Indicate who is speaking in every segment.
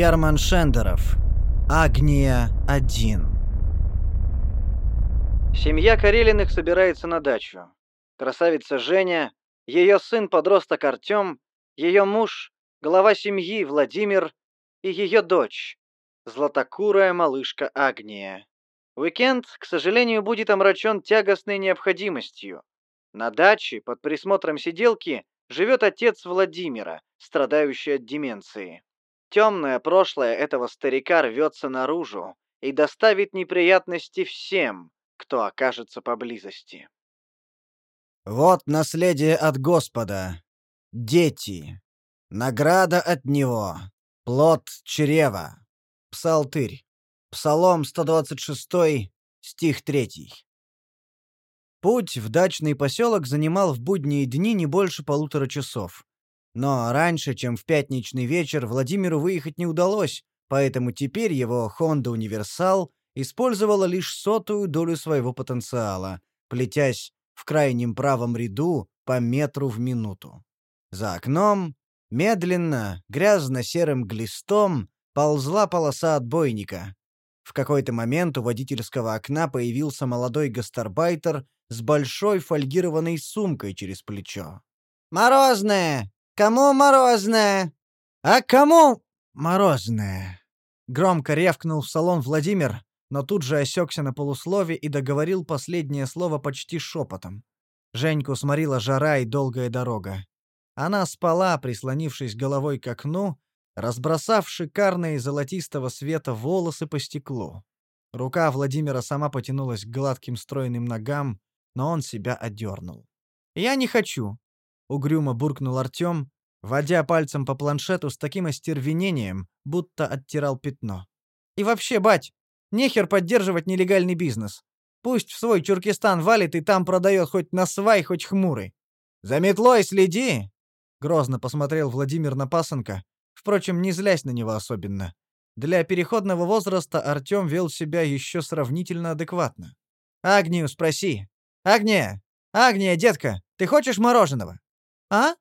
Speaker 1: Герман Шендеров. Агния-1.
Speaker 2: Семья Карелиных собирается на дачу. Красавица Женя, ее сын-подросток Артем, ее муж, глава семьи Владимир и ее дочь, златокурая малышка Агния. Уикенд, к сожалению, будет омрачен тягостной необходимостью. На даче, под присмотром сиделки, живет отец Владимира, страдающий от деменции. Темное прошлое этого старика рвется наружу и доставит неприятности всем, кто окажется поблизости.
Speaker 1: Вот наследие от Господа. Дети. Награда от Него. Плод чрева. Псалтырь. Псалом 126, стих 3. Путь в дачный поселок занимал в будние дни не больше полутора часов. Но раньше, чем в пятничный вечер, Владимиру выехать не удалось, поэтому теперь его Honda Универсал использовала лишь сотую долю своего потенциала, плетясь в крайнем правом ряду по метру в минуту. За окном, медленно, грязно-серым глистом, ползла полоса отбойника. В какой-то момент у водительского окна появился молодой гастарбайтер с большой фольгированной сумкой через плечо. «Морозное! Кому морозное? А кому морозное?» Громко рявкнул в салон Владимир, но тут же осекся на полуслове и договорил последнее слово почти шепотом. Женьку сморила жара и долгая дорога. Она спала, прислонившись головой к окну, разбросав шикарные золотистого света волосы по стеклу. Рука Владимира сама потянулась к гладким стройным ногам, но он себя одернул. «Я не хочу», — угрюмо буркнул Артем, водя пальцем по планшету с таким остервенением, будто оттирал пятно. «И вообще, бать, нехер поддерживать нелегальный бизнес. Пусть в свой Чуркистан валит и там продает хоть на свай, хоть хмурый. За метлой следи!» Грозно посмотрел Владимир на пасынка, впрочем, не злясь на него особенно. Для переходного возраста Артем вел себя еще сравнительно адекватно. «Агнию спроси. Агния! Агния, детка, ты хочешь мороженого?» «А?»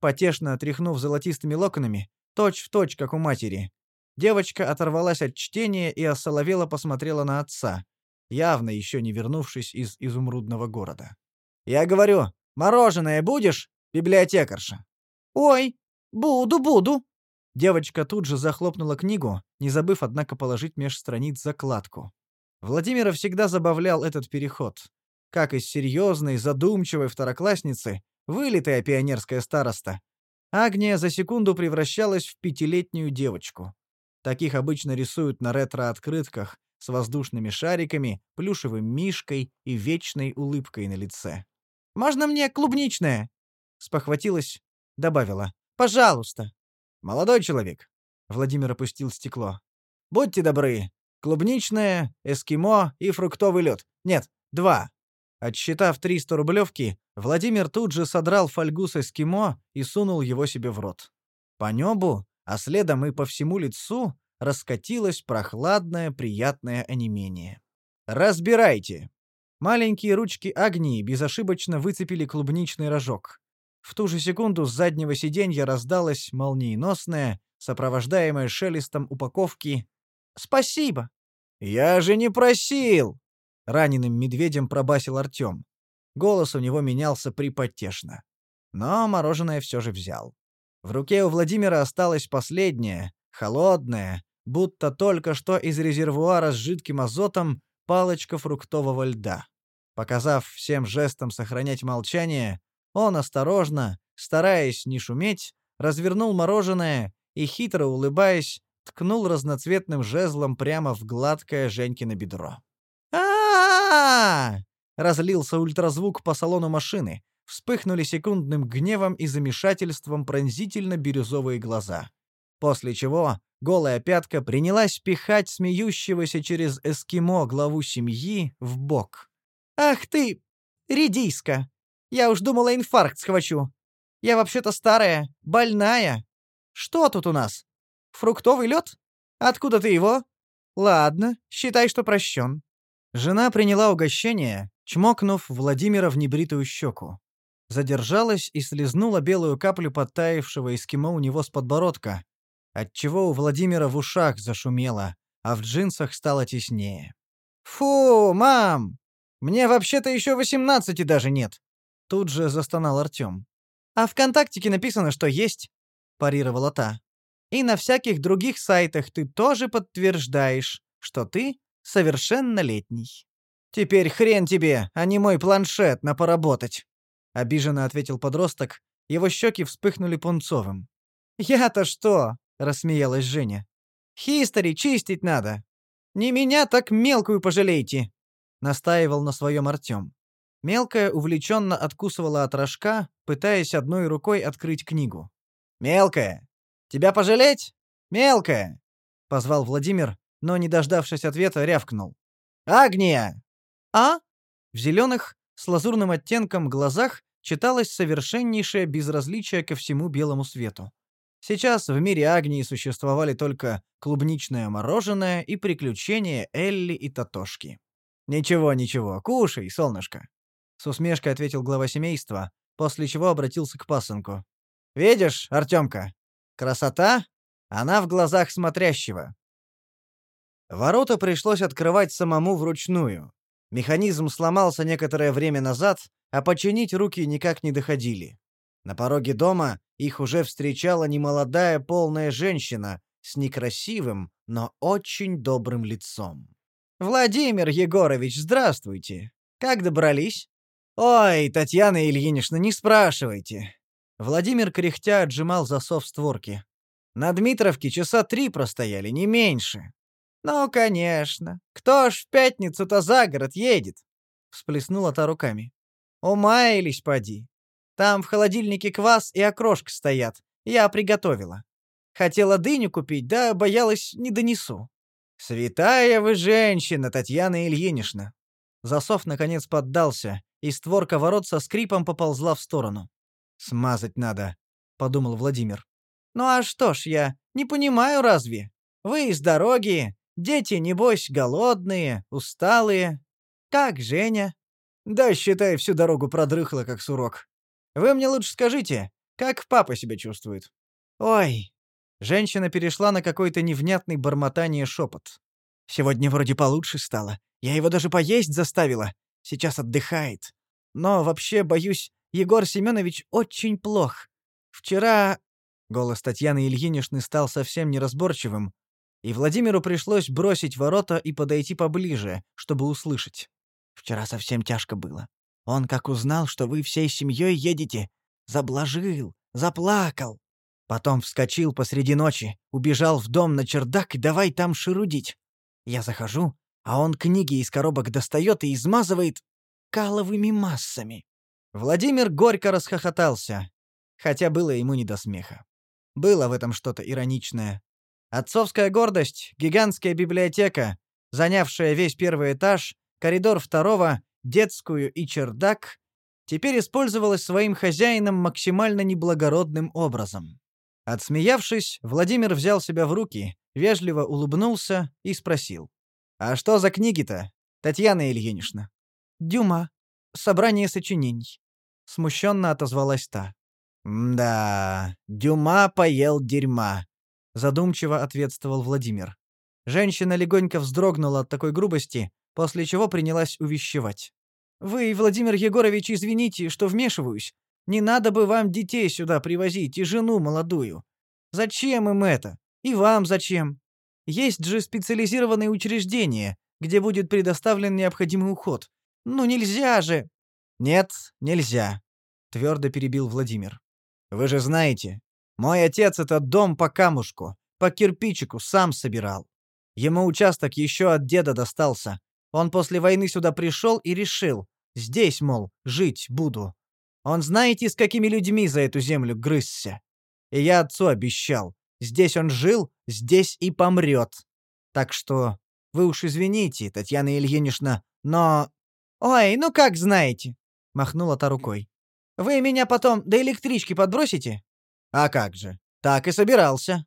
Speaker 1: Потешно отряхнув золотистыми локонами, точь в точь, как у матери. Девочка оторвалась от чтения и осоловела посмотрела на отца, явно еще не вернувшись из изумрудного города. «Я говорю, мороженое будешь, библиотекарша?» «Ой, буду, буду!» Девочка тут же захлопнула книгу, не забыв, однако, положить меж страниц закладку. Владимира всегда забавлял этот переход. Как из серьезной, задумчивой второклассницы, вылитая пионерская староста, Агния за секунду превращалась в пятилетнюю девочку. Таких обычно рисуют на ретро-открытках с воздушными шариками, плюшевым мишкой и вечной улыбкой на лице. «Можно мне клубничное?» Спохватилась, добавила. «Пожалуйста». «Молодой человек», — Владимир опустил стекло. «Будьте добры. Клубничное, эскимо и фруктовый лед. Нет, два». Отсчитав 300 рублевки, Владимир тут же содрал фольгу с эскимо и сунул его себе в рот. По небу, а следом и по всему лицу, раскатилось прохладное приятное онемение. «Разбирайте!» Маленькие ручки Агнии безошибочно выцепили клубничный рожок. В ту же секунду с заднего сиденья раздалось молниеносное, сопровождаемое шелестом упаковки «Спасибо!» «Я же не просил!» — раненым медведем пробасил Артем. Голос у него менялся припотешно. Но мороженое все же взял. В руке у Владимира осталось последнее, холодное, будто только что из резервуара с жидким азотом палочка фруктового льда. Показав всем жестом сохранять молчание, он осторожно, стараясь не шуметь, развернул мороженое и, хитро улыбаясь, ткнул разноцветным жезлом прямо в гладкое Женькино бедро. Разлился ультразвук по салону машины. Вспыхнули секундным гневом и замешательством пронзительно бирюзовые глаза. После чего голая пятка принялась пихать смеющегося через эскимо главу семьи в бок. «Ах ты, редиска! Я уж думала, инфаркт схвачу. Я вообще-то старая, больная. Что тут у нас? Фруктовый лед? Откуда ты его? Ладно, считай, что прощен». Жена приняла угощение, чмокнув Владимира в небритую щеку. Задержалась и слезнула белую каплю подтаявшего эскимо у него с подбородка. отчего у Владимира в ушах зашумело, а в джинсах стало теснее. «Фу, мам! Мне вообще-то еще восемнадцати даже нет!» Тут же застонал Артем. «А ВКонтактике написано, что есть», — парировала та. «И на всяких других сайтах ты тоже подтверждаешь, что ты совершеннолетний». «Теперь хрен тебе, а не мой планшет на поработать», — обиженно ответил подросток. Его щеки вспыхнули пунцовым. «Я-то что?» — рассмеялась Женя. «Хистори чистить надо. Не меня, так мелкую пожалейте», — настаивал на своем Артем. Мелкая увлеченно откусывала от рожка, пытаясь одной рукой открыть книгу. «Мелкая! Тебя пожалеть? Мелкая!» — позвал Владимир, но, не дождавшись ответа, рявкнул. «Агния!» «А?» В зеленых, с лазурным оттенком глазах читалось совершеннейшее безразличие ко всему белому свету. Сейчас в мире Агнии существовали только клубничное мороженое и приключения Элли и Татошки. «Ничего, ничего, кушай, солнышко», — с усмешкой ответил глава семейства, после чего обратился к пасынку. «Видишь, Артемка, красота, она в глазах смотрящего». Ворота пришлось открывать самому вручную. Механизм сломался некоторое время назад, а починить руки никак не доходили. На пороге дома их уже встречала немолодая полная женщина с некрасивым, но очень добрым лицом. «Владимир Егорович, здравствуйте! Как добрались?» «Ой, Татьяна Ильинична, не спрашивайте!» Владимир кряхтя отжимал засов створки. «На Дмитровке часа три простояли, не меньше». «Ну, конечно. Кто ж в пятницу-то за город едет?» Всплеснула та руками. «Умаялись, поди. Там в холодильнике квас и окрошка стоят. Я приготовила. Хотела дыню купить, да боялась, не донесу. Святая вы женщина, Татьяна Ильинична. Засов наконец поддался, и створка ворот со скрипом поползла в сторону. Смазать надо, подумал Владимир. Ну а что ж я, не понимаю разве? Вы из дороги, дети небось голодные, усталые. Как Женя? Да считай всю дорогу продрыхла как сурок. Вы мне лучше скажите, как папа себя чувствует?» «Ой!» Женщина перешла на какой-то невнятный бормотание шепот. «Сегодня вроде получше стало. Я его даже поесть заставила. Сейчас отдыхает. Но вообще, боюсь, Егор Семенович очень плох. Вчера...» Голос Татьяны Ильиничны стал совсем неразборчивым, и Владимиру пришлось бросить ворота и подойти поближе, чтобы услышать. «Вчера совсем тяжко было. Он как узнал, что вы всей семьей едете, заблажил, заплакал. Потом вскочил посреди ночи, убежал в дом на чердак и давай там шерудить. Я захожу, а он книги из коробок достает и измазывает каловыми массами. Владимир горько расхохотался, хотя было ему не до смеха. Было в этом что-то ироничное. Отцовская гордость, гигантская библиотека, занявшая весь первый этаж, коридор второго детскую и чердак, теперь использовалась своим хозяином максимально неблагородным образом. Отсмеявшись, Владимир взял себя в руки, вежливо улыбнулся и спросил. «А что за книги-то, Татьяна Ильинична?» «Дюма. Собрание сочинений». Смущенно отозвалась та. «Да, Дюма поел дерьма», — задумчиво ответствовал Владимир. Женщина легонько вздрогнула от такой грубости, после чего принялась увещевать. «Вы, Владимир Егорович, извините, что вмешиваюсь. Не надо бы вам детей сюда привозить и жену молодую. Зачем им это? И вам зачем? Есть же специализированные учреждения, где будет предоставлен необходимый уход. Ну нельзя же!» «Нет, нельзя», — твердо перебил Владимир. «Вы же знаете, мой отец этот дом по камушку, по кирпичику сам собирал. Ему участок еще от деда достался, он после войны сюда пришел и решил, здесь, мол, жить буду. Он знаете, с какими людьми за эту землю грызся. И я отцу обещал, здесь он жил, здесь и помрет. Так что вы уж извините, Татьяна Ильинична, но... Ой, ну как знаете, махнула та рукой. Вы меня потом до электрички подбросите? А как же? Так и собирался,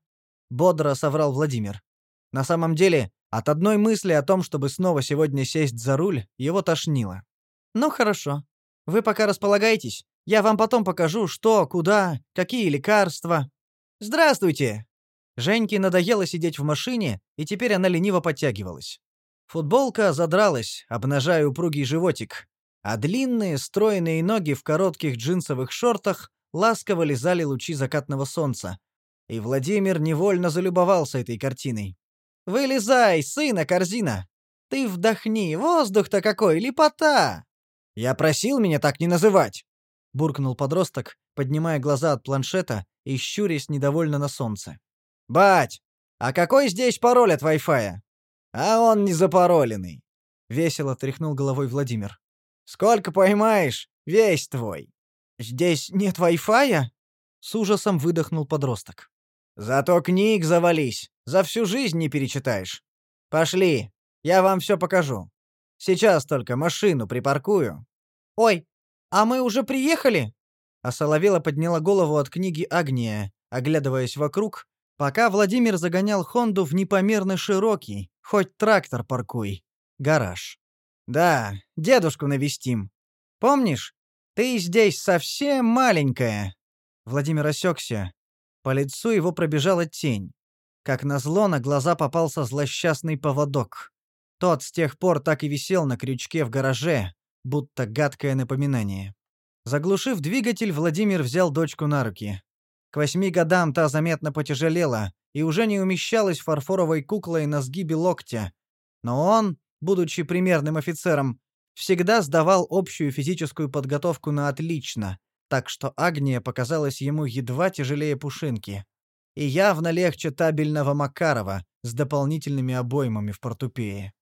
Speaker 1: бодро соврал Владимир. На самом деле, от одной мысли о том, чтобы снова сегодня сесть за руль, его тошнило. «Ну хорошо. Вы пока располагайтесь. Я вам потом покажу, что, куда, какие лекарства». «Здравствуйте!»
Speaker 2: Женьке надоело сидеть в машине, и теперь она лениво подтягивалась. Футболка задралась, обнажая упругий животик, а длинные стройные ноги в коротких джинсовых шортах ласково лизали лучи закатного солнца. И Владимир невольно залюбовался этой картиной. «Вылезай, сына, корзина! Ты вдохни, воздух-то какой, лепота!» «Я просил меня так не называть!» — буркнул подросток, поднимая глаза от планшета и щурясь недовольно на солнце. «Бать, а какой здесь пароль от Wi-Fi?» «А он не запароленный», — весело тряхнул головой Владимир. «Сколько поймаешь, весь твой». «Здесь нет Wi-Fi?» — с ужасом выдохнул подросток. «Зато книг завались, за всю жизнь не перечитаешь. Пошли, я вам все покажу. Сейчас только машину припаркую». «Ой, а мы уже приехали?» А Соловела подняла голову от книги Агния, оглядываясь вокруг, пока Владимир загонял Хонду в непомерно широкий, хоть трактор паркуй, гараж. «Да, дедушку навестим. Помнишь, ты здесь совсем маленькая». Владимир осекся. По лицу его пробежала тень. Как назло, на глаза попался злосчастный поводок. Тот с тех пор так и висел на крючке в гараже, будто гадкое напоминание. Заглушив двигатель, Владимир взял дочку на руки. К восьми годам та заметно потяжелела и уже не умещалась фарфоровой куклой на сгибе локтя. Но он, будучи примерным офицером, всегда сдавал общую физическую подготовку на отлично, так что Агния показалась ему едва тяжелее пушинки. И явно легче табельного Макарова с дополнительными обоймами в портупее.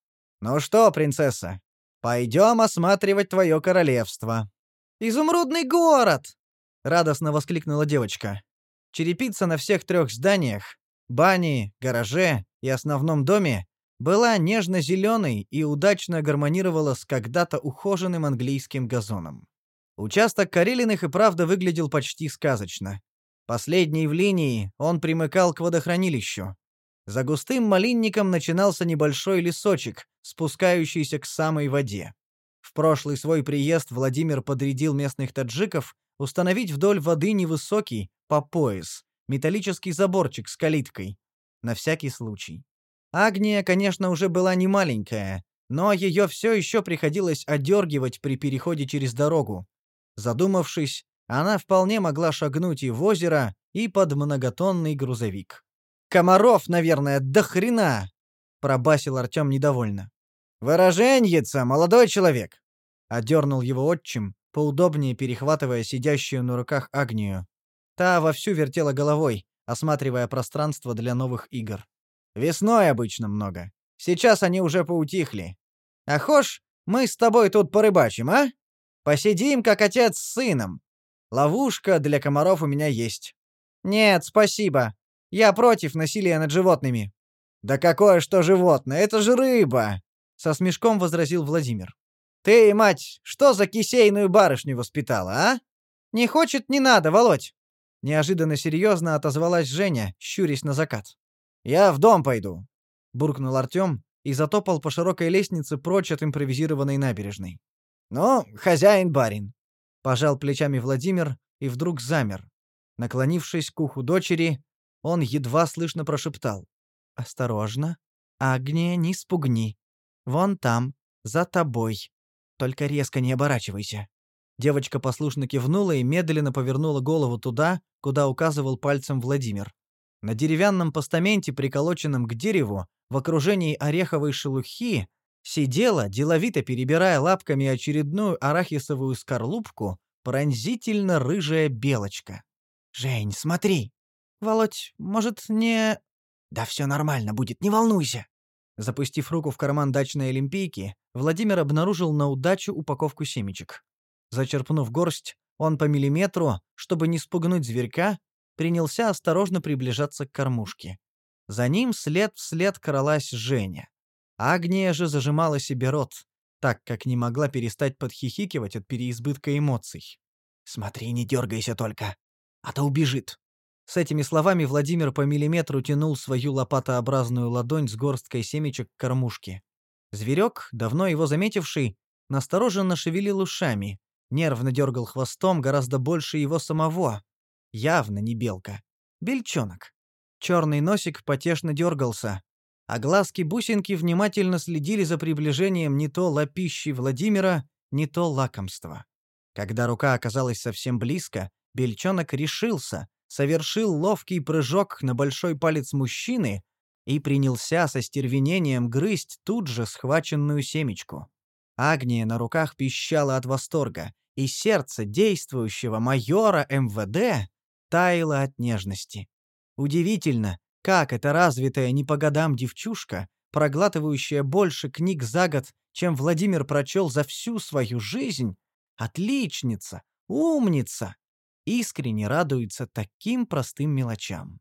Speaker 2: «Ну что, принцесса, пойдем осматривать твое королевство». «Изумрудный город!» — радостно воскликнула девочка. Черепица на всех трех зданиях — бане, гараже и основном доме — была нежно-зеленой и удачно гармонировала с когда-то ухоженным английским газоном. Участок Карелиных и правда выглядел почти сказочно. Последний в линии, он примыкал к водохранилищу. За густым малинником начинался небольшой лесочек, спускающийся к самой воде. В прошлый свой приезд Владимир подрядил местных таджиков установить вдоль воды невысокий, по пояс, металлический заборчик с калиткой. На всякий случай. Агния, конечно, уже была не маленькая, но ее все еще приходилось одергивать при переходе через дорогу. Задумавшись, она вполне могла шагнуть и в озеро, и под многотонный грузовик. Комаров, наверное, до хрена!» — пробасил Артем недовольно. «Выраженьица, молодой человек!» — одернул его отчим, поудобнее перехватывая сидящую на руках Агнию. Та вовсю вертела головой, осматривая пространство для новых игр. «Весной обычно много. Сейчас они уже поутихли. А хошь, мы с тобой тут порыбачим, а? Посидим, как отец с сыном. Ловушка для комаров у меня есть». «Нет, спасибо. Я против насилия над животными». «Да какое что животное? Это же рыба!» — со смешком возразил Владимир. «Ты, мать, что за кисейную барышню воспитала, а?» «Не хочет, не надо, Володь!» Неожиданно серьезно отозвалась Женя, щурясь на закат. «Я в дом пойду», — буркнул Артем и затопал по широкой лестнице прочь от импровизированной набережной. «Ну, хозяин-барин», — пожал плечами Владимир и вдруг замер. Наклонившись к уху дочери, он едва слышно прошептал. «Осторожно. Агния, не спугни. Вон там, за тобой. Только резко не оборачивайся». Девочка послушно кивнула и медленно повернула голову туда, куда указывал пальцем Владимир. На деревянном постаменте, приколоченном к дереву, в окружении ореховой шелухи, сидела, деловито перебирая лапками очередную арахисовую скорлупку, пронзительно рыжая белочка. «Жень, смотри!» «Володь, может, не...» «Да все нормально будет, не волнуйся!» Запустив руку в карман дачной олимпийки, Владимир обнаружил на удачу упаковку семечек. Зачерпнув горсть, он по миллиметру, чтобы не спугнуть зверька, принялся осторожно приближаться к кормушке. За ним след вслед кралась Женя. Агния же зажимала себе рот, так как не могла перестать подхихикивать от переизбытка эмоций. «Смотри, не дергайся только, а то убежит», с этими словами Владимир по миллиметру тянул свою лопатообразную ладонь с горсткой семечек к кормушке. Зверек, давно его заметивший, настороженно шевелил ушами, нервно дергал хвостом гораздо больше его самого. Явно не белка. Бельчонок.
Speaker 1: Черный носик потешно дергался, а глазки-бусинки внимательно следили за приближением не то лапищи Владимира, не то лакомства. Когда рука оказалась совсем близко, бельчонок решился, совершил ловкий прыжок на большой палец мужчины и принялся со стервенением грызть тут же схваченную семечку. Агния на руках пищала от восторга, и сердце действующего майора МВД таяло от нежности. Удивительно, как эта развитая не по годам девчушка, проглатывающая больше книг за год, чем Владимир прочел за всю свою жизнь, отличница, умница, искренне радуется таким простым мелочам.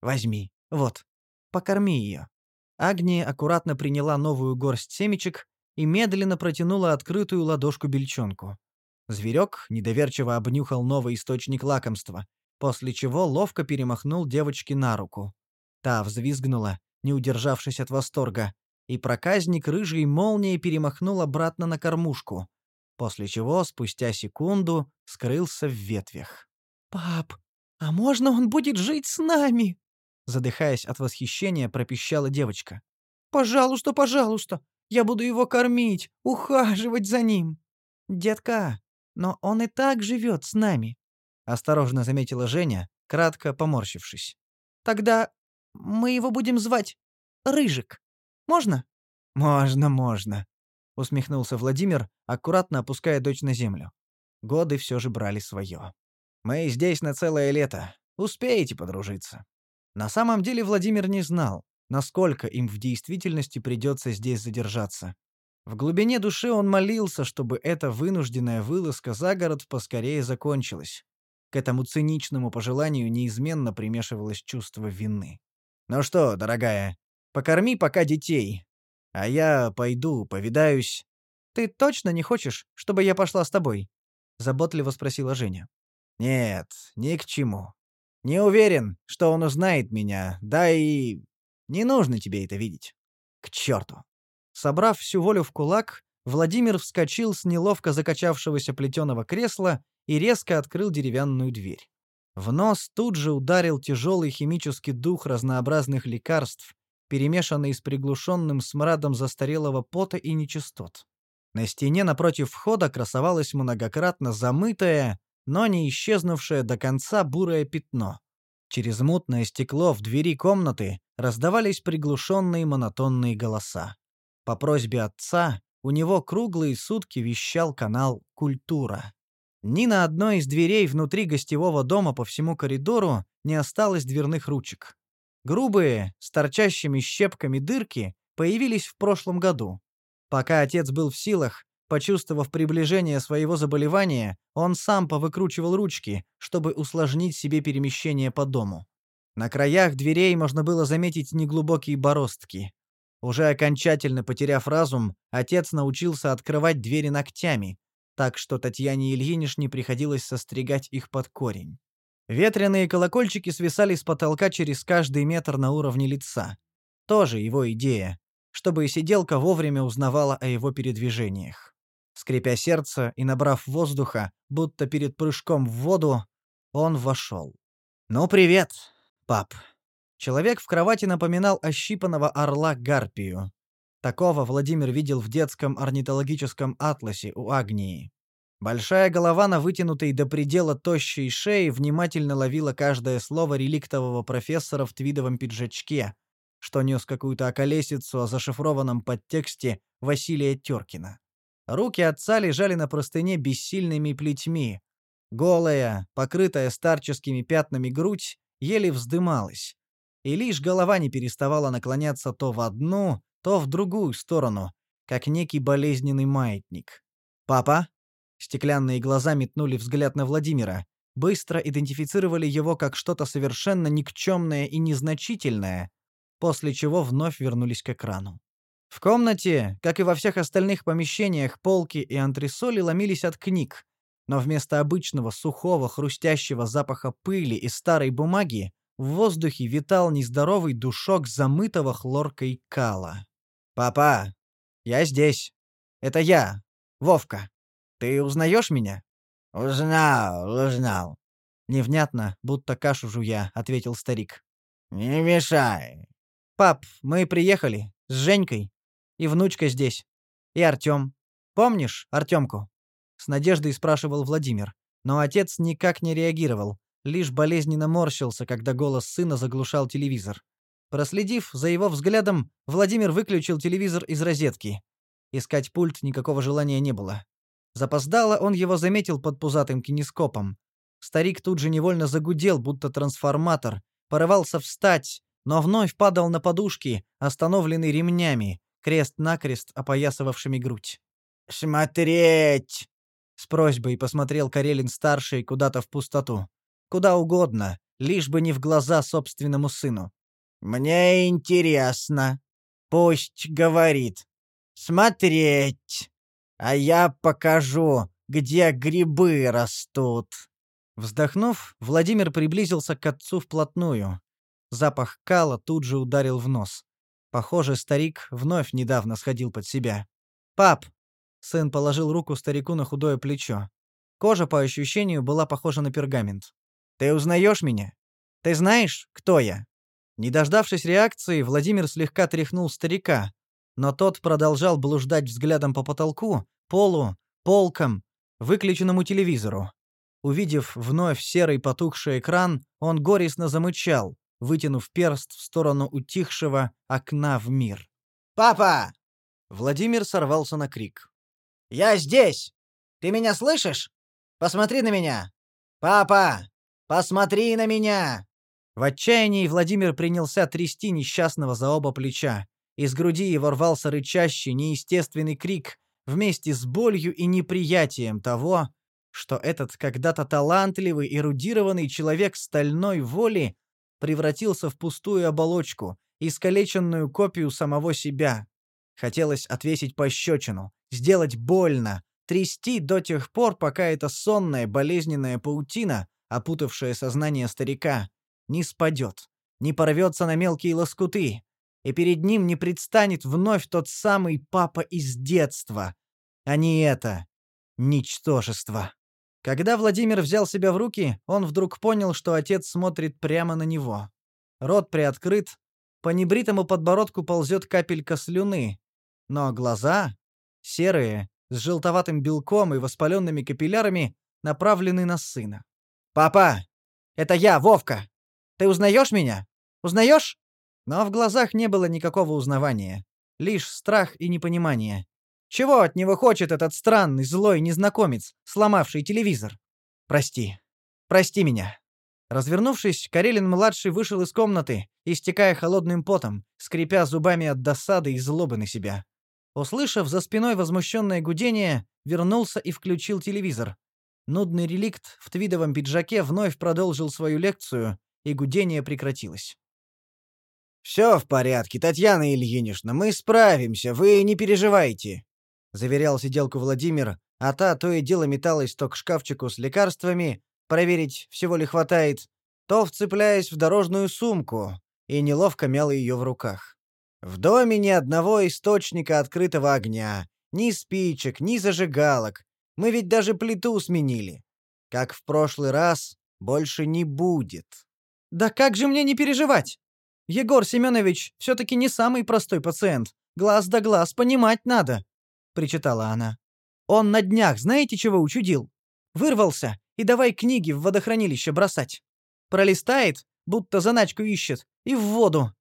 Speaker 1: Возьми, вот, покорми ее. Агния аккуратно приняла новую горсть семечек и медленно протянула открытую ладошку бельчонку. Зверек недоверчиво обнюхал новый источник лакомства, после чего ловко перемахнул девочке на руку. Та взвизгнула, не удержавшись от восторга, и проказник рыжей молнией перемахнул обратно на кормушку, после чего спустя секунду скрылся в ветвях. «Пап, а можно он будет жить с нами?» Задыхаясь от восхищения, пропищала девочка. «Пожалуйста, пожалуйста, я буду его кормить, ухаживать за ним». «Детка, но он и так живет с нами», — осторожно заметила Женя, кратко поморщившись. «Тогда мы его будем звать Рыжик. Можно?» «Можно, можно», — усмехнулся Владимир, аккуратно опуская дочь на землю. Годы все же брали свое. «Мы здесь на целое лето. Успеете подружиться». На самом деле Владимир не знал, насколько им в действительности придется здесь задержаться. В глубине души он молился, чтобы эта вынужденная вылазка за город поскорее закончилась. К этому циничному пожеланию неизменно примешивалось чувство вины. «Ну что, дорогая, покорми пока детей, а я пойду, повидаюсь». «Ты точно не хочешь, чтобы я пошла с тобой?» — заботливо спросила Женя. «Нет, ни к чему. Не уверен, что он узнает меня, да и... Не нужно тебе это видеть. К черту!» Собрав всю волю в кулак, Владимир вскочил с неловко закачавшегося плетеного кресла и резко открыл деревянную дверь. В нос тут же ударил тяжелый химический дух разнообразных лекарств, перемешанный с приглушенным смрадом застарелого пота и нечистот. На стене напротив входа красовалось многократно замытое, но не исчезнувшее до конца бурое пятно. Через мутное стекло в двери комнаты раздавались приглушенные монотонные голоса. По просьбе отца у него круглые сутки вещал канал «Культура». Ни на одной из дверей внутри гостевого дома по всему коридору не осталось дверных ручек. Грубые, с торчащими щепками дырки появились в прошлом году. Пока отец был в силах, почувствовав приближение своего заболевания, он сам повыкручивал ручки, чтобы усложнить себе перемещение по дому. На краях дверей можно было заметить неглубокие бороздки. Уже окончательно потеряв разум, отец научился открывать двери ногтями, так что Татьяне Ильинишне приходилось состригать их под корень. Ветряные колокольчики свисали с потолка через каждый метр на уровне лица. Тоже его идея, чтобы сиделка вовремя узнавала о его передвижениях. Скрипя сердце и набрав воздуха, будто перед прыжком в воду, он вошел. «Ну, привет, пап». Человек в кровати напоминал ощипанного орла Гарпию. Такого Владимир видел в детском орнитологическом атласе у Агнии. Большая голова на вытянутой до предела тощей шее внимательно ловила каждое слово реликтового профессора в твидовом пиджачке, что нес какую-то околесицу о зашифрованном подтексте Василия Теркина. Руки отца лежали на простыне бессильными плетьми. Голая, покрытая старческими пятнами грудь, еле вздымалась. И лишь голова не переставала наклоняться то в одну, то в другую сторону, как некий болезненный маятник. «Папа?» Стеклянные глаза метнули взгляд на Владимира, быстро идентифицировали его как что-то совершенно никчемное и незначительное, после чего вновь вернулись к экрану. В комнате, как и во всех остальных помещениях, полки и антресоли ломились от книг, но вместо обычного сухого хрустящего запаха пыли и старой бумаги в воздухе витал нездоровый душок замытого хлоркой кала. «Папа, я здесь. Это я, Вовка». Ты узнаешь меня?»
Speaker 3: «Узнал, узнал».
Speaker 1: «Невнятно, будто кашу жуя», — ответил старик. Не мешай.
Speaker 2: Пап, мы приехали с Женькой. И внучка здесь. И Артём. Помнишь Артёмку? С надеждой спрашивал Владимир. Но отец никак не реагировал, лишь болезненно морщился, когда голос сына заглушал телевизор. Проследив за его взглядом, Владимир выключил телевизор из розетки. Искать пульт никакого желания не было. Запоздало он его заметил под пузатым кинескопом. Старик тут же невольно загудел, будто трансформатор, порывался встать, но вновь падал на подушки, остановленный ремнями, крест-накрест опоясывавшими грудь.
Speaker 1: «Смотреть!»
Speaker 2: С просьбой посмотрел Карелин-старший куда-то в пустоту. Куда угодно, лишь бы не в глаза собственному сыну.
Speaker 1: «Мне интересно. Пусть говорит. Смотреть. А я покажу, где грибы растут».
Speaker 2: Вздохнув, Владимир приблизился к отцу вплотную. Запах кала тут же ударил в нос. Похоже, старик вновь недавно сходил под себя. «Пап!» — сын положил руку старику на худое плечо. Кожа, по ощущению, была похожа на пергамент. «Ты узнаешь меня? Ты знаешь, кто я?» Не дождавшись реакции, Владимир слегка тряхнул старика, но тот продолжал блуждать взглядом по потолку, полу, полкам, выключенному телевизору. Увидев вновь серый потухший экран, он горестно замычал, вытянув перст в сторону утихшего окна в мир.
Speaker 1: «Папа!»
Speaker 2: Владимир сорвался на крик.
Speaker 1: «Я здесь! Ты меня слышишь? Посмотри на меня! Папа! Посмотри на меня!»
Speaker 2: В отчаянии Владимир принялся трясти несчастного за оба плеча. Из груди его рвался рычащий, неестественный крик вместе с болью и неприятием того, что этот когда-то талантливый, эрудированный человек стальной воли превратился в пустую оболочку, искалеченную копию самого себя. Хотелось отвесить пощечину, сделать больно, трясти до тех пор, пока эта сонная болезненная паутина, опутавшая сознание старика, не спадет, не порвется на мелкие лоскуты, и перед ним не предстанет вновь тот самый папа из детства, а не это ничтожество. Когда Владимир взял себя в руки, он вдруг понял, что отец смотрит прямо на него. Рот приоткрыт, по небритому подбородку ползет капелька слюны, но глаза, серые, с желтоватым белком и воспаленными капиллярами, направлены на сына. «Папа! Это я, Вовка! Ты узнаешь меня? Узнаешь?» Но в глазах не было никакого узнавания, лишь страх и непонимание. Чего от него хочет этот странный, злой незнакомец, сломавший телевизор? Прости. Прости меня. Развернувшись, Карелин-младший вышел из комнаты, истекая холодным потом, скрипя зубами от досады и злобы на себя. Услышав за спиной возмущенное гудение, вернулся и включил телевизор. Нудный реликт в твидовом пиджаке вновь продолжил свою лекцию, и гудение прекратилось.
Speaker 1: «Все в порядке, Татьяна Ильинична, мы справимся, вы не переживайте», заверял сиделку Владимир, а та то и дело металась то к шкафчику с лекарствами, проверить, всего ли хватает, то вцепляясь в дорожную сумку и неловко мяла ее в руках. В доме ни одного источника открытого огня, ни спичек, ни зажигалок. Мы ведь даже плиту сменили. Как в прошлый раз, больше не будет.
Speaker 2: Да как же мне не переживать? Егор Семенович все-таки не самый простой пациент. Глаз да глаз понимать надо причитала она. Он на днях, знаете, чего учудил? Вырвался и давай книги в водохранилище бросать. Пролистает, будто заначку ищет, и в воду.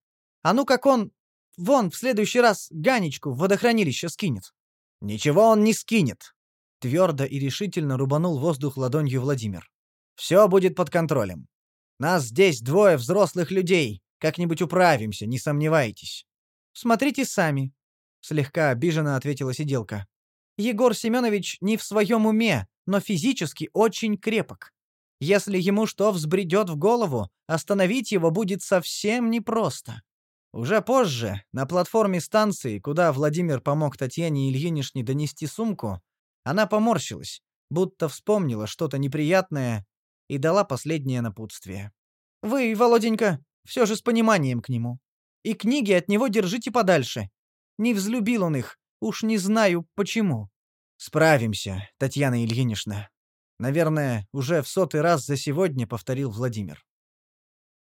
Speaker 2: А ну как он вон в следующий раз Ганечку в водохранилище скинет.
Speaker 1: Ничего он не скинет,
Speaker 2: твердо и решительно рубанул воздух ладонью Владимир.
Speaker 1: Все будет под контролем. Нас здесь двое взрослых людей. Как-нибудь управимся, не сомневайтесь.
Speaker 2: Смотрите сами, слегка обиженно ответила сиделка. Егор Семенович не в своем уме, но физически очень крепок. Если ему что взбредет в голову, остановить его будет совсем непросто. Уже позже, на платформе станции, куда Владимир помог Татьяне Ильиничне донести сумку, она поморщилась, будто вспомнила что-то неприятное и дала последнее напутствие. «Вы, Володенька, все же с пониманием к нему. И книги от него держите подальше. Не взлюбил он их, уж не знаю почему.
Speaker 1: Справимся, Татьяна Ильинична. Наверное, уже в сотый раз за сегодня повторил Владимир.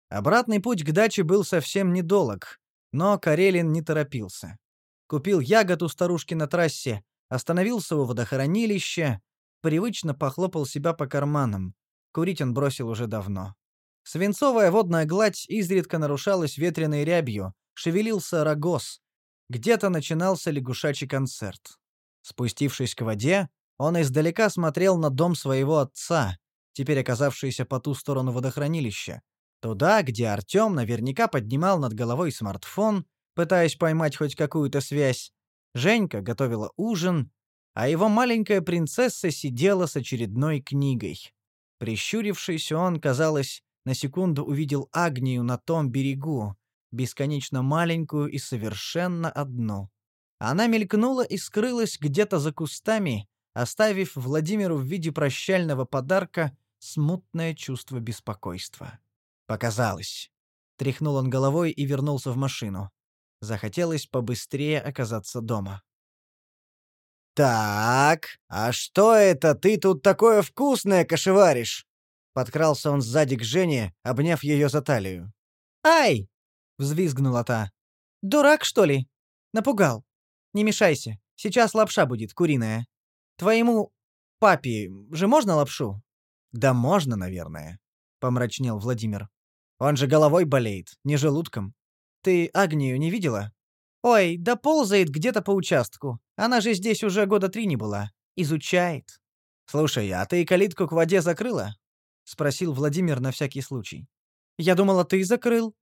Speaker 2: Обратный путь к даче был совсем недолг, но Карелин не торопился. Купил ягод у старушки на трассе, остановился у водохранилища, привычно похлопал себя по карманам. Курить он бросил уже давно. Свинцовая водная гладь изредка нарушалась ветреной рябью, шевелился рогоз. Где-то начинался лягушачий концерт. Спустившись к воде, он издалека смотрел на дом своего отца, теперь оказавшийся по ту сторону водохранилища. Туда, где Артем наверняка поднимал над головой смартфон, пытаясь поймать хоть какую-то связь. Женька готовила ужин, а его маленькая принцесса сидела с очередной книгой. Прищурившись, он, казалось, на секунду увидел Агнию на том берегу, бесконечно маленькую и совершенно одну. Она мелькнула и скрылась где-то за кустами, оставив Владимиру в виде прощального подарка смутное чувство беспокойства. Показалось. Тряхнул он головой и вернулся в машину. Захотелось побыстрее оказаться дома.
Speaker 1: «Так, а что это ты тут такое вкусное кошеваришь?» Подкрался он сзади к Жене, обняв ее за талию.
Speaker 2: «Ай!» — взвизгнула та. «Дурак, что ли? Напугал. Не мешайся, сейчас лапша будет, куриная. Твоему папе же можно лапшу?»
Speaker 1: «Да можно, наверное», — помрачнел Владимир. «Он же головой болеет, не желудком.
Speaker 2: Ты Агнию не видела?» «Ой, да ползает где-то по участку. Она же здесь уже года три не была. Изучает».
Speaker 1: «Слушай, а ты калитку к воде закрыла?» — спросил Владимир на всякий случай.
Speaker 2: «Я думала, ты закрыл».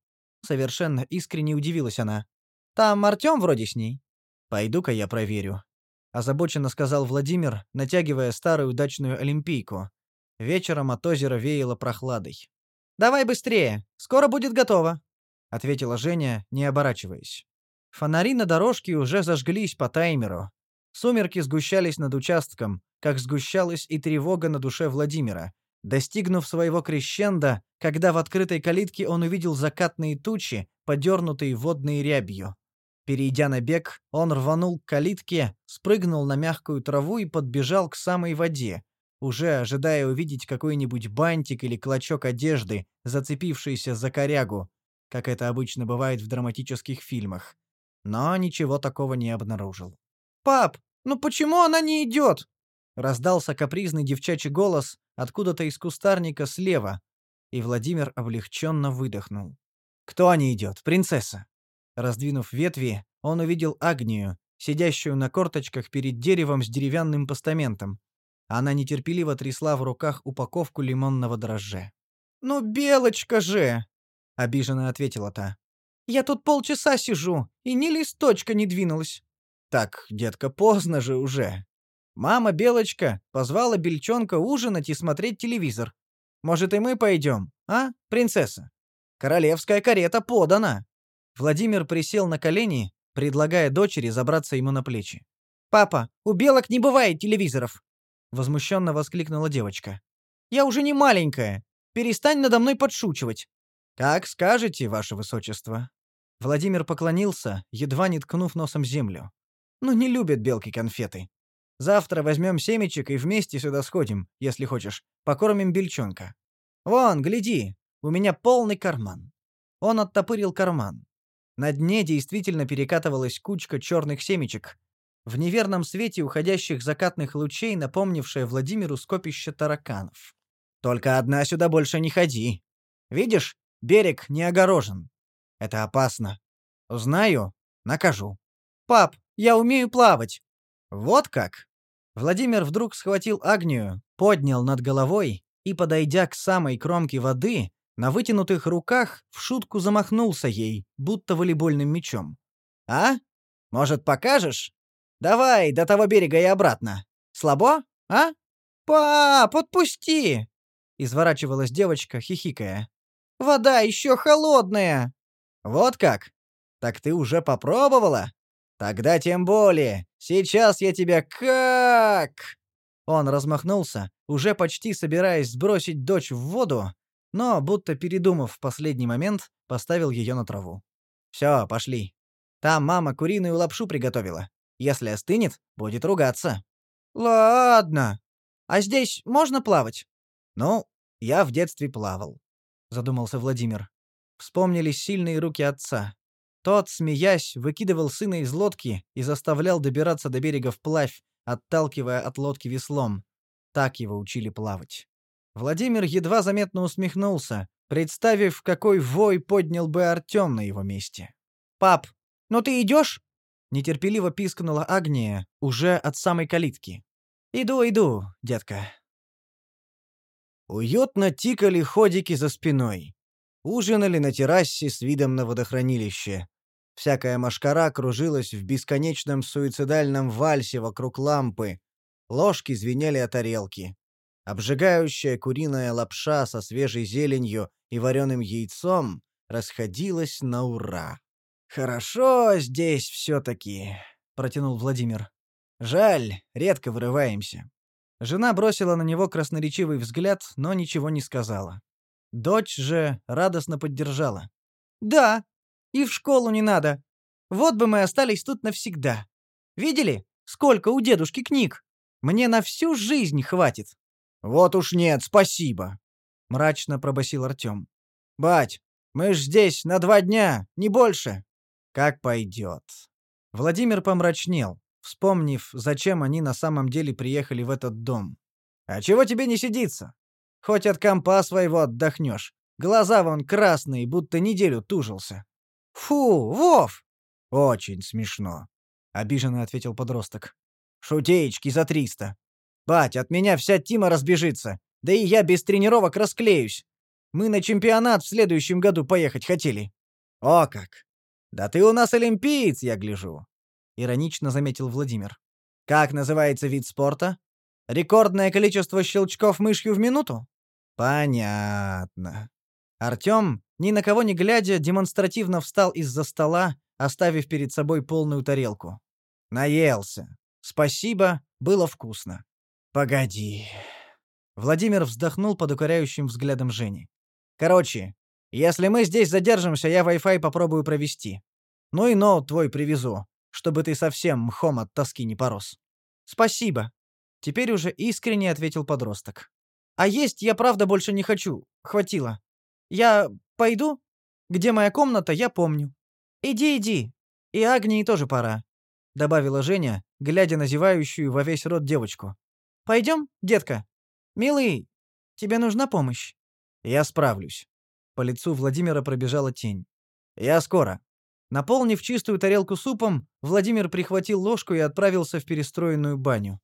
Speaker 2: Совершенно искренне удивилась она. «Там Артём вроде с ней».
Speaker 1: «Пойду-ка я проверю», — озабоченно сказал Владимир, натягивая старую удачную олимпийку. Вечером от озера веяло прохладой.
Speaker 2: «Давай быстрее, скоро будет готово», —
Speaker 1: ответила Женя, не оборачиваясь.
Speaker 2: Фонари на дорожке уже зажглись по таймеру. Сумерки сгущались над участком, как сгущалась и тревога на душе Владимира, достигнув своего крещенда, когда в открытой калитке он увидел закатные тучи, подернутые водной рябью. Перейдя на бег, он рванул к калитке, спрыгнул на мягкую траву и подбежал к самой воде, уже ожидая увидеть какой-нибудь бантик или клочок одежды, зацепившийся за корягу, как это обычно бывает в драматических фильмах но ничего такого не обнаружил. «Пап, ну почему она не идет?» Раздался капризный девчачий голос откуда-то из кустарника слева, и Владимир облегченно выдохнул. «Кто не идет, принцесса?» Раздвинув ветви, он увидел Агнию, сидящую на корточках перед деревом с деревянным постаментом. Она нетерпеливо трясла в руках упаковку лимонного дрожжа. «Ну, белочка же!» — обиженно ответила та. Я тут полчаса сижу, и ни листочка не двинулась.
Speaker 1: Так, детка, поздно же уже.
Speaker 2: Мама Белочка позвала Бельчонка ужинать и смотреть телевизор. Может, и мы пойдем, а, принцесса? Королевская карета подана. Владимир присел на колени, предлагая дочери забраться ему на плечи. «Папа, у белок не бывает телевизоров!» Возмущенно воскликнула девочка. «Я уже не маленькая. Перестань надо мной подшучивать.
Speaker 1: «Как скажете, ваше высочество». Владимир поклонился, едва не ткнув носом землю. «Ну, не любят белки конфеты. Завтра возьмем семечек и вместе сюда сходим, если хочешь, покормим бельчонка. Вон, гляди, у меня полный карман». Он оттопырил карман. На дне действительно перекатывалась кучка черных семечек, в неверном свете уходящих закатных лучей, напомнившая Владимиру скопище тараканов. «Только одна сюда больше не ходи. Видишь, Берег не огорожен. Это опасно. Узнаю — накажу.
Speaker 2: Пап, я умею плавать.
Speaker 1: Вот как? Владимир вдруг схватил Агнию, поднял над головой и, подойдя к самой кромке воды, на вытянутых руках в шутку замахнулся ей, будто волейбольным мячом. «А? Может, покажешь? Давай до того берега и обратно. Слабо? А?
Speaker 2: Пап, отпусти!»
Speaker 1: Изворачивалась девочка, хихикая.
Speaker 2: Вода еще холодная!»
Speaker 1: «Вот как? Так ты уже попробовала? Тогда тем более. Сейчас я тебя как...» Он размахнулся, уже почти собираясь сбросить дочь в воду, но, будто передумав в последний момент, поставил ее на траву. «Все, пошли. Там мама куриную лапшу приготовила. Если остынет, будет ругаться».
Speaker 2: «Ладно. А здесь можно плавать?»
Speaker 1: «Ну, я в детстве плавал задумался Владимир.
Speaker 2: Вспомнились сильные руки отца. Тот, смеясь, выкидывал сына из лодки и заставлял добираться до берега вплавь, отталкивая от лодки веслом. Так его учили плавать. Владимир едва заметно усмехнулся, представив, какой вой поднял бы Артем на его месте. «Пап, ну ты идешь?» — нетерпеливо пискнула Агния, уже от самой калитки. «Иду, иду, детка».
Speaker 1: Уютно тикали ходики за спиной. Ужинали на террасе с видом на водохранилище. Всякая машкара кружилась в бесконечном суицидальном вальсе вокруг лампы. Ложки звенели о тарелки. Обжигающая куриная лапша со свежей зеленью и вареным яйцом расходилась на ура. «Хорошо здесь все-таки», — протянул Владимир. «Жаль, редко вырываемся».
Speaker 2: Жена бросила на него красноречивый взгляд, но ничего не сказала. Дочь же радостно поддержала. «Да, и в школу не надо. Вот бы мы остались тут навсегда. Видели, сколько у дедушки книг? Мне на всю жизнь хватит».
Speaker 1: «Вот уж нет, спасибо», — мрачно пробасил Артем. «Бать, мы ж здесь на два дня, не больше».
Speaker 2: «Как пойдет». Владимир помрачнел, вспомнив, зачем они на самом деле приехали в этот дом. «А чего тебе не сидится? Хоть от компа своего отдохнешь. Глаза вон красные, будто неделю тужился». «Фу, Вов!»
Speaker 1: «Очень смешно», — обиженно ответил подросток.
Speaker 2: «Шутеечки за триста. Бать, от меня вся Тима разбежится. Да и я без тренировок расклеюсь. Мы на чемпионат в следующем году поехать хотели».
Speaker 1: «О как!
Speaker 2: Да ты у нас олимпиец, я гляжу», — иронично заметил Владимир. «Как называется вид спорта? Рекордное количество щелчков мышью в минуту?»
Speaker 1: «Понятно».
Speaker 2: Артем, ни на кого не глядя, демонстративно встал из-за стола, оставив перед собой полную тарелку. Наелся. Спасибо, было вкусно.
Speaker 1: Погоди.
Speaker 2: Владимир вздохнул под укоряющим взглядом Жени. Короче, если мы здесь задержимся, я Wi-Fi попробую провести. Ну и ноут твой привезу, чтобы ты совсем мхом от тоски не порос. Спасибо. Теперь уже искренне ответил подросток. А есть я правда больше не хочу. Хватило. Я пойду? Где моя комната, я помню. Иди, иди. И Агнии тоже пора, добавила Женя, глядя на зевающую во весь рот девочку. Пойдем, детка. Милый, тебе нужна помощь.
Speaker 1: Я справлюсь.
Speaker 2: По лицу Владимира пробежала тень. Я скоро. Наполнив чистую тарелку супом, Владимир прихватил ложку и отправился в перестроенную баню.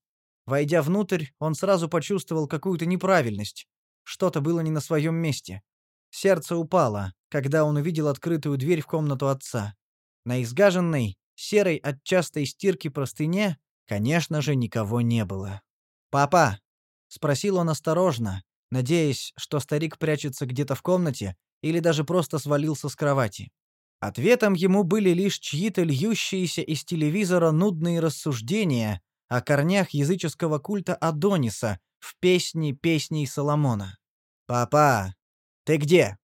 Speaker 2: Войдя внутрь, он сразу почувствовал какую-то неправильность. Что-то было не на своем месте. Сердце упало, когда он увидел открытую дверь в комнату отца. На изгаженной, серой от частой стирки простыне, конечно же, никого не было. «Папа!» — спросил он осторожно, надеясь, что старик прячется где-то в комнате или даже просто свалился с кровати. Ответом ему были лишь чьи-то льющиеся из телевизора нудные рассуждения о корнях языческого культа Адониса в песне песней Соломона. «Папа, ты где?»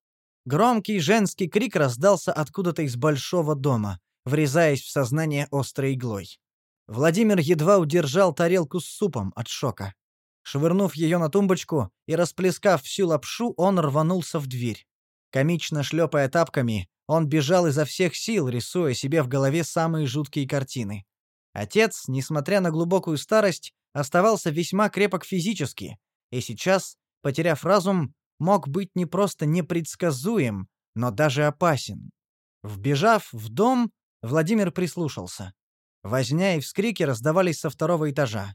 Speaker 2: Громкий женский крик раздался откуда-то из большого дома, врезаясь в сознание острой иглой. Владимир едва удержал тарелку с супом от шока. Швырнув ее на тумбочку и расплескав всю лапшу, он рванулся в дверь. Комично шлепая тапками, он бежал изо всех сил, рисуя себе в голове самые жуткие картины. Отец, несмотря на глубокую старость, оставался весьма крепок физически, и сейчас, потеряв разум, мог быть не просто непредсказуем, но даже опасен. Вбежав в дом, Владимир прислушался. Возня и вскрики раздавались со второго этажа.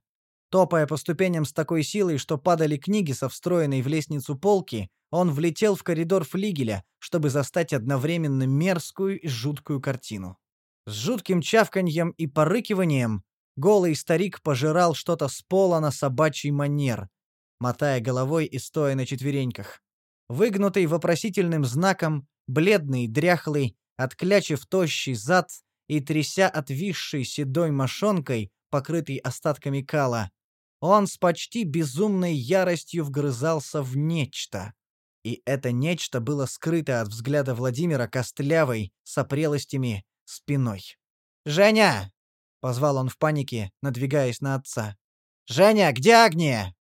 Speaker 2: Топая по ступеням с такой силой, что падали книги со встроенной в лестницу полки, он влетел в коридор флигеля, чтобы застать одновременно мерзкую и жуткую картину. С жутким чавканьем и порыкиванием голый старик пожирал что-то с пола на собачий манер, мотая головой и стоя на четвереньках. Выгнутый вопросительным знаком, бледный, дряхлый, отклячив тощий зад и тряся отвисшей седой мошонкой, покрытой остатками кала, он с почти безумной яростью вгрызался в нечто. И это нечто было скрыто от взгляда Владимира костлявой, с опрелостями, спиной. «Женя!» — позвал он в панике, надвигаясь на отца. «Женя, где Агния?»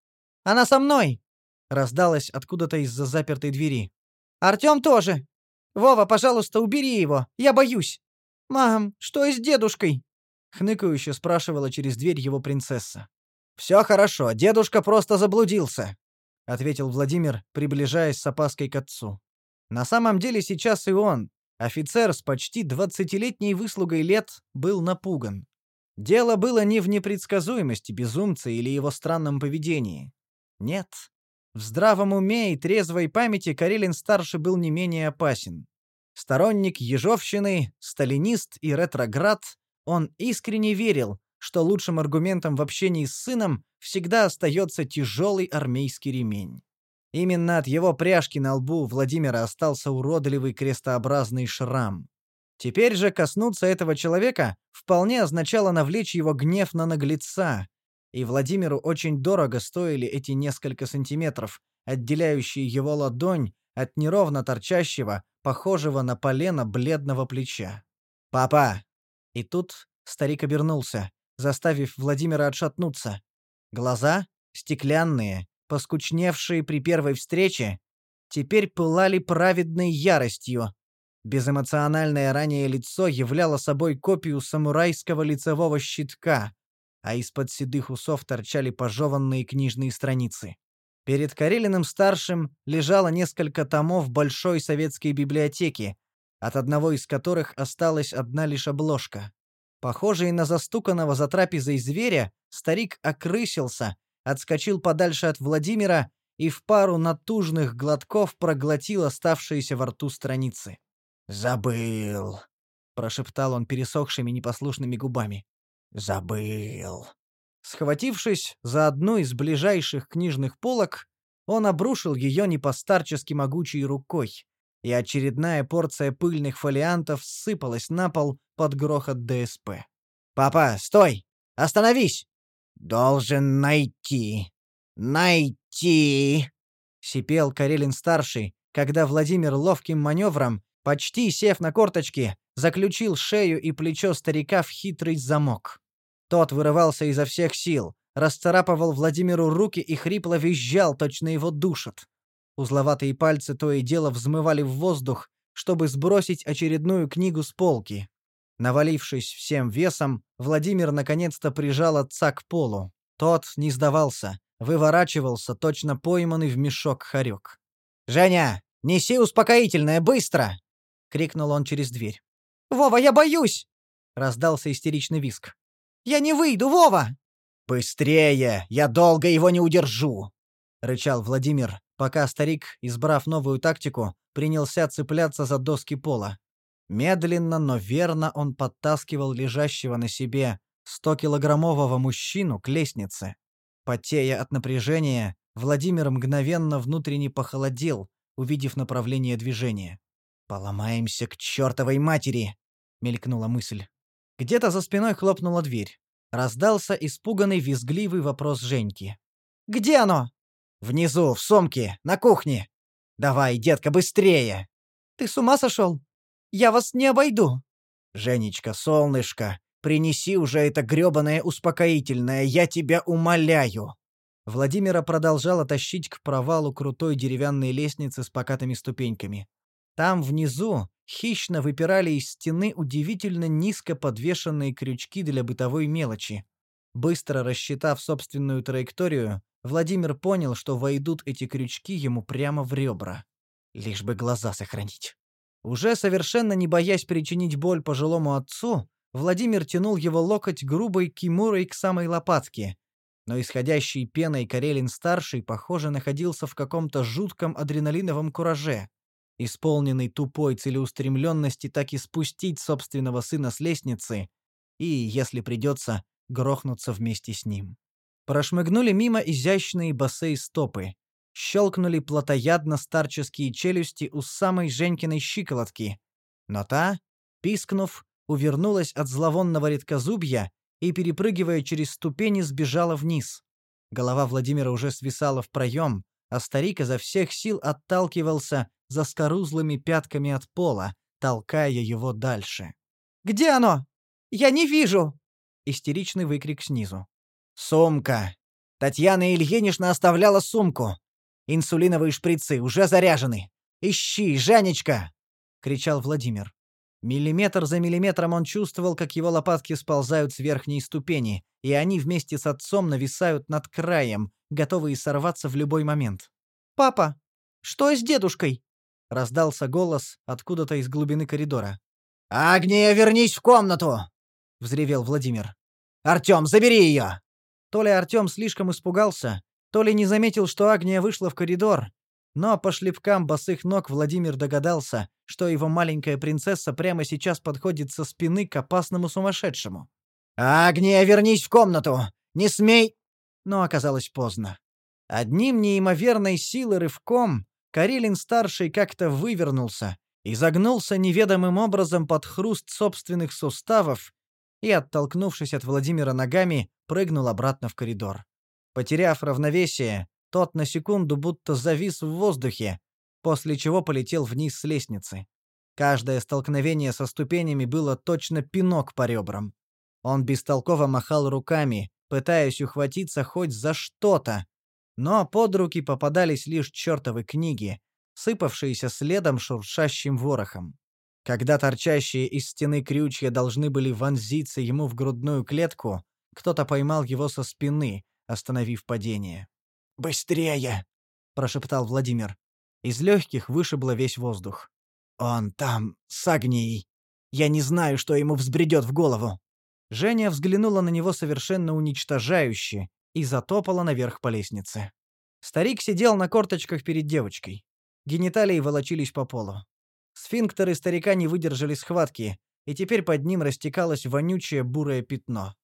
Speaker 2: «Она со мной!» — раздалось откуда-то из-за запертой двери. «Артем тоже!»
Speaker 3: Вова, пожалуйста, убери его. Я боюсь. Мам, что с дедушкой? хныкающе спрашивала через дверь его принцесса.
Speaker 1: Все хорошо, дедушка просто заблудился, ответил Владимир, приближаясь с опаской к отцу. На самом деле сейчас и он, офицер с почти двадцатилетней выслугой лет, был напуган. Дело было не в непредсказуемости безумца или его странном поведении. Нет. В здравом уме и трезвой памяти Карелин-старший был не менее опасен. Сторонник ежовщины, сталинист и ретроград, он искренне верил, что лучшим аргументом в общении с сыном всегда остается тяжелый армейский ремень. Именно от его пряжки на лбу Владимира остался уродливый крестообразный шрам. Теперь же коснуться этого человека вполне означало навлечь его гнев на наглеца, и Владимиру очень дорого стоили эти несколько сантиметров, отделяющие его ладонь от неровно торчащего, похожего на полено бледного плеча. «Папа!» И тут старик обернулся, заставив Владимира отшатнуться. Глаза, стеклянные, поскучневшие при первой встрече, теперь пылали праведной яростью. Безэмоциональное ранее лицо являло собой копию самурайского лицевого щитка, а из-под седых усов торчали пожеванные книжные страницы. Перед Карелиным-старшим лежало несколько томов большой советской библиотеки, от одного из которых осталась одна лишь обложка. Похожий на застуканного за трапезой зверя, старик окрысился, отскочил подальше от Владимира и в пару натужных глотков проглотил оставшиеся во рту страницы. «Забыл», — прошептал он пересохшими непослушными губами. Забыл. Схватившись за одну из ближайших книжных полок, он обрушил ее непостарчески могучей рукой, и очередная порция пыльных фолиантов сыпалась на пол под грохот ДСП. «Папа, стой! Остановись!» «Должен найти! Найти!» — сипел Карелин-старший, когда Владимир ловким маневром, почти сев на корточки, заключил шею и плечо старика в хитрый замок. Тот вырывался изо всех сил, расцарапывал Владимиру руки и хрипло визжал, точно его душат. Узловатые пальцы то и дело взмывали в воздух, чтобы сбросить очередную книгу с полки. Навалившись всем весом, Владимир наконец-то прижал отца к полу. Тот не сдавался, выворачивался, точно пойманный в мешок хорек. «Женя, неси успокоительное, быстро!» — крикнул он через дверь.
Speaker 3: «Вова, я боюсь!»
Speaker 1: — раздался истеричный виск.
Speaker 3: «Я не выйду, Вова!»
Speaker 1: «Быстрее! Я долго его не удержу!» — рычал Владимир, пока старик, избрав новую тактику, принялся цепляться за доски пола. Медленно, но верно он подтаскивал лежащего на себе 100-килограммового мужчину к лестнице. Потея от напряжения, Владимир мгновенно внутренне похолодел, увидев направление движения. «Поломаемся к чертовой матери!» — мелькнула мысль. Где-то за спиной хлопнула дверь. Раздался испуганный визгливый вопрос Женьки.
Speaker 3: «Где оно?»
Speaker 1: «Внизу, в сумке, на кухне. Давай, детка, быстрее!»
Speaker 3: «Ты с ума сошел? Я вас не обойду!»
Speaker 1: «Женечка, солнышко, принеси уже это грёбаное успокоительное, я тебя умоляю!» Владимира продолжала тащить к провалу крутой деревянной лестницы с покатыми ступеньками. Там внизу хищно выпирали из стены удивительно низко подвешенные крючки для бытовой мелочи. Быстро рассчитав собственную траекторию, Владимир понял, что войдут эти крючки ему прямо в ребра. Лишь бы глаза сохранить. Уже совершенно не боясь причинить боль пожилому отцу, Владимир тянул его локоть грубой кимурой к самой лопатке. Но исходящий пеной Карелин-старший, похоже, находился в каком-то жутком адреналиновом кураже исполненный тупой целеустремленности так и спустить собственного сына с лестницы и, если придется, грохнуться вместе с ним. Прошмыгнули мимо изящные босые стопы. Щелкнули плотоядно старческие челюсти у самой Женькиной щиколотки. Но та, пискнув, увернулась от зловонного редкозубья и, перепрыгивая через ступени, сбежала вниз. Голова Владимира уже свисала в проем, а старик изо всех сил отталкивался за скорузлыми пятками от пола, толкая его дальше.
Speaker 3: «Где оно? Я не вижу!»
Speaker 1: Истеричный выкрик снизу. «Сумка! Татьяна Ильинична оставляла сумку! Инсулиновые шприцы уже заряжены! Ищи, Жанечка!»
Speaker 3: — кричал Владимир. Миллиметр за миллиметром он чувствовал, как его лопатки сползают с верхней ступени, и они вместе с отцом нависают над краем, готовые сорваться в любой момент. «Папа, что с дедушкой?» — раздался голос откуда-то из глубины коридора.
Speaker 1: «Агния, вернись в комнату!» — взревел Владимир. «Артем, забери ее!»
Speaker 3: То ли Артем слишком испугался, то ли не заметил, что Агния вышла в коридор, но по шлепкам босых ног Владимир догадался, что его маленькая принцесса прямо сейчас подходит со спины к опасному сумасшедшему.
Speaker 1: «Агния, вернись в комнату! Не смей!»
Speaker 3: Но оказалось поздно. Одним неимоверной силы рывком Карелин-старший как-то вывернулся, и загнулся неведомым образом под хруст собственных суставов и, оттолкнувшись от Владимира ногами, прыгнул обратно в коридор. Потеряв равновесие, тот на секунду будто завис в воздухе, после чего полетел вниз с лестницы. Каждое столкновение со ступенями было точно пинок по ребрам. Он бестолково махал руками, пытаясь ухватиться хоть за что-то, но под руки попадались лишь чертовы книги, сыпавшиеся следом шуршащим ворохом. Когда торчащие из стены крючья должны были вонзиться ему в грудную клетку, кто-то поймал его со спины, остановив падение.
Speaker 1: «Быстрее!» — прошептал Владимир.
Speaker 3: Из легких вышибло весь воздух.
Speaker 1: «Он там, с Агнией. Я не знаю, что ему взбредет в голову».
Speaker 3: Женя взглянула на него совершенно уничтожающе и затопала наверх по лестнице. Старик сидел на корточках перед девочкой. Гениталии волочились по полу. Сфинктеры старика не выдержали схватки, и теперь под ним растекалось вонючее бурое пятно.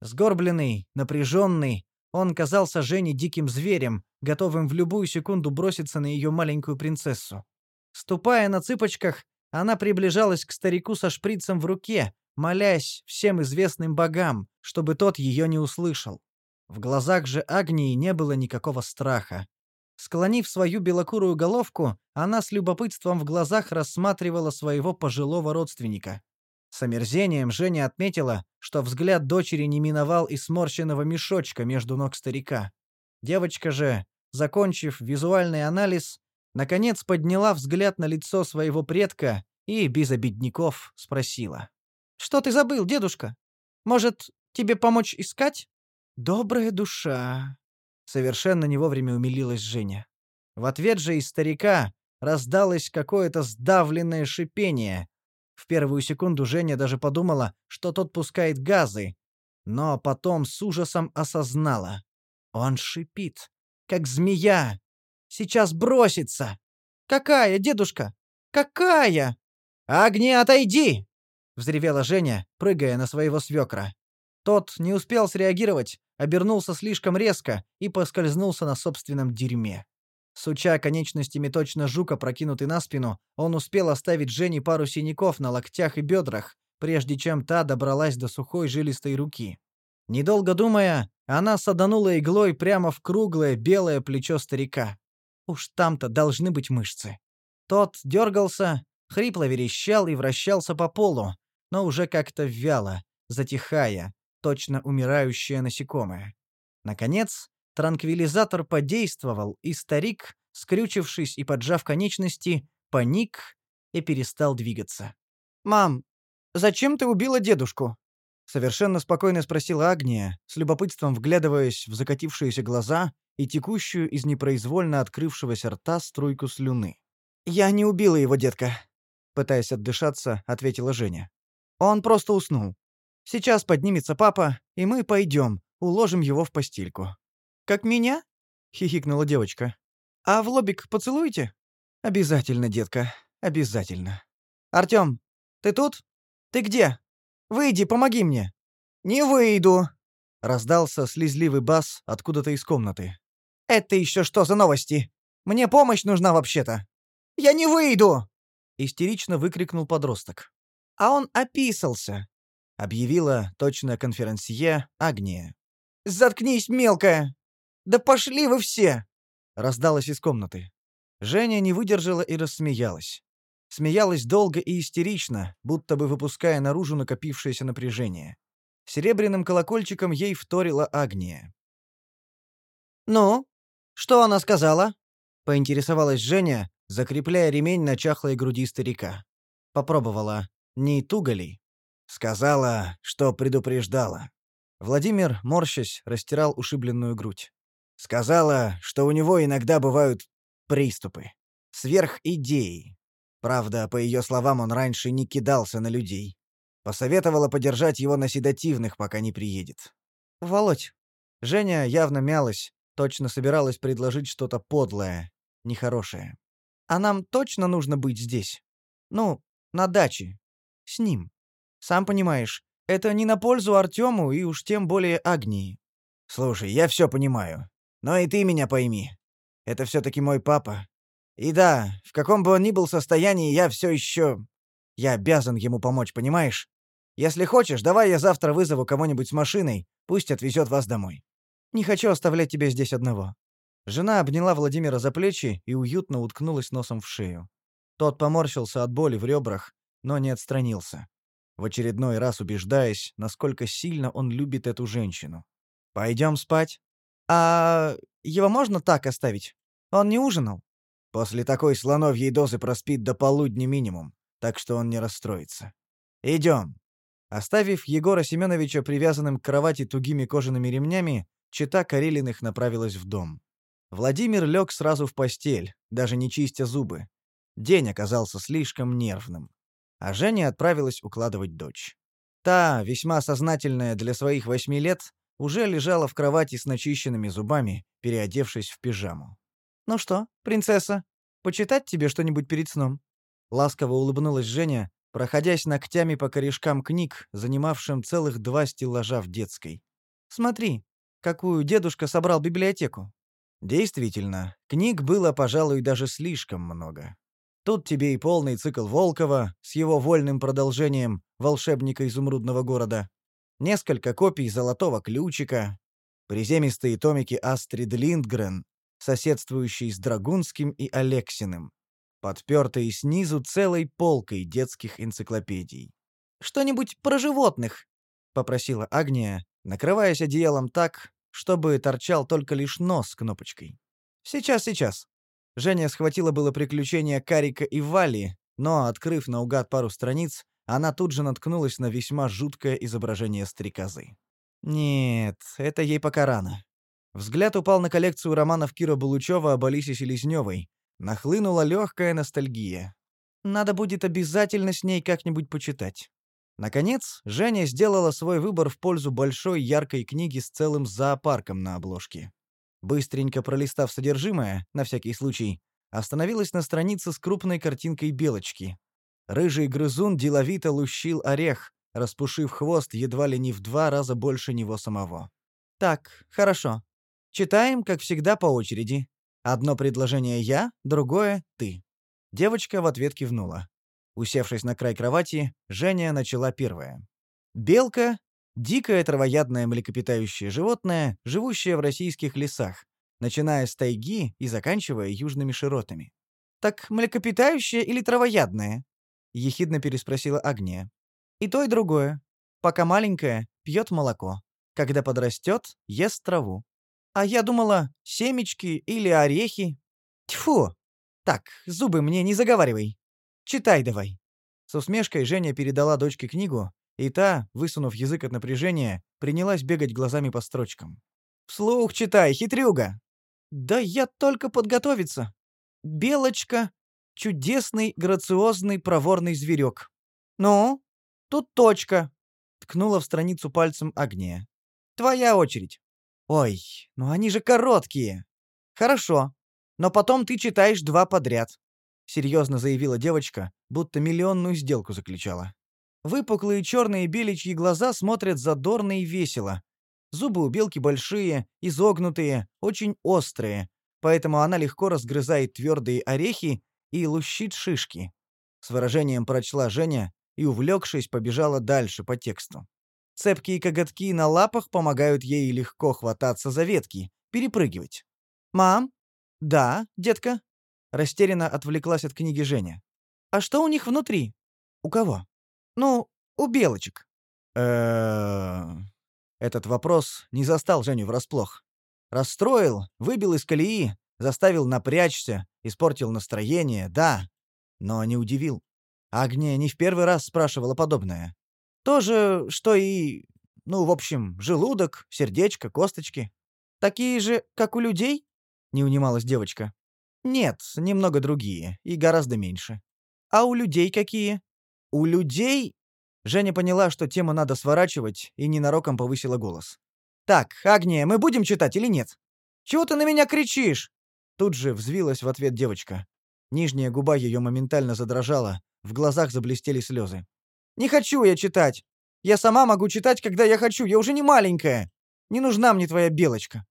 Speaker 3: Сгорбленный, напряженный, он казался Жене диким зверем, готовым в любую секунду броситься на ее маленькую принцессу. Ступая на цыпочках, она приближалась к старику со шприцем в руке, молясь всем известным богам, чтобы тот ее не услышал. В глазах же Агнии не было никакого страха. Склонив свою белокурую головку, она с любопытством в глазах рассматривала своего пожилого родственника. С омерзением Женя отметила, что взгляд дочери не миновал и сморщенного мешочка между ног старика. Девочка же, закончив визуальный анализ, наконец подняла взгляд на лицо своего предка и, без обедняков, спросила. «Что ты забыл, дедушка? Может, тебе помочь искать?» «Добрая душа», Совершенно не вовремя умилилась Женя. В ответ же из старика раздалось какое-то сдавленное шипение. В первую секунду Женя даже подумала, что тот пускает газы, но потом с ужасом осознала. Он шипит, как змея. Сейчас бросится. Какая, дедушка? Какая? Огни, отойди! взревела Женя, прыгая на своего свекра. Тот не успел среагировать, обернулся слишком резко и поскользнулся на собственном дерьме. Суча конечностями точно жука, прокинутый на спину, он успел оставить Жене пару синяков на локтях и бедрах, прежде чем та добралась до сухой жилистой руки. Недолго думая, она саданула иглой прямо в круглое белое плечо старика. Уж там-то должны быть мышцы. Тот дергался, хрипло верещал и вращался по полу, но уже как-то вяло, затихая, точно умирающее насекомое. Наконец, транквилизатор подействовал, и старик, скрючившись и поджав конечности, паник и перестал двигаться. «Мам, зачем ты убила дедушку?» Совершенно спокойно спросила Агния, с любопытством вглядываясь в закатившиеся глаза и текущую из непроизвольно открывшегося рта струйку слюны. «Я не убила его, детка», — пытаясь отдышаться, ответила Женя. «Он просто уснул. Сейчас поднимется папа, и мы пойдем, уложим его в постельку». «Как меня?» — хихикнула девочка. «А в лобик поцелуете?» «Обязательно, детка, обязательно». «Артём, ты тут? Ты где? Выйди, помоги мне». «Не выйду», — раздался слезливый бас откуда-то из комнаты. «Это еще что за новости? Мне помощь нужна вообще-то». «Я не выйду!» — истерично выкрикнул подросток. А он описался. — объявила точно конферансье Агния. «Заткнись, мелкая! Да пошли вы все!» — раздалось из комнаты. Женя не выдержала и рассмеялась. Смеялась долго и истерично, будто бы выпуская наружу накопившееся напряжение. Серебряным колокольчиком ей вторила Агния. «Ну, что она сказала?» — поинтересовалась Женя, закрепляя ремень на чахлой груди старика. Попробовала. Не туго ли?
Speaker 1: Сказала, что предупреждала.
Speaker 3: Владимир, морщась, растирал ушибленную грудь.
Speaker 1: Сказала, что у него иногда бывают приступы. Сверх идеи. Правда, по ее словам, он раньше не кидался на людей. Посоветовала подержать его на седативных, пока не приедет.
Speaker 3: «Володь». Женя явно мялась, точно собиралась предложить что-то подлое, нехорошее. «А нам точно нужно быть здесь? Ну, на даче. С ним. Сам понимаешь, это не на пользу Артему и уж тем более Агнии».
Speaker 1: «Слушай, я все понимаю. Но и ты меня пойми. Это все-таки мой папа. И да, в каком бы он ни был состоянии, я все еще... Я обязан ему помочь, понимаешь? Если хочешь, давай я завтра вызову кого-нибудь с машиной, пусть отвезет вас домой.
Speaker 3: Не хочу оставлять тебя здесь одного». Жена обняла Владимира за плечи и уютно уткнулась носом в шею. Тот поморщился от боли в ребрах, но не отстранился, в очередной раз убеждаясь, насколько сильно он любит эту женщину. «Пойдем спать?» «А его можно так оставить? Он не ужинал?»
Speaker 1: «После такой слоновьей дозы проспит до полудня минимум, так что он не расстроится. Идем».
Speaker 3: Оставив Егора Семеновича привязанным к кровати тугими кожаными ремнями, чита Карелиных направилась в дом. Владимир лег сразу в постель, даже не чистя зубы. День оказался слишком нервным. А Женя отправилась укладывать дочь. Та, весьма сознательная для своих восьми лет, уже лежала в кровати с начищенными зубами, переодевшись в пижаму. «Ну что, принцесса, почитать тебе что-нибудь перед сном?» Ласково улыбнулась Женя, проходясь ногтями по корешкам книг, занимавшим целых два стеллажа в детской. «Смотри, какую дедушка собрал библиотеку». Действительно, книг было, пожалуй, даже слишком много. Тут тебе и полный цикл Волкова с его вольным продолжением «Волшебника изумрудного города», несколько копий «Золотого ключика», приземистые томики Астрид Линдгрен, соседствующие с Драгунским и Алексиным, подпертые снизу целой полкой детских энциклопедий. «Что-нибудь про животных?» — попросила Агния, накрываясь одеялом так, чтобы торчал только лишь нос с кнопочкой. «Сейчас, сейчас». Женя схватила было приключения Карика и Вали, но, открыв наугад пару страниц, она тут же наткнулась на весьма жуткое изображение стрекозы. Нет, это ей пока рано. Взгляд упал на коллекцию романов Кира Булучева об Алисе Селезневой. Нахлынула легкая ностальгия. Надо будет обязательно с ней как-нибудь почитать. Наконец, Женя сделала свой выбор в пользу большой яркой книги с целым зоопарком на обложке. Быстренько пролистав содержимое, на всякий случай, остановилась на странице с крупной картинкой белочки. Рыжий грызун деловито лущил орех, распушив хвост едва ли не в два раза больше него самого. «Так, хорошо. Читаем, как всегда, по очереди. Одно предложение я, другое — ты». Девочка в ответ кивнула. Усевшись на край кровати, Женя начала первое. Белка — дикое травоядное млекопитающее животное, живущее в российских лесах, начиная с тайги и заканчивая южными широтами. «Так млекопитающее или травоядное?» — ехидно переспросила Агния. «И то, и другое. Пока маленькое, пьет молоко. Когда подрастет, ест траву. А я думала, семечки или орехи. Тьфу! Так, зубы мне не заговаривай. Читай давай». С усмешкой Женя передала дочке книгу, и та, высунув язык от напряжения, принялась бегать глазами по строчкам. «Вслух читай, хитрюга!» «Да я только подготовиться. Белочка — чудесный, грациозный, проворный зверек. Ну, тут точка!» — ткнула в страницу пальцем Агния. «Твоя очередь». «Ой, ну они же короткие!» «Хорошо, но потом ты читаешь два подряд. — серьезно заявила девочка, будто миллионную сделку заключала. Выпуклые черные беличьи глаза смотрят задорно и весело. Зубы у белки большие, изогнутые, очень острые, поэтому она легко разгрызает твердые орехи и лущит шишки. С выражением прочла Женя и, увлекшись, побежала дальше по тексту. Цепкие коготки на лапах помогают ей легко хвататься за ветки, перепрыгивать. «Мам?» «Да, детка?» Растерянно отвлеклась от книги Женя. «А что у них внутри?» «У кого?» «Ну, у белочек». Этот вопрос не застал Женю врасплох. Расстроил, выбил из колеи, заставил напрячься, испортил настроение, да, но не удивил. Агния не в первый раз спрашивала подобное. То же, что и... Ну, в общем, желудок, сердечко, косточки. Такие же, как у людей? Не унималась девочка. Нет, немного другие и гораздо меньше. А у людей какие? У людей... Женя поняла, что тему надо сворачивать, и ненароком повысила голос. «Так, Агния, мы будем читать или нет? Чего ты на меня кричишь?» Тут же взвилась в ответ девочка. Нижняя губа ее моментально задрожала, в глазах заблестели слезы. «Не хочу я читать. Я сама могу читать, когда я хочу. Я уже не маленькая. Не нужна мне твоя белочка».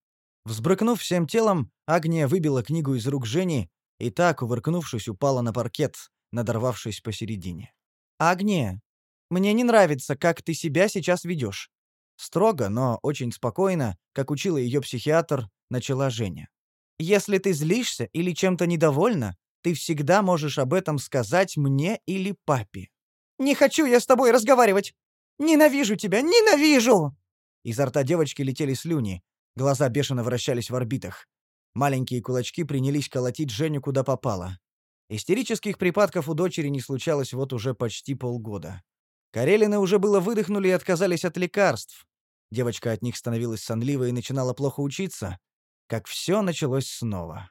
Speaker 3: Взбрыкнув всем телом, Агния выбила книгу из рук Жени и так, увыркнувшись, упала на паркет, надорвавшись посередине. «Агния, мне не нравится, как ты себя сейчас ведешь». Строго, но очень спокойно, как учила ее психиатр, начала Женя. «Если ты злишься или чем-то недовольна, ты всегда можешь об этом сказать мне или папе». «Не хочу я с тобой разговаривать! Ненавижу тебя, ненавижу!» Изо рта девочки летели слюни, глаза бешено вращались в орбитах. Маленькие кулачки принялись колотить Женю куда попало. Истерических припадков у дочери не случалось вот уже почти полгода. Карелины уже было выдохнули и отказались от лекарств. Девочка от них становилась сонливой и начинала плохо учиться, как все началось снова.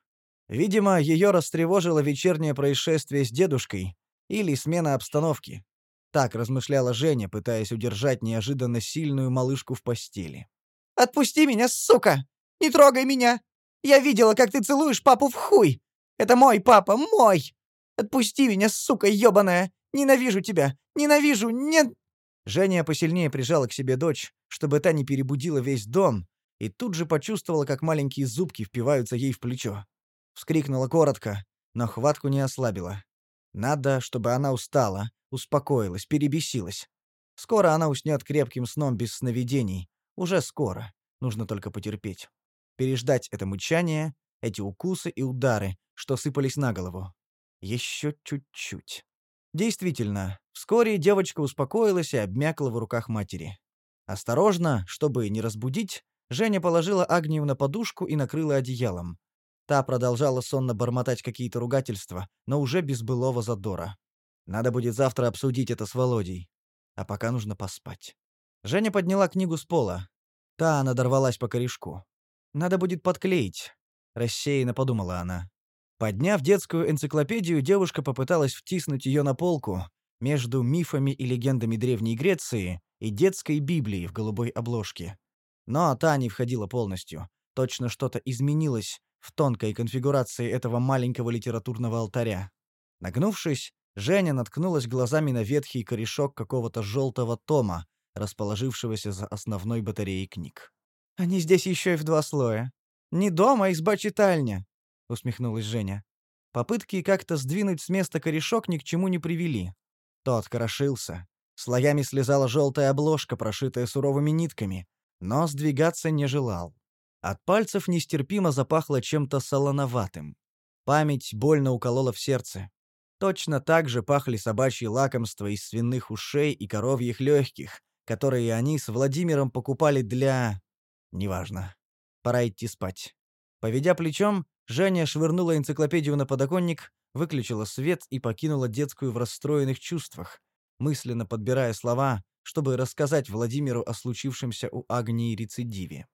Speaker 3: Видимо, ее растревожило вечернее происшествие с дедушкой или смена обстановки. Так размышляла Женя, пытаясь удержать неожиданно сильную малышку в постели. «Отпусти меня, сука! Не трогай меня! Я видела, как ты целуешь папу в хуй! Это мой папа, мой! Отпусти меня, сука ёбаная! Ненавижу тебя! Ненавижу! Нет!» Женя посильнее прижала к себе дочь, чтобы та не перебудила весь дом, и тут же почувствовала, как маленькие зубки впиваются ей в плечо. Вскрикнула коротко, но хватку не ослабила. Надо, чтобы она устала, успокоилась, перебесилась. Скоро она уснет крепким сном без сновидений. Уже скоро. Нужно только потерпеть. Переждать это мычание, эти укусы и удары, что сыпались на голову. Еще чуть-чуть. Действительно, вскоре девочка успокоилась и обмякла в руках матери. Осторожно, чтобы не разбудить, Женя положила Агнию на подушку и накрыла одеялом. Та продолжала сонно бормотать какие-то ругательства, но уже без былого задора. Надо будет завтра обсудить это с Володей. А пока нужно поспать. Женя подняла книгу с пола. Та надорвалась по корешку. Надо будет подклеить. Рассеянно подумала она. Подняв детскую энциклопедию, девушка попыталась втиснуть ее на полку между мифами и легендами Древней Греции и детской Библией в голубой обложке. Но та не входила полностью. Точно что-то изменилось в тонкой конфигурации этого маленького литературного алтаря. Нагнувшись, Женя наткнулась глазами на ветхий корешок какого-то желтого тома, расположившегося за основной батареей книг. «Они здесь еще и в два слоя. Не дом, а изба-читальня», — усмехнулась Женя. Попытки как-то сдвинуть с места корешок ни к чему не привели. Тот крошился. Слоями слезала желтая обложка, прошитая суровыми нитками, но сдвигаться не желал. От пальцев нестерпимо запахло чем-то солоноватым. Память больно уколола в сердце. Точно так же пахли собачьи лакомства из свиных ушей и коровьих легких, которые они с Владимиром покупали для... Неважно. Пора идти спать. Поведя плечом, Женя швырнула энциклопедию на подоконник, выключила свет и покинула детскую в расстроенных чувствах, мысленно подбирая слова, чтобы рассказать Владимиру о случившемся у Агнии рецидиве.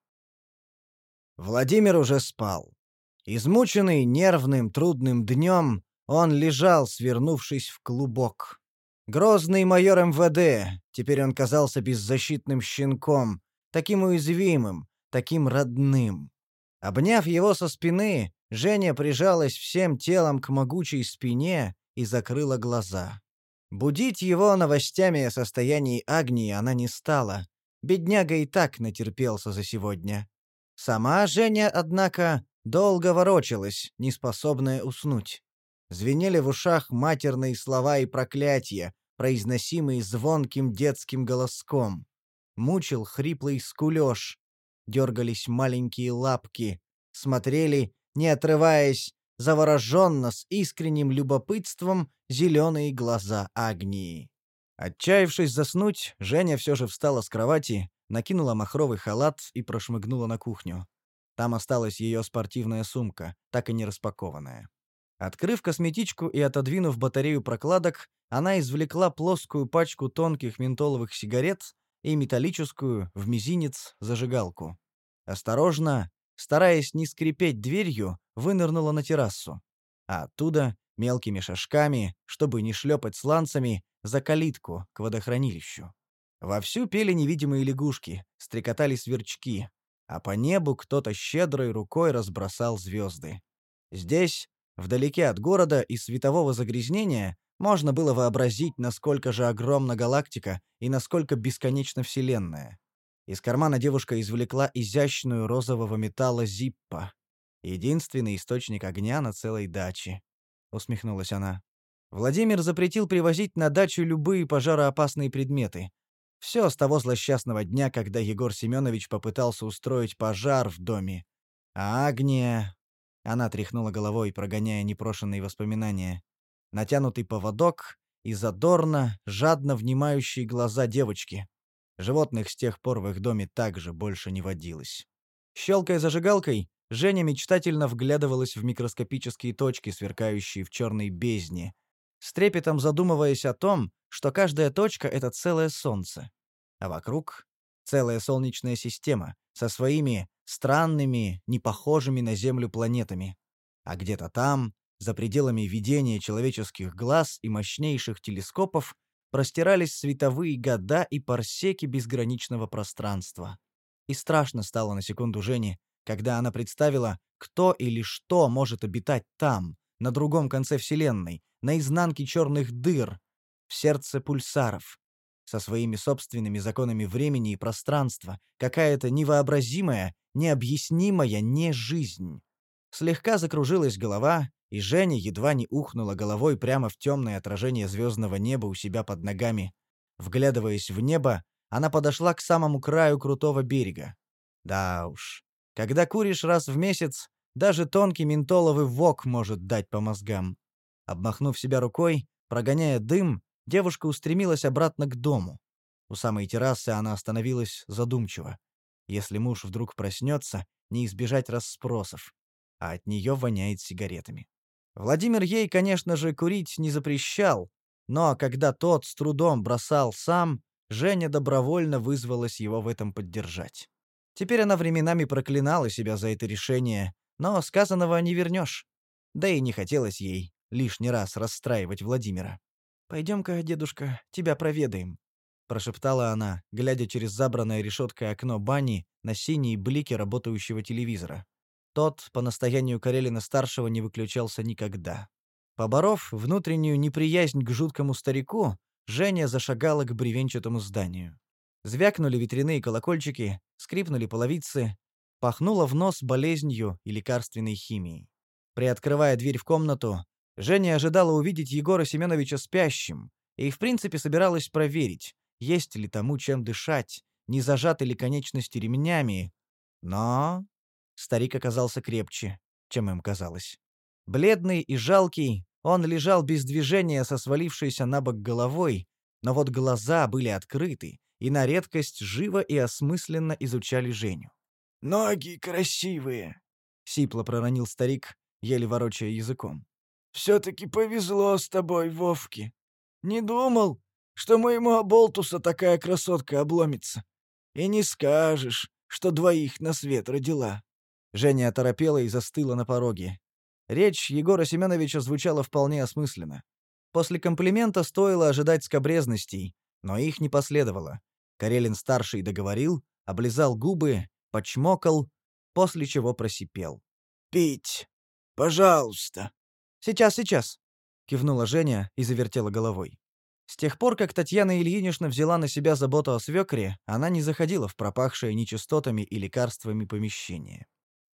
Speaker 3: Владимир уже спал. Измученный нервным трудным днем, он лежал, свернувшись в клубок. Грозный майор МВД, теперь он казался беззащитным щенком, таким уязвимым, таким родным. Обняв его со спины, Женя прижалась всем телом к могучей спине и закрыла глаза. Будить его новостями о состоянии Агнии она не стала. Бедняга и так натерпелся за сегодня. Сама Женя, однако, долго ворочалась, неспособная уснуть. Звенели в ушах матерные слова и проклятия, произносимые звонким детским голоском. Мучил хриплый скулёж. Дергались маленькие лапки. Смотрели, не отрываясь, завороженно, с искренним любопытством, зеленые глаза Агнии. Отчаявшись заснуть, Женя все же встала с кровати, накинула махровый халат и прошмыгнула на кухню. Там осталась ее спортивная сумка, так и не распакованная. Открыв косметичку и отодвинув батарею прокладок, она извлекла плоскую пачку тонких ментоловых сигарет и металлическую, в мизинец, зажигалку. Осторожно, стараясь не скрипеть дверью, вынырнула на террасу. А оттуда, мелкими шажками, чтобы не шлепать сланцами, за калитку к водохранилищу. Вовсю пели невидимые лягушки, стрекотали сверчки, а по небу кто-то щедрой рукой разбросал звезды. Здесь, вдалеке от города и светового загрязнения, можно было вообразить, насколько же огромна галактика и насколько бесконечна Вселенная. Из кармана девушка извлекла изящную розового металла зиппа. Единственный источник огня на целой даче. Усмехнулась она. Владимир запретил привозить на дачу любые пожароопасные предметы. Все с того злосчастного дня, когда Егор Семенович попытался устроить пожар в доме. А Агния... Она тряхнула головой, прогоняя непрошенные воспоминания. Натянутый поводок и задорно, жадно внимающие глаза девочки. Животных с тех пор в их доме также больше не водилось. Щелкая зажигалкой, Женя мечтательно вглядывалась в микроскопические точки, сверкающие в черной бездне, с трепетом задумываясь о том, что каждая точка — это целое солнце. А вокруг — целая солнечная система со своими странными, непохожими на Землю планетами. А где-то там, за пределами видения человеческих глаз и мощнейших телескопов, простирались световые года и парсеки безграничного пространства. И страшно стало на секунду Жене, когда она представила, кто или что может обитать там, на другом конце Вселенной, на изнанке черных дыр, в сердце пульсаров, со своими собственными законами времени и пространства, какая-то невообразимая, необъяснимая не жизнь. Слегка закружилась голова, и Женя едва не ухнула головой прямо в темное отражение звездного неба у себя под ногами. Вглядываясь в небо, она подошла к самому краю крутого берега. Да уж, когда куришь раз в месяц, даже тонкий ментоловый вок может дать по мозгам. Обмахнув себя рукой, прогоняя дым, девушка устремилась обратно к дому. У самой террасы она остановилась задумчиво. Если муж вдруг проснется, не избежать расспросов. А от нее воняет сигаретами. Владимир ей, конечно же, курить не запрещал, но когда тот с трудом бросал сам, Женя добровольно вызвалась его в этом поддержать. Теперь она временами проклинала себя за это решение, но сказанного не вернешь. Да и не хотелось ей лишний раз расстраивать Владимира. «Пойдем-ка, дедушка, тебя проведаем», — прошептала она, глядя через забранное решеткой окно бани на синие блики работающего телевизора. Тот, по настоянию Карелина-старшего, не выключался никогда. Поборов внутреннюю неприязнь к жуткому старику, Женя зашагала к бревенчатому зданию. Звякнули ветряные колокольчики, скрипнули половицы, пахнуло в нос болезнью и лекарственной химией. Приоткрывая дверь в комнату, Женя ожидала увидеть Егора Семеновича спящим и, в принципе, собиралась проверить, есть ли тому чем дышать, не зажаты ли конечности ремнями. Но старик оказался крепче, чем им казалось. Бледный и жалкий, он лежал без движения со свалившейся на бок головой, но вот глаза были открыты и на редкость живо и осмысленно изучали Женю.
Speaker 4: «Ноги красивые», — сипло проронил старик, еле ворочая языком. «Все-таки повезло с тобой, Вовки. Не думал, что моему оболтуса такая красотка обломится. И не скажешь, что двоих на свет родила».
Speaker 3: Женя оторопела и застыла на пороге. Речь Егора Семеновича звучала вполне осмысленно. После комплимента стоило ожидать скобрезностей, но их не последовало. Карелин-старший договорил, облизал губы, почмокал, после чего просипел.
Speaker 4: «Пить! Пожалуйста!»
Speaker 3: «Сейчас, сейчас!» — кивнула Женя и завертела головой. С тех пор, как Татьяна Ильинична взяла на себя заботу о свекре, она не заходила в пропахшее нечистотами и лекарствами помещение.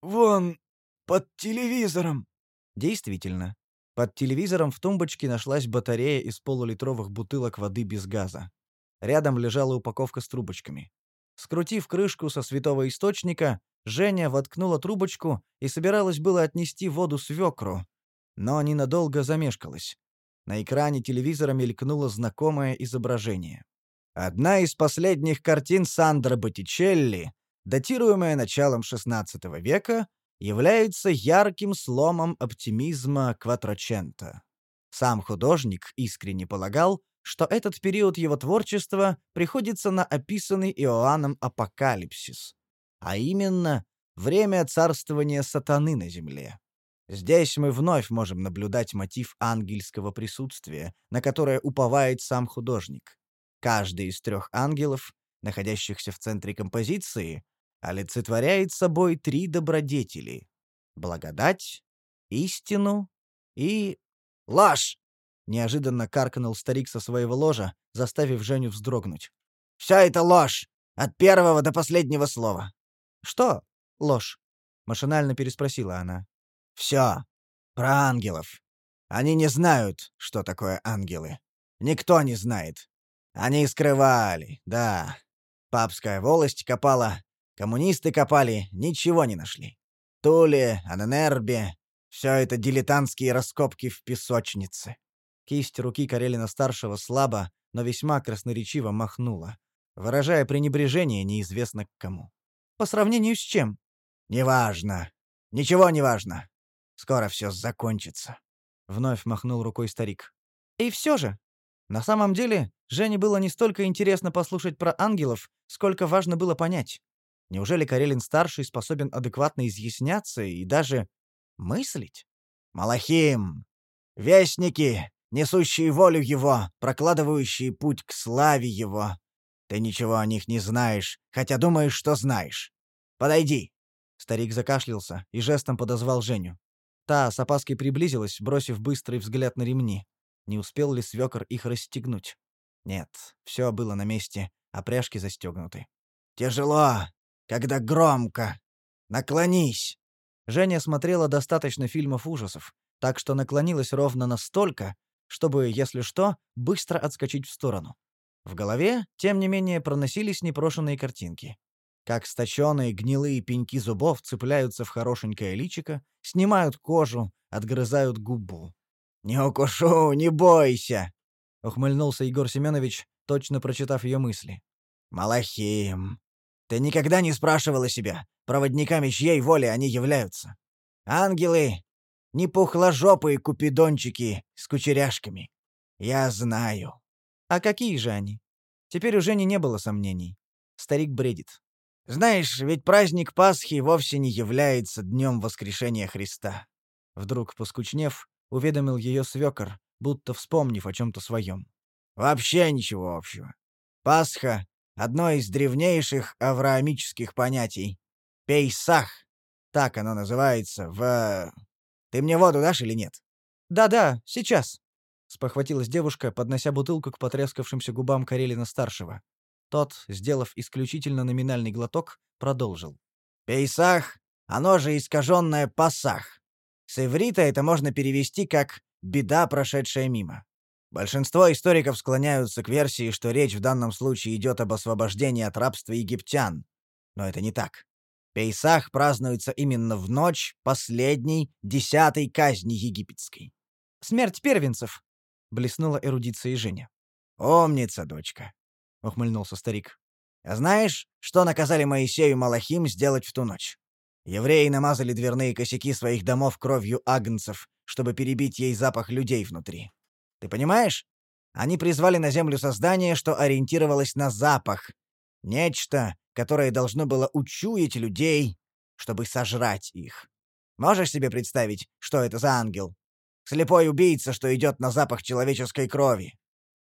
Speaker 4: «Вон, под телевизором!»
Speaker 3: Действительно. Под телевизором в тумбочке нашлась батарея из полулитровых бутылок воды без газа. Рядом лежала упаковка с трубочками. Скрутив крышку со святого источника, Женя воткнула трубочку и собиралась было отнести воду свекру, но ненадолго замешкалась. На экране телевизора мелькнуло знакомое изображение. Одна из последних картин Сандро Боттичелли, датируемая началом XVI века, является ярким сломом оптимизма Кватрочента. Сам художник искренне полагал, что этот период его творчества приходится на описанный Иоанном апокалипсис, а именно время царствования сатаны на земле. Здесь мы вновь можем наблюдать мотив ангельского присутствия, на которое уповает сам художник. Каждый из трех ангелов, находящихся в центре композиции, олицетворяет собой три добродетели — благодать, истину и... ложь! Неожиданно каркнул старик со своего ложа, заставив Женю вздрогнуть. «Вся это ложь! От первого до последнего слова!» «Что ложь?» — машинально переспросила она. «Все. Про ангелов. Они не знают, что такое ангелы. Никто не знает. Они скрывали, да. Папская волость копала, коммунисты копали, ничего не нашли. Туле, Аненербе — все это дилетантские раскопки в песочнице. Кисть руки Карелина-старшего слабо, но весьма красноречиво махнула, выражая пренебрежение неизвестно к кому. «По сравнению с чем?» «Неважно. Ничего не важно. Скоро все закончится. Вновь махнул рукой старик. И все же. На самом деле, Жене было не столько интересно послушать про ангелов, сколько важно было понять. Неужели Карелин-старший способен адекватно изъясняться и даже мыслить? «Малахим! Вестники, несущие волю его, прокладывающие путь к славе его. Ты ничего о них не знаешь, хотя думаешь, что знаешь. Подойди!» Старик закашлялся и жестом подозвал Женю. Та с опаской приблизилась, бросив быстрый взгляд на ремни. Не успел ли свекор их расстегнуть? Нет, все было на месте, а пряжки застегнуты. «Тяжело, когда громко. Наклонись!» Женя смотрела достаточно фильмов ужасов, так что наклонилась ровно настолько, чтобы, если что, быстро отскочить в сторону. В голове, тем не менее, проносились непрошенные картинки как сточеные гнилые пеньки зубов цепляются в хорошенькое личико, снимают кожу, отгрызают губу. «Не укушу, не бойся!» — ухмыльнулся Егор Семенович, точно прочитав ее мысли. «Малахим, ты никогда не спрашивала себя, проводниками чьей воли они являются? Ангелы — не пухложопые купидончики с кучеряшками. Я знаю». «А какие же они?» Теперь уже не было сомнений. Старик бредит. Знаешь, ведь праздник Пасхи вовсе не является днем воскрешения Христа. Вдруг, поскучнев, уведомил ее свекор, будто вспомнив о чем-то своем. Вообще ничего общего. Пасха — одно из древнейших авраамических понятий. Пейсах. Так оно называется в... Ты мне воду дашь или нет? Да-да, сейчас. Спохватилась девушка, поднося бутылку к потрескавшимся губам Карелина-старшего. Тот, сделав исключительно номинальный глоток, продолжил. «Пейсах, оно же искаженное пасах. С иврита это можно перевести как «беда, прошедшая мимо». Большинство историков склоняются к версии, что речь в данном случае идет об освобождении от рабства египтян. Но это не так. Пейсах празднуется именно в ночь последней, десятой казни египетской. «Смерть первенцев», — блеснула эрудиция Женя. «Умница, дочка ухмыльнулся старик. «А знаешь, что наказали Моисею Малахим сделать в ту ночь? Евреи намазали дверные косяки своих домов кровью агнцев, чтобы перебить ей запах людей внутри. Ты понимаешь? Они призвали на землю создание, что ориентировалось на запах. Нечто, которое должно было учуять людей, чтобы сожрать их. Можешь себе представить, что это за ангел? Слепой убийца, что идет на запах человеческой крови.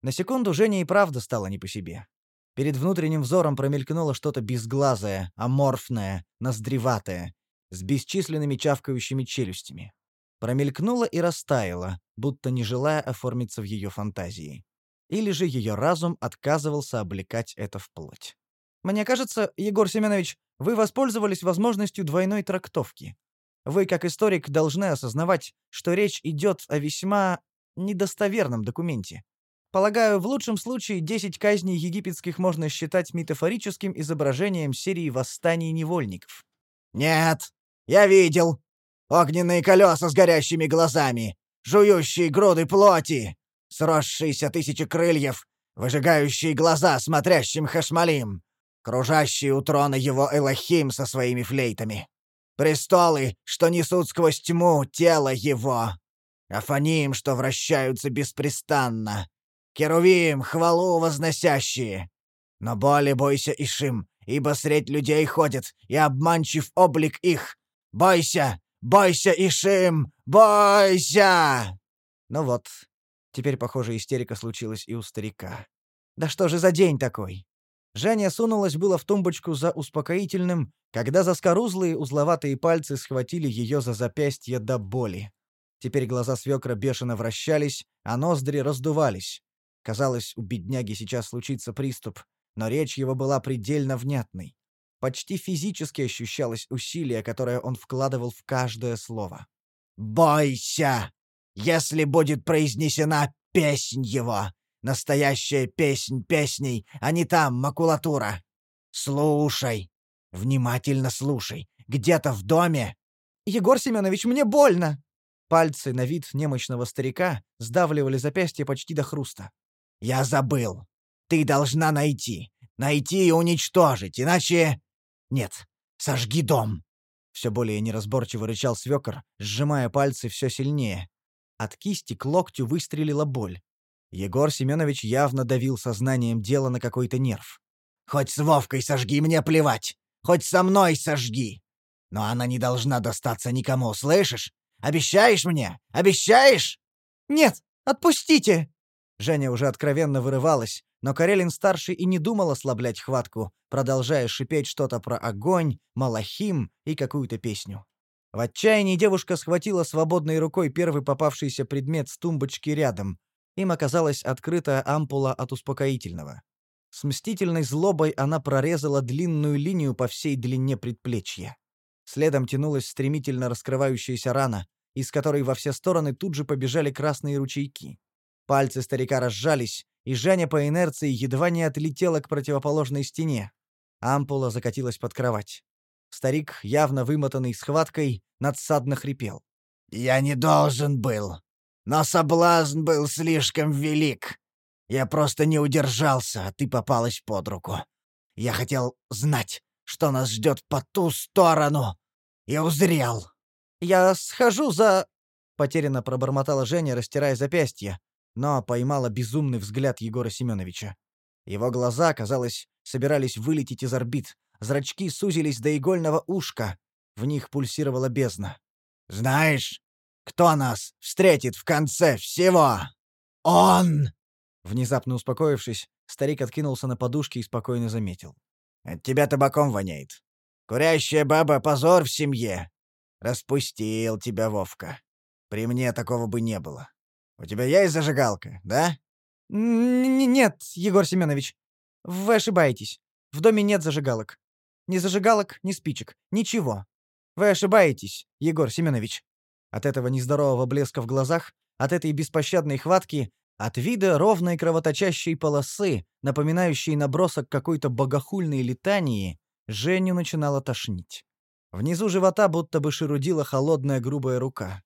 Speaker 3: На секунду Женя и правда стало не по себе. Перед внутренним взором промелькнуло что-то безглазое, аморфное, ноздреватое, с бесчисленными чавкающими челюстями. Промелькнуло и растаяло, будто не желая оформиться в ее фантазии. Или же ее разум отказывался облекать это в плоть. «Мне кажется, Егор Семенович, вы воспользовались возможностью двойной трактовки. Вы, как историк, должны осознавать, что речь идет о весьма недостоверном документе. Полагаю, в лучшем случае 10 казней египетских можно считать метафорическим изображением серии восстаний невольников. «Нет, я видел. Огненные колеса с горящими глазами, жующие груды плоти, сросшиеся тысячи крыльев, выжигающие глаза смотрящим хашмалим, кружащие у трона его Элохим со своими флейтами.
Speaker 1: Престолы, что несут сквозь тьму тело его. Афаним, что вращаются беспрестанно. Керувим, хвалу возносящие. Но более бойся, Ишим, ибо средь людей ходит, и обманчив облик их. Бойся, бойся, Ишим, бойся!»
Speaker 3: Ну вот, теперь, похоже, истерика случилась и у старика. «Да что же за день такой?» Женя сунулась было в тумбочку за успокоительным, когда заскорузлые узловатые пальцы схватили ее за запястье до боли. Теперь глаза свекра бешено вращались, а ноздри раздувались. Казалось, у бедняги сейчас случится приступ, но речь его была предельно внятной. Почти физически ощущалось усилие, которое он вкладывал в каждое слово.
Speaker 1: «Бойся! Если будет произнесена песнь его, Настоящая песнь песней, а не там макулатура. Слушай. Внимательно слушай. Где-то в доме...
Speaker 3: Егор Семенович, мне больно. Пальцы на вид немощного старика сдавливали запястье почти до хруста.
Speaker 1: Я забыл. Ты должна найти. Найти и уничтожить, иначе... Нет, сожги дом.
Speaker 3: Все более неразборчиво рычал свекор, сжимая пальцы все сильнее. От кисти к локтю выстрелила боль. Егор Семенович явно давил сознанием дела на какой-то нерв.
Speaker 1: «Хоть с Вовкой сожги, мне плевать! Хоть со мной сожги! Но она не должна достаться никому, слышишь? Обещаешь мне? Обещаешь?»
Speaker 3: «Нет, отпустите!» Женя уже откровенно вырывалась, но Карелин-старший и не думал ослаблять хватку, продолжая шипеть что-то про огонь, малахим и какую-то песню. В отчаянии девушка схватила свободной рукой первый попавшийся предмет с тумбочки рядом, им оказалась открытая ампула от успокоительного. С мстительной злобой она прорезала длинную линию по всей длине предплечья. Следом тянулась стремительно раскрывающаяся рана, из которой во все стороны тут же побежали красные ручейки. Пальцы старика разжались, и Женя по инерции едва не отлетела к противоположной стене. Ампула закатилась под кровать. Старик, явно вымотанный схваткой, надсадно хрипел.
Speaker 1: «Я не должен был. Но соблазн был слишком велик. Я просто не удержался, а ты попалась под руку. Я хотел знать, что нас ждет по ту сторону. И узрел.
Speaker 3: «Я схожу за...» — потерянно пробормотала Женя, растирая запястье, но поймала безумный взгляд Егора Семеновича. Его глаза, казалось, собирались вылететь из орбит. Зрачки сузились до игольного ушка. В них пульсировала бездна.
Speaker 1: «Знаешь, кто нас встретит в конце всего? Он!»
Speaker 3: Внезапно успокоившись, старик откинулся на подушке и спокойно заметил.
Speaker 1: «От тебя табаком воняет. Курящая баба — позор в семье. Распустил тебя Вовка. При мне такого бы не было. У тебя есть зажигалка, да?»
Speaker 3: «Нет, Егор Семенович. Вы ошибаетесь. В доме нет зажигалок. Ни зажигалок, ни спичек. Ничего. Вы ошибаетесь, Егор Семенович. От этого нездорового блеска в глазах, от этой беспощадной хватки, от вида ровной кровоточащей полосы, напоминающей набросок какой-то богохульной летании, Женю начинало тошнить. Внизу живота будто бы шерудила холодная грубая рука.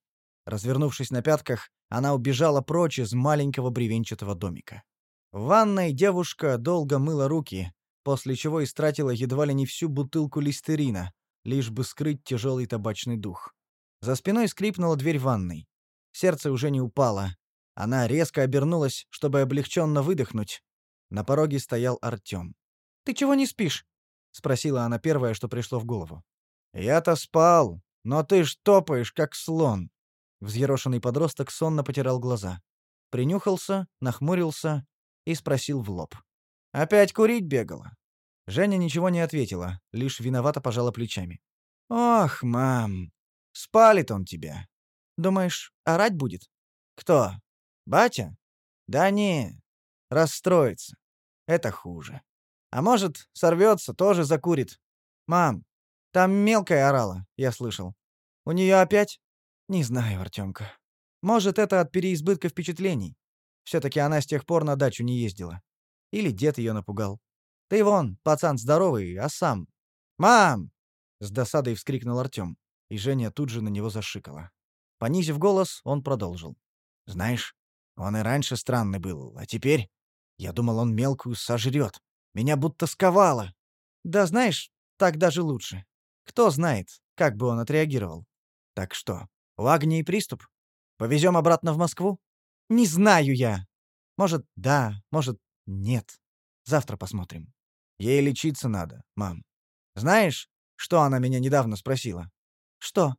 Speaker 3: Развернувшись на пятках, она убежала прочь из маленького бревенчатого домика. В ванной девушка долго мыла руки, после чего истратила едва ли не всю бутылку листерина, лишь бы скрыть тяжелый табачный дух. За спиной скрипнула дверь ванной. Сердце уже не упало. Она резко обернулась, чтобы облегченно выдохнуть. На пороге стоял Артем. «Ты чего не спишь?» — спросила она первое, что пришло в голову. «Я-то спал, но ты ж топаешь, как слон». Взъерошенный подросток сонно потирал глаза. Принюхался, нахмурился и спросил в лоб. «Опять курить бегала?» Женя ничего не ответила, лишь виновато пожала плечами. «Ох, мам, Спалит он тебя. Думаешь, орать будет? Кто? Батя? Да не. Расстроится. Это хуже. А может, сорвется, тоже закурит. Мам, там мелкая орала, я слышал. У нее опять? Не знаю, Артемка. Может, это от переизбытка впечатлений. Все-таки она с тех пор на дачу не ездила. Или дед ее напугал. Ты вон, пацан здоровый, а сам... «Мам!» — с досадой вскрикнул Артем и Женя тут же на него зашикала. Понизив голос, он продолжил. «Знаешь, он и раньше странный был, а теперь... Я думал, он мелкую сожрет. Меня будто сковало. Да знаешь, так даже лучше. Кто знает, как бы он отреагировал. Так что, у Агнии приступ? Повезем обратно в Москву? Не знаю я. Может, да, может, нет. Завтра посмотрим. Ей лечиться надо, мам. Знаешь, что она меня недавно спросила? Что?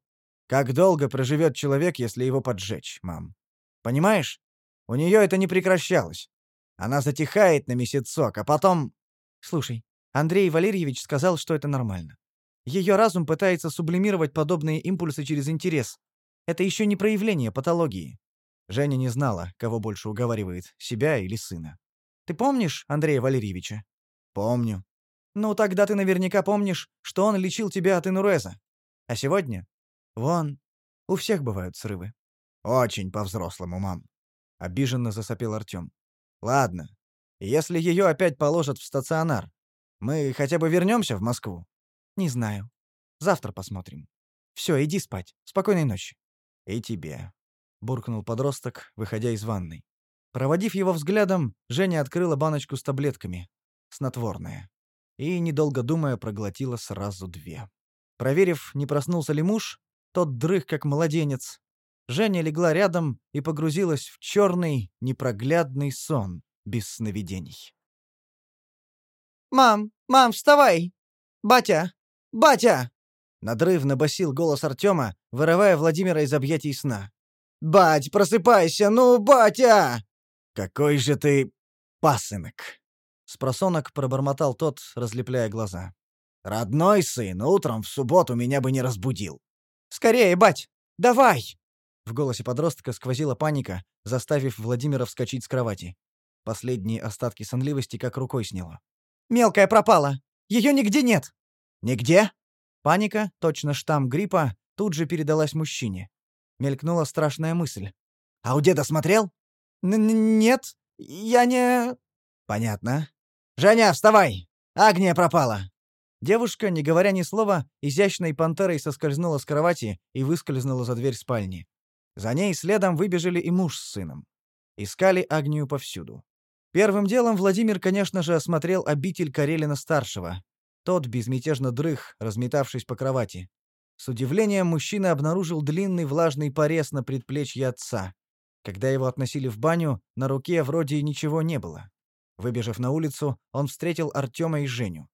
Speaker 3: Как долго проживет человек, если его поджечь, мам? Понимаешь? У нее это не прекращалось. Она затихает на месяцок, а потом... Слушай, Андрей Валерьевич сказал, что это нормально. Ее разум пытается сублимировать подобные импульсы через интерес. Это еще не проявление патологии. Женя не знала, кого больше уговаривает, себя или сына. Ты помнишь Андрея Валерьевича? Помню. Ну, тогда ты наверняка помнишь, что он лечил тебя от инуреза. А сегодня? Вон, у всех бывают срывы. Очень по-взрослому, мам. Обиженно засопел Артем. Ладно. Если ее опять положат в стационар, мы хотя бы вернемся в Москву? Не знаю. Завтра посмотрим. Все, иди спать. Спокойной ночи. И тебе. Буркнул подросток, выходя из ванной. Проводив его взглядом, Женя открыла баночку с таблетками. Снотворное. И, недолго думая, проглотила сразу две. Проверив, не проснулся ли муж, тот дрых, как младенец. Женя легла рядом и погрузилась в черный, непроглядный сон, без сновидений.
Speaker 1: «Мам! Мам, вставай! Батя! Батя!»
Speaker 3: Надрывно басил голос Артема, вырывая Владимира из объятий сна.
Speaker 1: «Бать, просыпайся! Ну, батя!»
Speaker 3: «Какой же ты пасынок!» Спросонок пробормотал тот, разлепляя глаза. «Родной сын, утром в субботу меня бы не разбудил».
Speaker 1: «Скорее, бать! Давай!»
Speaker 3: В голосе подростка сквозила паника, заставив Владимира вскочить с кровати. Последние остатки сонливости как рукой сняло.
Speaker 1: «Мелкая пропала! Ее нигде нет!»
Speaker 3: «Нигде?» Паника, точно штамм гриппа, тут же передалась мужчине. Мелькнула страшная мысль. «А у деда смотрел?»
Speaker 1: Н «Нет, я не...»
Speaker 3: «Понятно. Женя, вставай! Агния пропала!» Девушка, не говоря ни слова, изящной пантерой соскользнула с кровати и выскользнула за дверь спальни. За ней следом выбежали и муж с сыном. Искали Агнию повсюду. Первым делом Владимир, конечно же, осмотрел обитель Карелина-старшего. Тот безмятежно дрых, разметавшись по кровати. С удивлением мужчина обнаружил длинный влажный порез на предплечье отца. Когда его относили в баню, на руке вроде и ничего не было. Выбежав на улицу, он встретил Артема и Женю.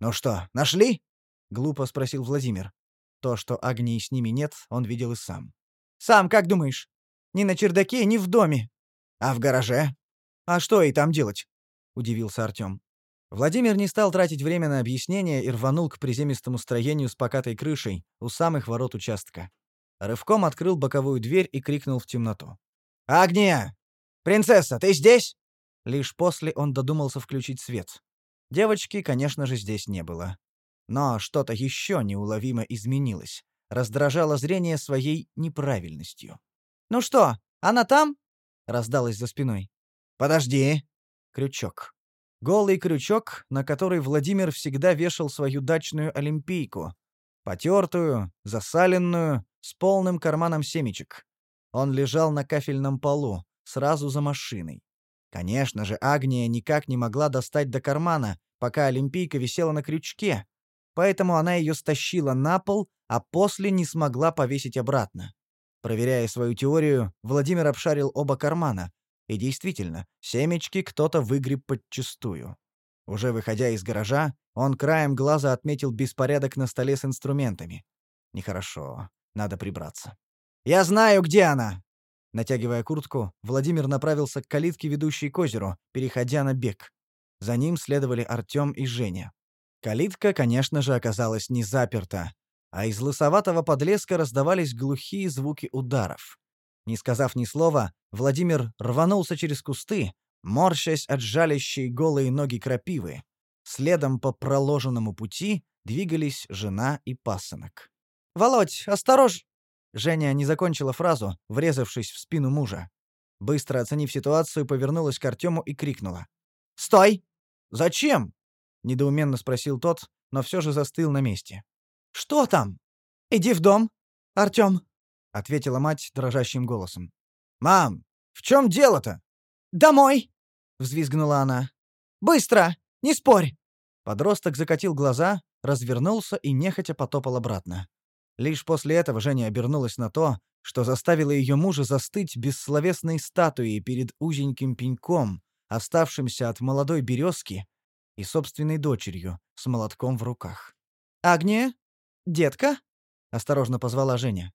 Speaker 3: «Ну что, нашли?» — глупо спросил Владимир. То, что Агнии с ними нет, он видел и сам.
Speaker 1: «Сам как думаешь? Ни на чердаке, ни в доме.
Speaker 3: А в гараже?
Speaker 1: А что и там делать?»
Speaker 3: — удивился Артем. Владимир не стал тратить время на объяснение и рванул к приземистому строению с покатой крышей у самых ворот участка. Рывком открыл боковую дверь и крикнул в темноту. «Агния! Принцесса, ты здесь?» Лишь после он додумался включить свет. Девочки, конечно же, здесь не было. Но что-то еще неуловимо изменилось. Раздражало зрение своей неправильностью.
Speaker 1: «Ну что, она там?»
Speaker 3: — раздалось за спиной. «Подожди!» Крючок. Голый крючок, на который Владимир всегда вешал свою дачную олимпийку. Потертую, засаленную, с полным карманом семечек. Он лежал на кафельном полу, сразу за машиной. Конечно же, Агния никак не могла достать до кармана, пока олимпийка висела на крючке, поэтому она ее стащила на пол, а после не смогла повесить обратно. Проверяя свою теорию, Владимир обшарил оба кармана, и действительно, семечки кто-то выгреб подчистую. Уже выходя из гаража, он краем глаза отметил беспорядок на столе с инструментами. Нехорошо, надо прибраться. «Я знаю, где она!» Натягивая куртку, Владимир направился к калитке, ведущей к озеру, переходя на бег. За ним следовали Артем и Женя. Калитка, конечно же, оказалась не заперта, а из лысоватого подлеска раздавались глухие звуки ударов. Не сказав ни слова, Владимир рванулся через кусты, морщась от жалящей голые ноги крапивы. Следом по проложенному пути двигались жена и пасынок.
Speaker 1: «Володь, осторож!»
Speaker 3: Женя не закончила фразу, врезавшись в спину мужа. Быстро оценив ситуацию, повернулась к Артему и крикнула.
Speaker 1: «Стой!»
Speaker 3: «Зачем?» — недоуменно спросил тот, но все же застыл на месте.
Speaker 1: «Что там? Иди в дом, Артем!»
Speaker 3: — ответила мать дрожащим голосом. «Мам, в чем дело-то?»
Speaker 1: «Домой!»
Speaker 3: — взвизгнула она.
Speaker 1: «Быстро! Не спорь!»
Speaker 3: Подросток закатил глаза, развернулся и нехотя потопал обратно. Лишь после этого Женя обернулась на то, что заставило ее мужа застыть бессловесной статуей перед узеньким пеньком, оставшимся от молодой березки, и собственной дочерью с молотком в руках. «Агния? Детка?» — осторожно позвала Женя.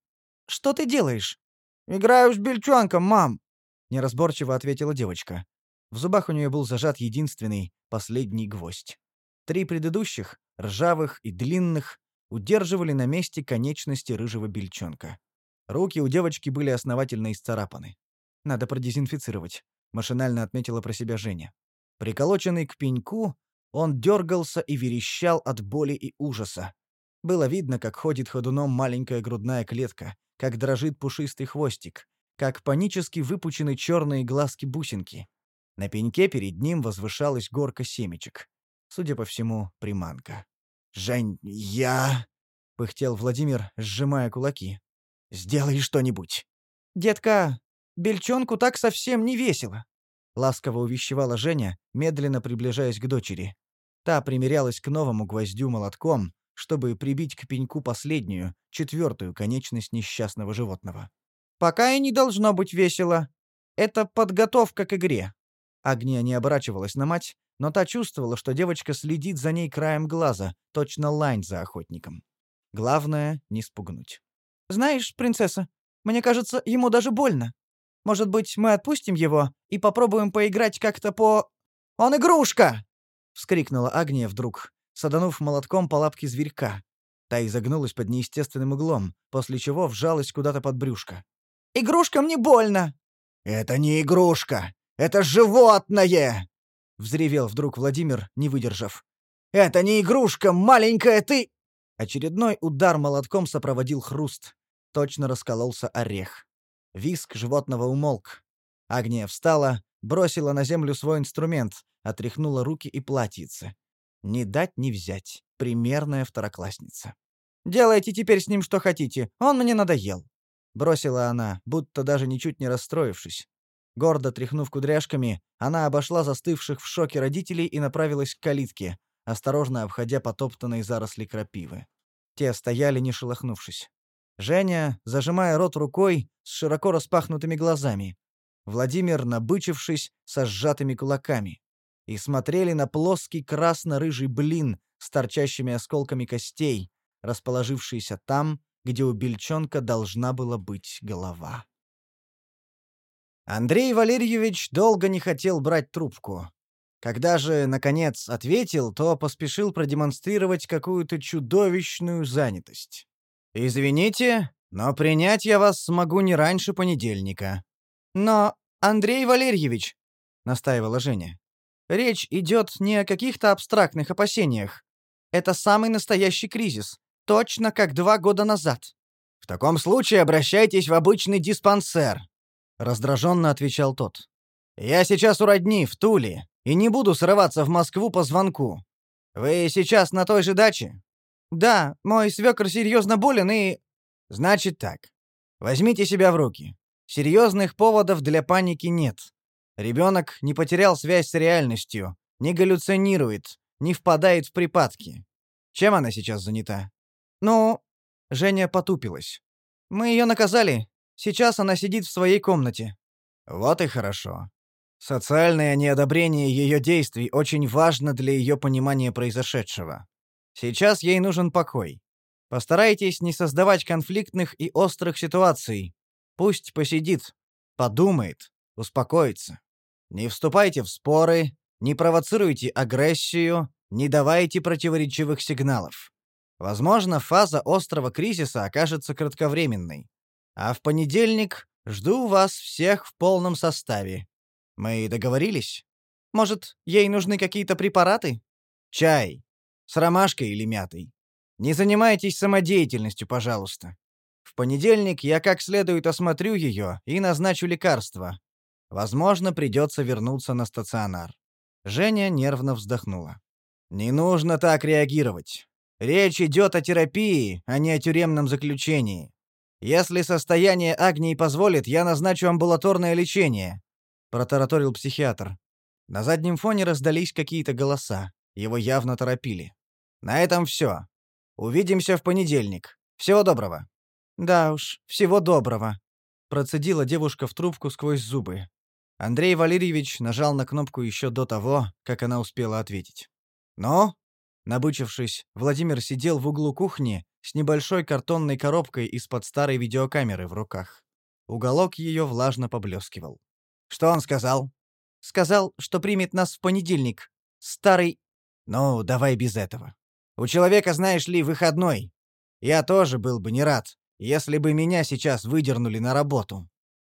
Speaker 3: «Что ты делаешь?»
Speaker 4: «Играю с бельчонком, мам!»
Speaker 3: — неразборчиво ответила девочка. В зубах у нее был зажат единственный, последний гвоздь. Три предыдущих, ржавых и длинных, удерживали на месте конечности рыжего бельчонка. Руки у девочки были основательно исцарапаны. Надо продезинфицировать, машинально отметила про себя Женя. Приколоченный к пеньку, он дергался и верещал от боли и ужаса. Было видно, как ходит ходуном маленькая грудная клетка, как дрожит пушистый хвостик, как панически выпучены черные глазки-бусинки. На пеньке перед ним возвышалась горка семечек. Судя по всему, приманка.
Speaker 1: «Жень, я...» — пыхтел Владимир, сжимая кулаки. «Сделай что-нибудь».
Speaker 3: «Детка, бельчонку так совсем не весело», — ласково увещевала Женя, медленно приближаясь к дочери. Та примерялась к новому гвоздю молотком, чтобы прибить к пеньку последнюю, четвертую конечность несчастного животного. «Пока и не должно быть весело. Это подготовка к игре». Агния не оборачивалась на мать, но та чувствовала, что девочка следит за ней краем глаза, точно лань за охотником. Главное — не спугнуть. «Знаешь, принцесса, мне кажется, ему даже больно. Может быть, мы отпустим его и попробуем поиграть как-то по... Он игрушка!» вскрикнула Агния вдруг, саданув молотком по лапке зверька. Та изогнулась под неестественным углом, после чего вжалась куда-то под брюшко. «Игрушка мне больно!»
Speaker 1: «Это не игрушка! Это животное!» — взревел вдруг Владимир, не выдержав. «Это не игрушка, маленькая ты!»
Speaker 3: Очередной удар молотком сопроводил хруст. Точно раскололся орех. Виск животного умолк. Агния встала, бросила на землю свой инструмент, отряхнула руки и платьице. Не дать не взять. Примерная второклассница. «Делайте теперь с ним что хотите. Он мне надоел», — бросила она, будто даже ничуть не расстроившись. Гордо тряхнув кудряшками, она обошла застывших в шоке родителей и направилась к калитке, осторожно обходя потоптанные заросли крапивы. Те стояли, не шелохнувшись. Женя, зажимая рот рукой, с широко распахнутыми глазами. Владимир, набычившись, со сжатыми кулаками и смотрели на плоский красно-рыжий блин с торчащими осколками костей, расположившийся там, где у бельчонка должна была быть голова. Андрей Валерьевич долго не хотел брать трубку. Когда же, наконец, ответил, то поспешил продемонстрировать какую-то чудовищную занятость. «Извините, но принять я вас смогу не раньше понедельника». «Но, Андрей Валерьевич», — настаивала Женя, Речь идет не о каких-то абстрактных опасениях. Это самый настоящий кризис, точно как два года назад. В таком случае обращайтесь в обычный диспансер, раздраженно отвечал тот. Я сейчас у родни в Туле и не буду срываться в Москву по звонку. Вы сейчас на той же даче? Да, мой свекр серьезно болен и Значит так. Возьмите себя в руки. Серьезных поводов для паники нет. Ребенок не потерял связь с реальностью, не галлюцинирует, не впадает в припадки. Чем она сейчас занята? Ну, Женя потупилась. Мы ее наказали. Сейчас она сидит в своей комнате. Вот и хорошо. Социальное неодобрение ее действий очень важно для ее понимания произошедшего. Сейчас ей нужен покой. Постарайтесь не создавать конфликтных и острых ситуаций. Пусть посидит, подумает, успокоится. Не вступайте в споры, не провоцируйте агрессию, не давайте противоречивых сигналов. Возможно, фаза острого кризиса окажется кратковременной. А в понедельник жду вас всех в полном составе. Мы договорились? Может, ей нужны какие-то препараты? Чай. С ромашкой или мятой. Не занимайтесь самодеятельностью, пожалуйста. В понедельник я как следует осмотрю ее и назначу лекарства. Возможно, придется вернуться на стационар. Женя нервно вздохнула. «Не нужно так реагировать. Речь идет о терапии, а не о тюремном заключении. Если состояние Агнии позволит, я назначу амбулаторное лечение», — протараторил психиатр. На заднем фоне раздались какие-то голоса. Его явно торопили.
Speaker 1: На этом все. Увидимся в понедельник. Всего доброго».
Speaker 3: «Да уж, всего доброго», — процедила девушка в трубку сквозь зубы. Андрей Валерьевич нажал на кнопку еще до того, как она успела ответить.
Speaker 1: «Ну?»
Speaker 3: Набычившись, Владимир сидел в углу кухни с небольшой картонной коробкой из-под старой видеокамеры в руках. Уголок ее влажно поблескивал.
Speaker 1: «Что он сказал?»
Speaker 3: «Сказал, что примет нас в понедельник. Старый...»
Speaker 1: «Ну, давай без этого. У человека, знаешь ли, выходной. Я тоже был бы не рад, если бы меня сейчас выдернули на работу».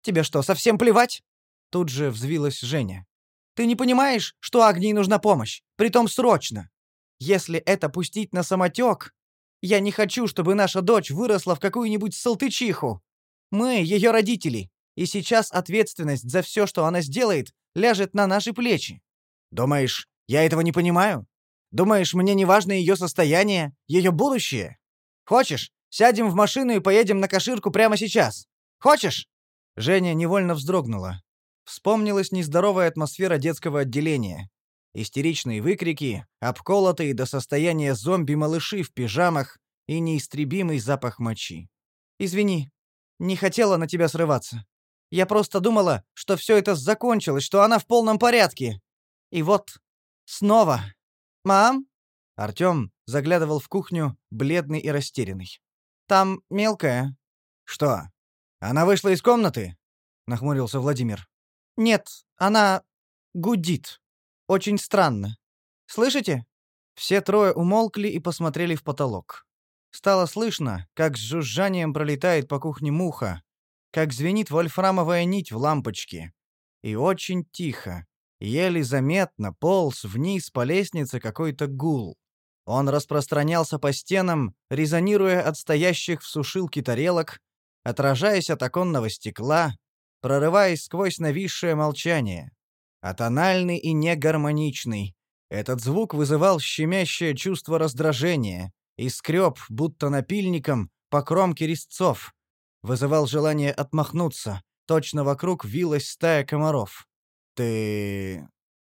Speaker 3: «Тебе что, совсем плевать?» Тут же взвилась Женя. «Ты не понимаешь, что Агнии нужна помощь? Притом срочно. Если это пустить на самотек, я не хочу, чтобы наша дочь выросла в какую-нибудь салтычиху. Мы ее родители, и сейчас ответственность за все, что она сделает, ляжет на наши плечи.
Speaker 1: Думаешь, я этого не понимаю? Думаешь, мне не важно ее состояние, ее будущее? Хочешь, сядем в машину и поедем на Каширку прямо сейчас? Хочешь?»
Speaker 3: Женя невольно вздрогнула. Вспомнилась нездоровая атмосфера детского отделения. Истеричные выкрики, обколотые до состояния зомби-малыши в пижамах и неистребимый запах мочи. «Извини, не хотела на тебя срываться. Я просто думала, что все это закончилось, что она в полном порядке. И вот, снова. Мам?» Артем заглядывал в кухню, бледный и растерянный. «Там мелкая».
Speaker 1: «Что? Она вышла из комнаты?» — нахмурился Владимир.
Speaker 3: «Нет, она гудит. Очень странно. Слышите?» Все трое умолкли и посмотрели в потолок. Стало слышно, как с жужжанием пролетает по кухне муха, как звенит вольфрамовая нить в лампочке. И очень тихо, еле заметно полз вниз по лестнице какой-то гул. Он распространялся по стенам, резонируя от стоящих в сушилке тарелок, отражаясь от оконного стекла, прорываясь сквозь нависшее молчание. Атональный и негармоничный. Этот звук вызывал щемящее чувство раздражения и скреб, будто напильником, по кромке резцов. Вызывал желание отмахнуться. Точно вокруг вилась стая комаров. «Ты...»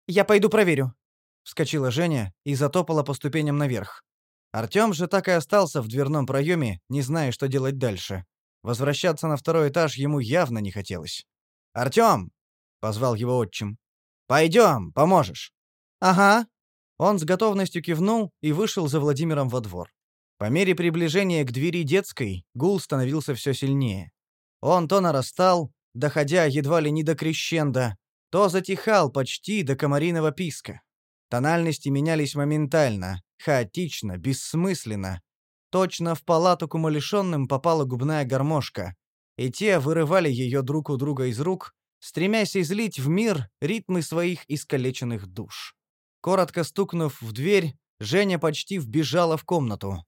Speaker 3: «Я пойду проверю», — вскочила Женя и затопала по ступеням наверх. Артем же так и остался в дверном проеме, не зная, что делать дальше. Возвращаться на второй этаж ему явно не хотелось.
Speaker 1: «Артем!» — позвал его отчим. «Пойдем, поможешь».
Speaker 3: «Ага». Он с готовностью кивнул и вышел за Владимиром во двор. По мере приближения к двери детской гул становился все сильнее. Он то нарастал, доходя едва ли не до крещенда, то затихал почти до комариного писка. Тональности менялись моментально, хаотично, бессмысленно, Точно в палату к умалишенным попала губная гармошка, и те вырывали ее друг у друга из рук, стремясь излить в мир ритмы своих искалеченных душ. Коротко стукнув в дверь, Женя почти вбежала в комнату.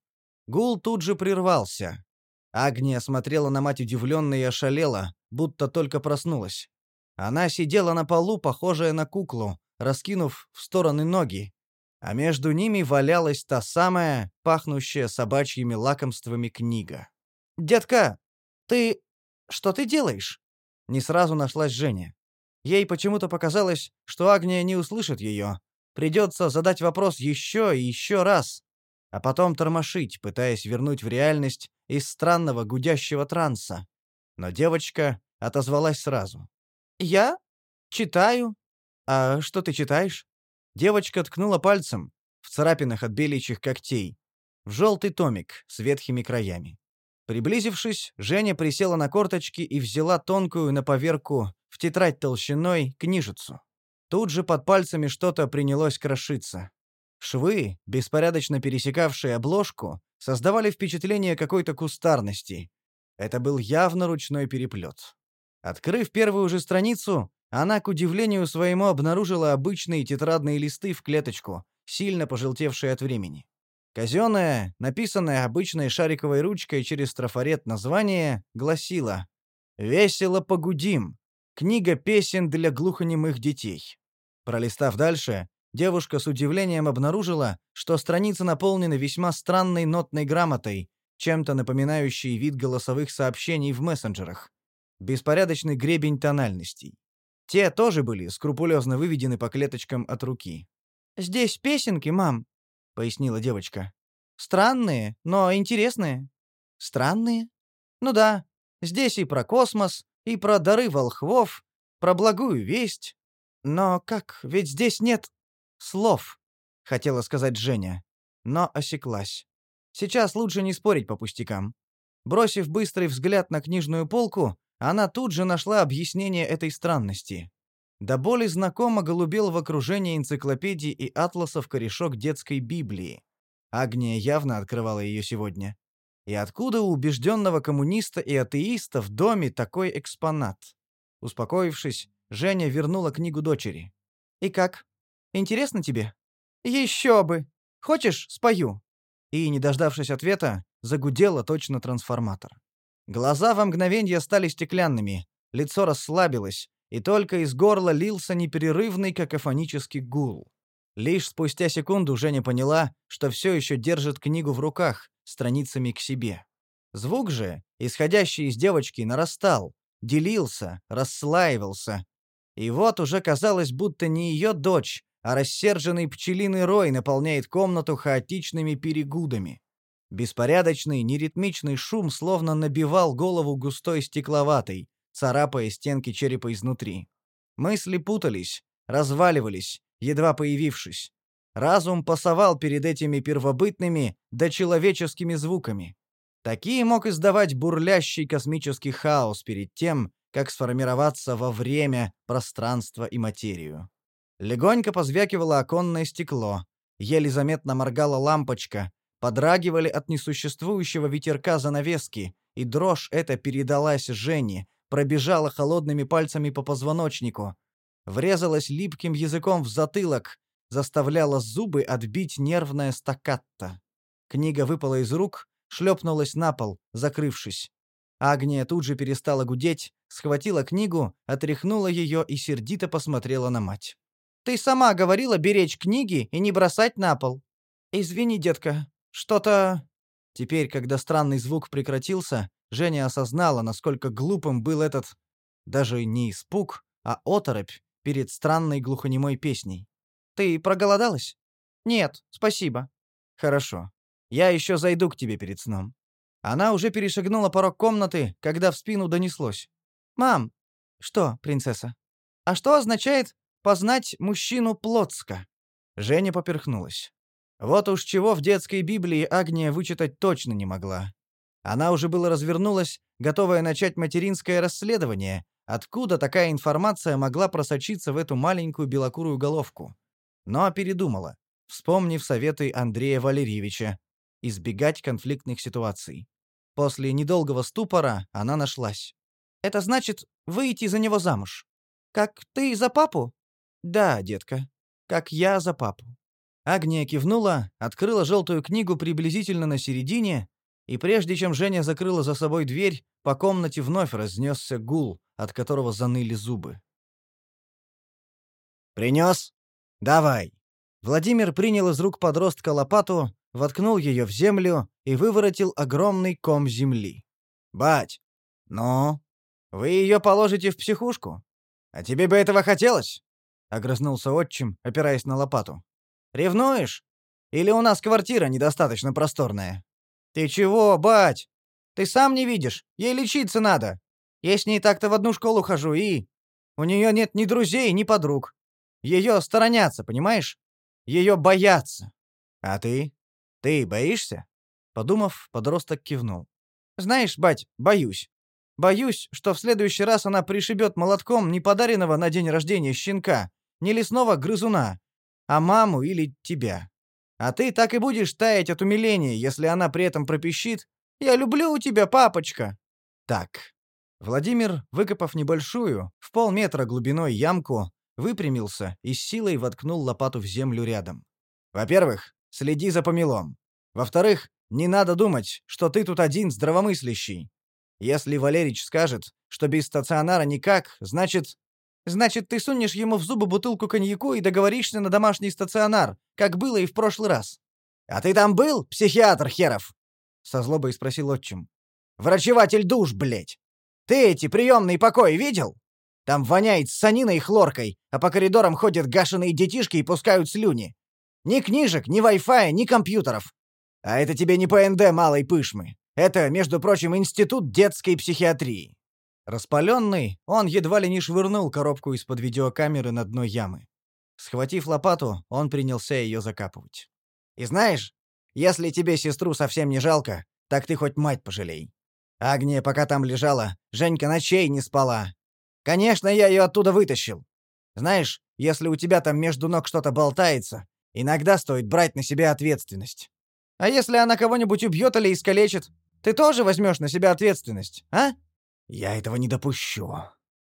Speaker 3: Гул тут же прервался. Агния смотрела на мать удивленно и ошалела, будто только проснулась. Она сидела на полу, похожая на куклу, раскинув в стороны ноги, а между ними валялась та самая, пахнущая собачьими лакомствами книга. «Детка, ты... что ты делаешь?» Не сразу нашлась Женя. Ей почему-то показалось, что Агния не услышит ее. Придется задать вопрос еще и еще раз, а потом тормошить, пытаясь вернуть в реальность из странного гудящего транса. Но девочка отозвалась сразу. «Я? Читаю. А что ты читаешь?» Девочка ткнула пальцем, в царапинах от беличьих когтей, в желтый томик с ветхими краями. Приблизившись, Женя присела на корточки и взяла тонкую на поверку в тетрадь толщиной книжицу. Тут же под пальцами что-то принялось крошиться. Швы, беспорядочно пересекавшие обложку, создавали впечатление какой-то кустарности. Это был явно ручной переплет. Открыв первую же страницу, она, к удивлению своему, обнаружила обычные тетрадные листы в клеточку, сильно пожелтевшие от времени. Казенное, написанное обычной шариковой ручкой через трафарет название, гласило «Весело погудим. Книга песен для глухонемых детей». Пролистав дальше, девушка с удивлением обнаружила, что страница наполнена весьма странной нотной грамотой, чем-то напоминающей вид голосовых сообщений в мессенджерах. Беспорядочный гребень тональностей. Те тоже были скрупулезно выведены по клеточкам от руки. «Здесь песенки, мам», — пояснила девочка. «Странные, но интересные». «Странные? Ну да, здесь и про космос, и про дары волхвов, про благую весть. Но как, ведь здесь нет слов», — хотела сказать Женя, но осеклась. Сейчас лучше не спорить по пустякам. Бросив быстрый взгляд на книжную полку, она тут же нашла объяснение этой странности. До боли знакомо голубел в окружении энциклопедий и атласов корешок детской Библии. Агния явно открывала ее сегодня. И откуда у убежденного коммуниста и атеиста в доме такой экспонат? Успокоившись, Женя вернула книгу дочери. «И как? Интересно тебе?» «Еще бы! Хочешь, спою?» И, не дождавшись ответа, загудела точно трансформатор. Глаза во мгновенье стали стеклянными, лицо расслабилось, и только из горла лился непрерывный какофонический гул. Лишь спустя секунду Женя поняла, что все еще держит книгу в руках, страницами к себе. Звук же, исходящий из девочки, нарастал, делился, расслаивался. И вот уже казалось, будто не ее дочь, а рассерженный пчелиный рой наполняет комнату хаотичными перегудами. Беспорядочный, неритмичный шум словно набивал голову густой стекловатой, царапая стенки черепа изнутри. Мысли путались, разваливались, едва появившись. Разум пасовал перед этими первобытными, дочеловеческими звуками. Такие мог издавать бурлящий космический хаос перед тем, как сформироваться во время, пространство и материю. Легонько позвякивало оконное стекло, еле заметно моргала лампочка, подрагивали от несуществующего ветерка занавески, и дрожь эта передалась Жене, пробежала холодными пальцами по позвоночнику, врезалась липким языком в затылок, заставляла зубы отбить нервная стаккатто. Книга выпала из рук, шлепнулась на пол, закрывшись. Агния тут же перестала гудеть, схватила книгу, отряхнула ее и сердито посмотрела на мать. «Ты сама говорила беречь книги и не бросать на пол». «Извини, детка, что-то...» Теперь, когда странный звук прекратился, Женя осознала, насколько глупым был этот даже не испуг, а оторопь перед странной глухонемой песней. «Ты проголодалась?» «Нет, спасибо». «Хорошо. Я еще зайду к тебе перед сном». Она уже перешагнула порог комнаты, когда в спину донеслось. «Мам!» «Что, принцесса?» «А что означает «познать мужчину плотско»?» Женя поперхнулась. Вот уж чего в детской Библии Агния вычитать точно не могла. Она уже было развернулась, готовая начать материнское расследование, откуда такая информация могла просочиться в эту маленькую белокурую головку. Но передумала, вспомнив советы Андрея Валерьевича избегать конфликтных ситуаций. После недолгого ступора она нашлась. «Это значит выйти за него замуж. Как ты за папу?» «Да, детка, как я за папу». Агния кивнула, открыла желтую книгу приблизительно на середине, и прежде чем Женя закрыла за собой дверь, по комнате вновь разнесся гул, от которого заныли зубы.
Speaker 1: «Принес? Давай!»
Speaker 3: Владимир принял из рук подростка лопату, воткнул ее в землю и выворотил огромный ком земли.
Speaker 1: «Бать, ну? Вы ее положите в психушку? А тебе бы этого хотелось?» — огрызнулся отчим, опираясь на лопату. Ревнуешь? Или у нас квартира недостаточно просторная? Ты чего, бать? Ты сам не видишь? Ей лечиться надо. Я с ней так-то в одну школу хожу и... У нее нет ни друзей, ни подруг. Ее сторонятся, понимаешь? Ее боятся. А ты? Ты боишься? Подумав, подросток кивнул. Знаешь, бать, боюсь. Боюсь, что в следующий раз она пришибет молотком не подаренного на день рождения щенка, не лесного грызуна, а маму или тебя. А ты так и будешь таять от умиления, если она при этом пропищит «Я люблю тебя, папочка!» Так. Владимир, выкопав небольшую, в полметра глубиной ямку, выпрямился и с силой воткнул лопату в землю рядом. «Во-первых, следи за помелом. Во-вторых, не надо думать, что ты тут один здравомыслящий. Если Валерич скажет, что без стационара никак, значит, Значит, ты сунешь ему в зубы бутылку коньяку и договоришься на домашний стационар, как было и в прошлый раз. А ты там был, психиатр херов? со злобой спросил отчим. Врачеватель душ, блядь. Ты эти приемные покои видел? Там воняет саниной и хлоркой, а по коридорам ходят гашеные детишки и пускают слюни. Ни книжек, ни Wi-Fi, ни компьютеров. А это тебе не ПНД малой пышмы. Это, между прочим, институт детской психиатрии.
Speaker 3: Распаленный, он едва ли не швырнул коробку из-под видеокамеры на дно ямы. Схватив лопату, он принялся ее закапывать.
Speaker 1: «И знаешь, если тебе сестру совсем не жалко, так ты хоть мать пожалей. Агния, пока там лежала, Женька ночей не спала. Конечно, я ее оттуда вытащил. Знаешь, если у тебя там между ног что-то болтается, иногда стоит брать на себя ответственность. А если она кого-нибудь убьет или искалечит, ты тоже возьмешь на себя ответственность, а? Я этого не допущу,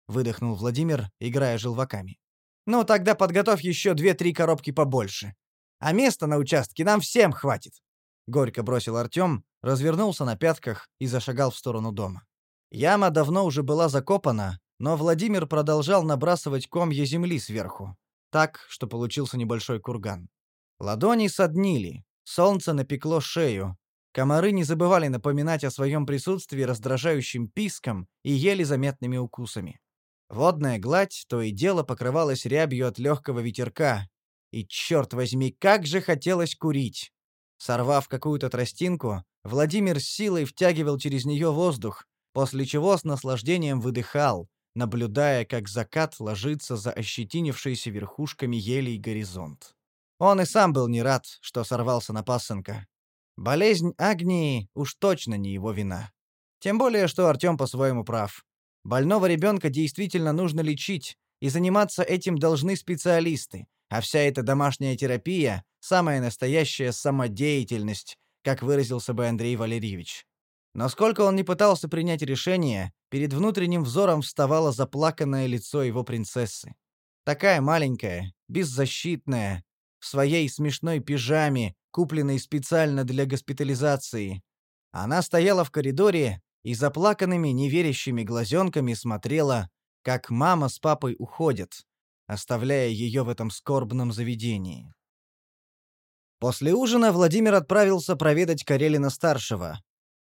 Speaker 1: выдохнул Владимир, играя желваками. Ну тогда подготовь еще две-три коробки побольше. А места на участке нам всем хватит. Горько бросил Артем, развернулся на пятках и зашагал в сторону дома. Яма давно уже была закопана, но Владимир продолжал набрасывать комья земли сверху, так, что получился небольшой курган. Ладони соднили, солнце напекло шею, комары не забывали напоминать о своем присутствии раздражающим писком и еле заметными укусами. Водная гладь то и дело покрывалась рябью от легкого ветерка, и, черт возьми, как же хотелось курить! Сорвав какую-то тростинку, Владимир с силой втягивал через нее воздух, после чего с наслаждением выдыхал, наблюдая, как закат ложится за ощетинившиеся верхушками елей горизонт. Он и сам был не рад, что сорвался на пасынка. Болезнь Агнии уж точно не его вина. Тем более, что Артем по-своему прав. Больного ребенка действительно нужно лечить, и заниматься этим должны специалисты, а вся эта домашняя терапия — самая настоящая самодеятельность, как выразился бы Андрей Валерьевич. Но сколько он не пытался принять решение, перед внутренним взором вставало заплаканное лицо его принцессы. Такая маленькая, беззащитная, в своей смешной пижаме, купленной специально для госпитализации. Она стояла в коридоре и заплаканными, неверящими глазенками смотрела, как мама с папой уходят, оставляя ее в этом скорбном заведении. После ужина Владимир отправился проведать Карелина-старшего,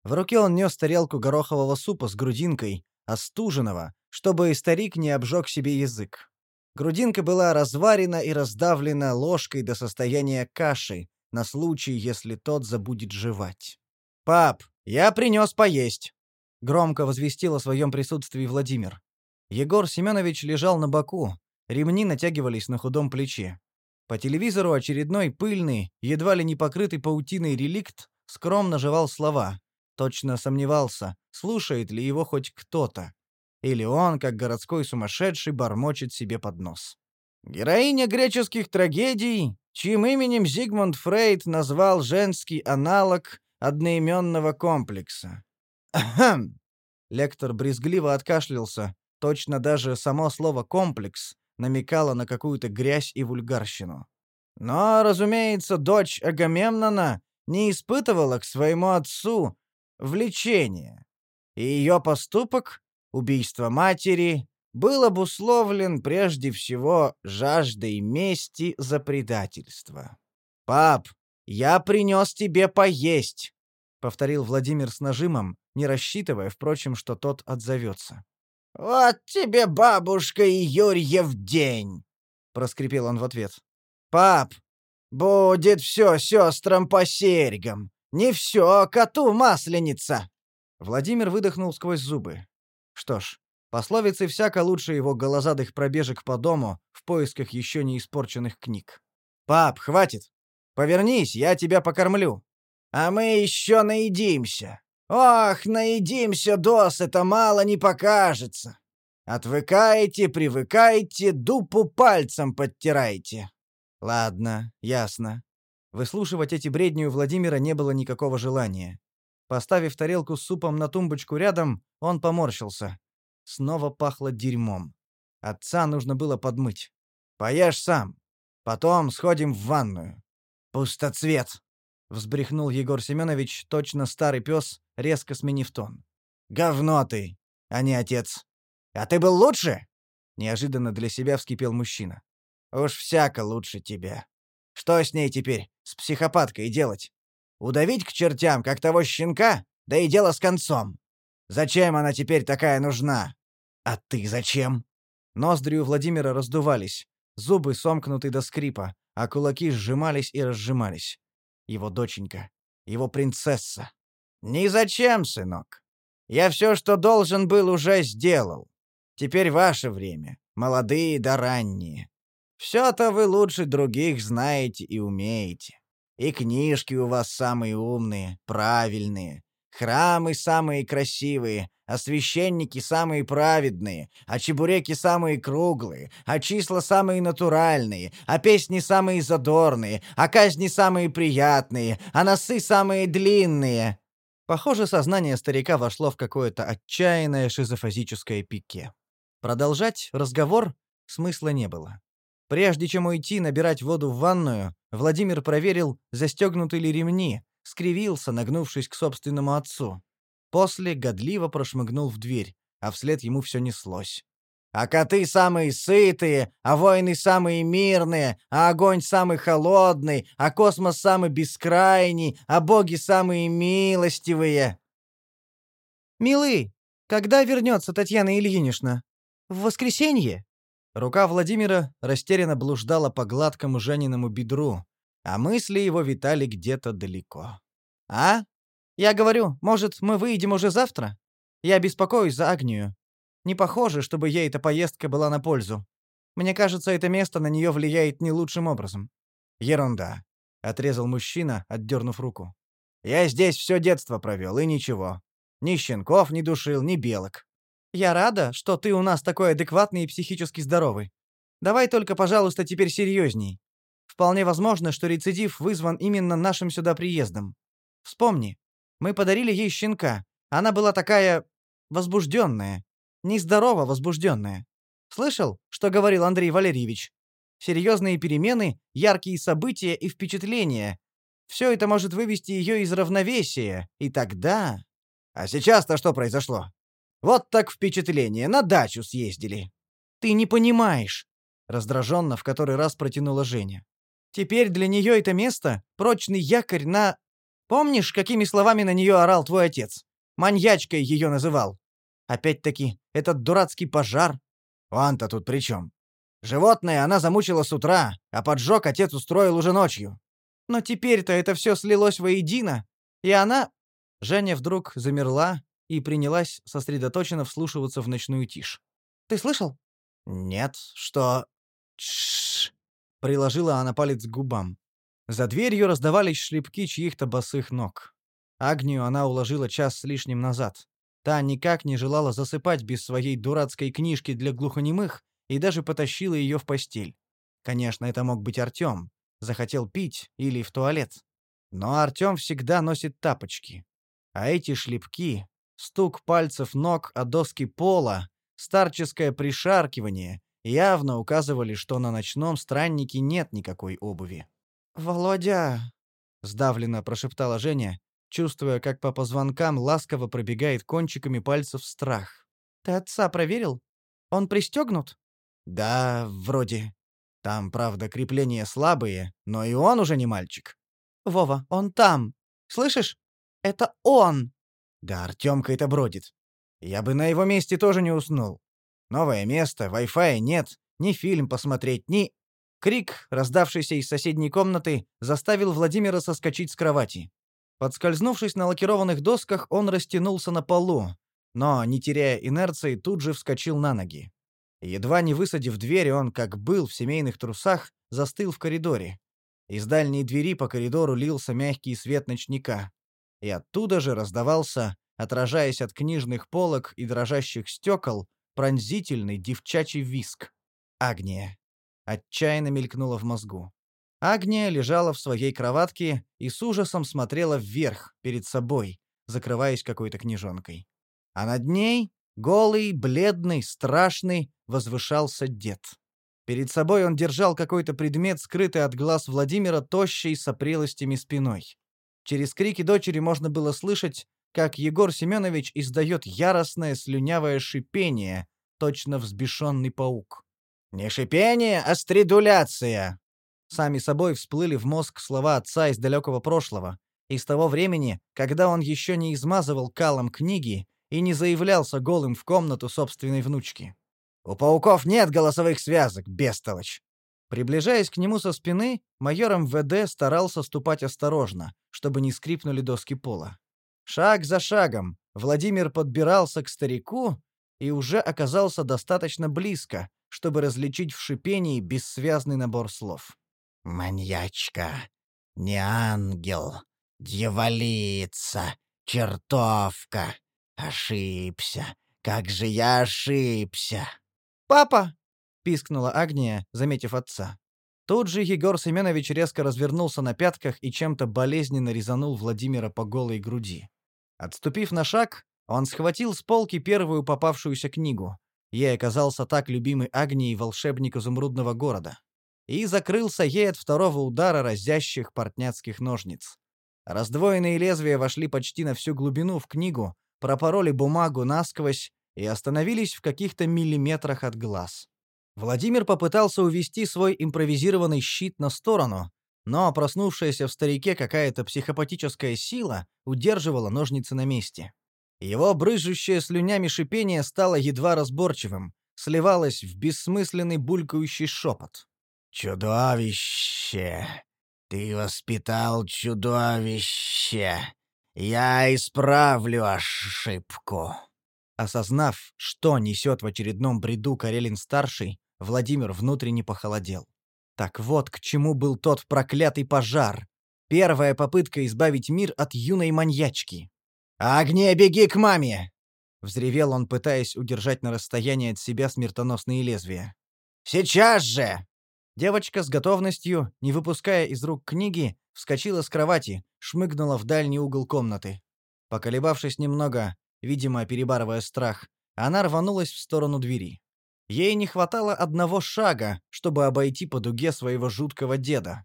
Speaker 1: в руке он нес тарелку горохового супа с грудинкой, остуженного, чтобы старик не обжег себе язык. Грудинка была разварена и раздавлена ложкой до состояния каши, на случай, если тот забудет жевать. «Пап, я принес поесть!» — громко возвестил о своем присутствии Владимир. Егор Семенович лежал на боку, ремни натягивались на худом плече. По телевизору очередной пыльный, едва ли не покрытый паутиной реликт скромно жевал слова, Точно сомневался, слушает ли его хоть кто-то. Или он, как городской сумасшедший, бормочет себе под нос. Героиня греческих трагедий, чьим именем Зигмунд Фрейд назвал женский аналог одноименного комплекса. Ахм! Лектор брезгливо откашлялся. Точно даже само слово «комплекс» намекало на какую-то грязь и вульгарщину. Но, разумеется, дочь Агамемнона не испытывала к своему отцу влечение. И ее поступок, убийство матери, был обусловлен прежде всего жаждой мести за предательство. «Пап, я принес тебе поесть», — повторил Владимир с нажимом, не рассчитывая, впрочем, что тот отзовется. «Вот тебе бабушка и Юрьев день!» — проскрипел он в ответ. «Пап, будет все сестрам по серьгам. Не все коту масленица!» Владимир выдохнул сквозь зубы. Что ж, пословицы всяко лучше его голозадых пробежек по дому в поисках еще не испорченных книг. «Пап, хватит! Повернись, я тебя покормлю!» «А мы еще наедимся! Ох, наедимся досыта, мало не покажется! Отвыкаете, привыкаете, дупу пальцем подтирайте!» «Ладно, ясно. Выслушивать эти бредни у Владимира не было никакого желания. Поставив тарелку с супом на тумбочку рядом, он поморщился. Снова пахло дерьмом. Отца нужно было подмыть. «Поешь сам. Потом сходим в ванную». «Пустоцвет!» — взбрехнул Егор Семенович, точно старый пес, резко сменив тон. «Говно ты, а не отец. А ты был лучше?» Неожиданно для себя вскипел мужчина. «Уж всяко лучше тебя. Что с ней теперь, с психопаткой, делать? Удавить к чертям, как того щенка? Да и дело с концом. Зачем она теперь такая нужна? А ты зачем? Ноздри у Владимира раздувались, зубы сомкнуты до скрипа,
Speaker 3: а кулаки сжимались и разжимались. Его доченька, его принцесса.
Speaker 1: «Ни зачем, сынок. Я все, что должен был, уже сделал. Теперь ваше время, молодые да ранние. Все-то вы лучше других знаете и умеете. И книжки у вас самые умные, правильные. Храмы самые красивые, а священники самые праведные, а чебуреки самые круглые, а числа самые натуральные, а песни самые задорные, а казни самые приятные, а носы самые длинные.
Speaker 3: Похоже, сознание старика вошло в какое-то отчаянное шизофазическое пике. Продолжать разговор смысла не было. Прежде чем уйти набирать воду в ванную, Владимир проверил, застегнуты ли ремни, скривился, нагнувшись к собственному отцу. После годливо прошмыгнул в дверь, а вслед ему все неслось.
Speaker 1: «А коты самые сытые, а воины самые мирные, а огонь самый холодный, а космос самый бескрайний, а боги самые милостивые!»
Speaker 3: «Милый, когда вернется Татьяна Ильинична? В воскресенье?» Рука Владимира растерянно блуждала по гладкому Жениному бедру, а мысли его витали где-то далеко. «А? Я говорю, может, мы выйдем уже завтра? Я беспокоюсь за Агнию. Не похоже, чтобы ей эта поездка была на пользу. Мне кажется, это место на нее влияет не лучшим образом».
Speaker 1: «Ерунда», — отрезал мужчина, отдернув руку. «Я здесь все детство провел, и ничего. Ни щенков не душил, ни белок.
Speaker 3: Я рада, что ты у нас такой адекватный и психически здоровый. Давай только, пожалуйста, теперь серьезней. Вполне возможно, что рецидив вызван именно нашим сюда приездом. Вспомни, мы подарили ей щенка. Она была такая возбужденная, нездорово возбужденная. Слышал, что говорил Андрей Валерьевич? Серьезные перемены, яркие события и впечатления. Все это может вывести ее из равновесия, и тогда...
Speaker 1: А сейчас-то что произошло? Вот так впечатление, на дачу съездили.
Speaker 3: Ты не понимаешь, раздраженно в который раз протянула Женя. Теперь для нее это место — прочный якорь на... Помнишь, какими словами на нее орал твой отец? Маньячкой ее называл. Опять-таки, этот дурацкий пожар.
Speaker 1: Он-то тут при чем? Животное она замучила с утра, а поджог отец устроил уже ночью.
Speaker 3: Но теперь-то это все слилось воедино, и она... Женя вдруг замерла, и принялась сосредоточенно вслушиваться в ночную тишь. «Ты слышал?»
Speaker 1: «Нет, что...»
Speaker 3: «Тш!» — приложила она палец к губам. За дверью раздавались шлепки чьих-то босых ног. Агнию она уложила час с лишним назад. Та никак не желала засыпать без своей дурацкой книжки для глухонемых и даже потащила ее в постель. Конечно, это мог быть Артем. Захотел пить или в туалет. Но Артем всегда носит тапочки. А эти шлепки Стук пальцев ног о доски пола, старческое пришаркивание явно указывали, что на ночном страннике нет никакой обуви. «Володя!» — сдавленно прошептала Женя, чувствуя, как по позвонкам ласково пробегает кончиками пальцев страх. «Ты отца проверил? Он пристегнут?»
Speaker 1: «Да, вроде. Там, правда, крепления слабые, но и он уже не мальчик».
Speaker 3: «Вова, он там. Слышишь? Это он!»
Speaker 1: Да Артемка это бродит. Я бы на его месте тоже не уснул. Новое место, Wi-Fi нет, ни фильм посмотреть, ни...
Speaker 3: Крик, раздавшийся из соседней комнаты, заставил Владимира соскочить с кровати. Подскользнувшись на лакированных досках, он растянулся на полу, но, не теряя инерции, тут же вскочил на ноги. Едва не высадив дверь, он, как был в семейных трусах, застыл в коридоре. Из дальней двери по коридору лился мягкий свет ночника и оттуда же раздавался, отражаясь от книжных полок и дрожащих стекол, пронзительный девчачий виск. Агния. Отчаянно мелькнула в мозгу. Агния лежала в своей кроватке и с ужасом смотрела вверх, перед собой, закрываясь какой-то книжонкой. А над ней, голый, бледный, страшный, возвышался дед. Перед собой он держал какой-то предмет, скрытый от глаз Владимира тощей с опрелостями спиной. Через крики дочери можно было слышать, как Егор Семенович издает яростное слюнявое шипение, точно взбешенный паук.
Speaker 1: «Не шипение, а стридуляция!»
Speaker 3: Сами собой всплыли в мозг слова отца из далекого прошлого, из того времени, когда он еще не измазывал калом книги и не заявлялся голым в комнату собственной внучки.
Speaker 1: «У пауков нет голосовых связок, бестолочь!»
Speaker 3: Приближаясь к нему со спины, майор МВД старался ступать осторожно, чтобы не скрипнули доски пола. Шаг за шагом Владимир подбирался к старику и уже оказался достаточно близко, чтобы различить в шипении бессвязный набор слов.
Speaker 1: «Маньячка, не ангел, дьяволица, чертовка. Ошибся, как же я ошибся!»
Speaker 3: «Папа!» — пискнула Агния, заметив отца. Тут же Егор Семенович резко развернулся на пятках и чем-то болезненно резанул Владимира по голой груди. Отступив на шаг, он схватил с полки первую попавшуюся книгу. Ей оказался так любимый Агнией волшебник изумрудного города. И закрылся ей от второго удара разящих портняцких ножниц. Раздвоенные лезвия вошли почти на всю глубину в книгу, пропороли бумагу насквозь и остановились в каких-то миллиметрах от глаз. Владимир попытался увести свой импровизированный щит на сторону, но проснувшаяся в старике какая-то психопатическая сила удерживала ножницы на месте. Его брызжущее слюнями шипение стало едва разборчивым, сливалось в бессмысленный булькающий шепот.
Speaker 1: «Чудовище! Ты воспитал чудовище! Я исправлю ошибку!»
Speaker 3: Осознав, что несет в очередном бреду Карелин-старший, Владимир внутренне похолодел. Так вот, к чему был тот проклятый пожар. Первая попытка избавить мир от юной маньячки. «Агния, беги к маме!» Взревел он, пытаясь удержать на расстоянии от себя смертоносные лезвия. «Сейчас же!» Девочка с готовностью, не выпуская из рук книги, вскочила с кровати, шмыгнула в дальний угол комнаты. Поколебавшись немного, видимо, перебарывая страх, она рванулась в сторону двери. Ей не хватало одного шага, чтобы обойти по дуге своего жуткого деда.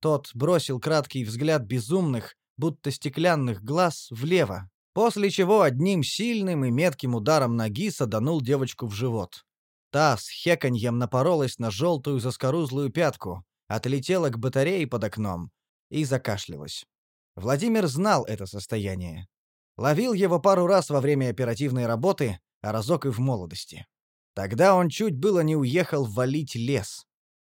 Speaker 3: Тот бросил краткий взгляд безумных, будто стеклянных глаз, влево, после чего одним сильным и метким ударом ноги саданул девочку в живот. Та с хеканьем напоролась на желтую заскорузлую пятку, отлетела к батарее под окном и закашлялась. Владимир знал это состояние. Ловил его пару раз во время оперативной работы, а разок и в молодости. Тогда он чуть было не уехал валить лес.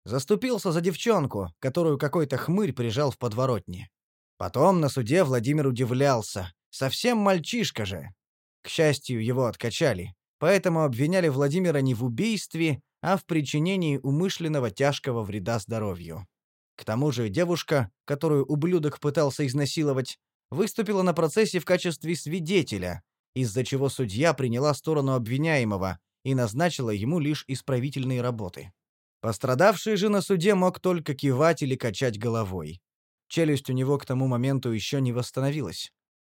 Speaker 3: Заступился за девчонку, которую какой-то хмырь прижал в подворотне. Потом на суде Владимир удивлялся. Совсем мальчишка же. К счастью, его откачали. Поэтому обвиняли Владимира не в убийстве, а в причинении умышленного тяжкого вреда здоровью. К тому же девушка, которую ублюдок пытался изнасиловать, выступила на процессе в качестве свидетеля, из-за чего судья приняла сторону обвиняемого и назначила ему лишь исправительные работы. Пострадавший же на суде мог только кивать или качать головой. Челюсть у него к тому моменту еще не восстановилась.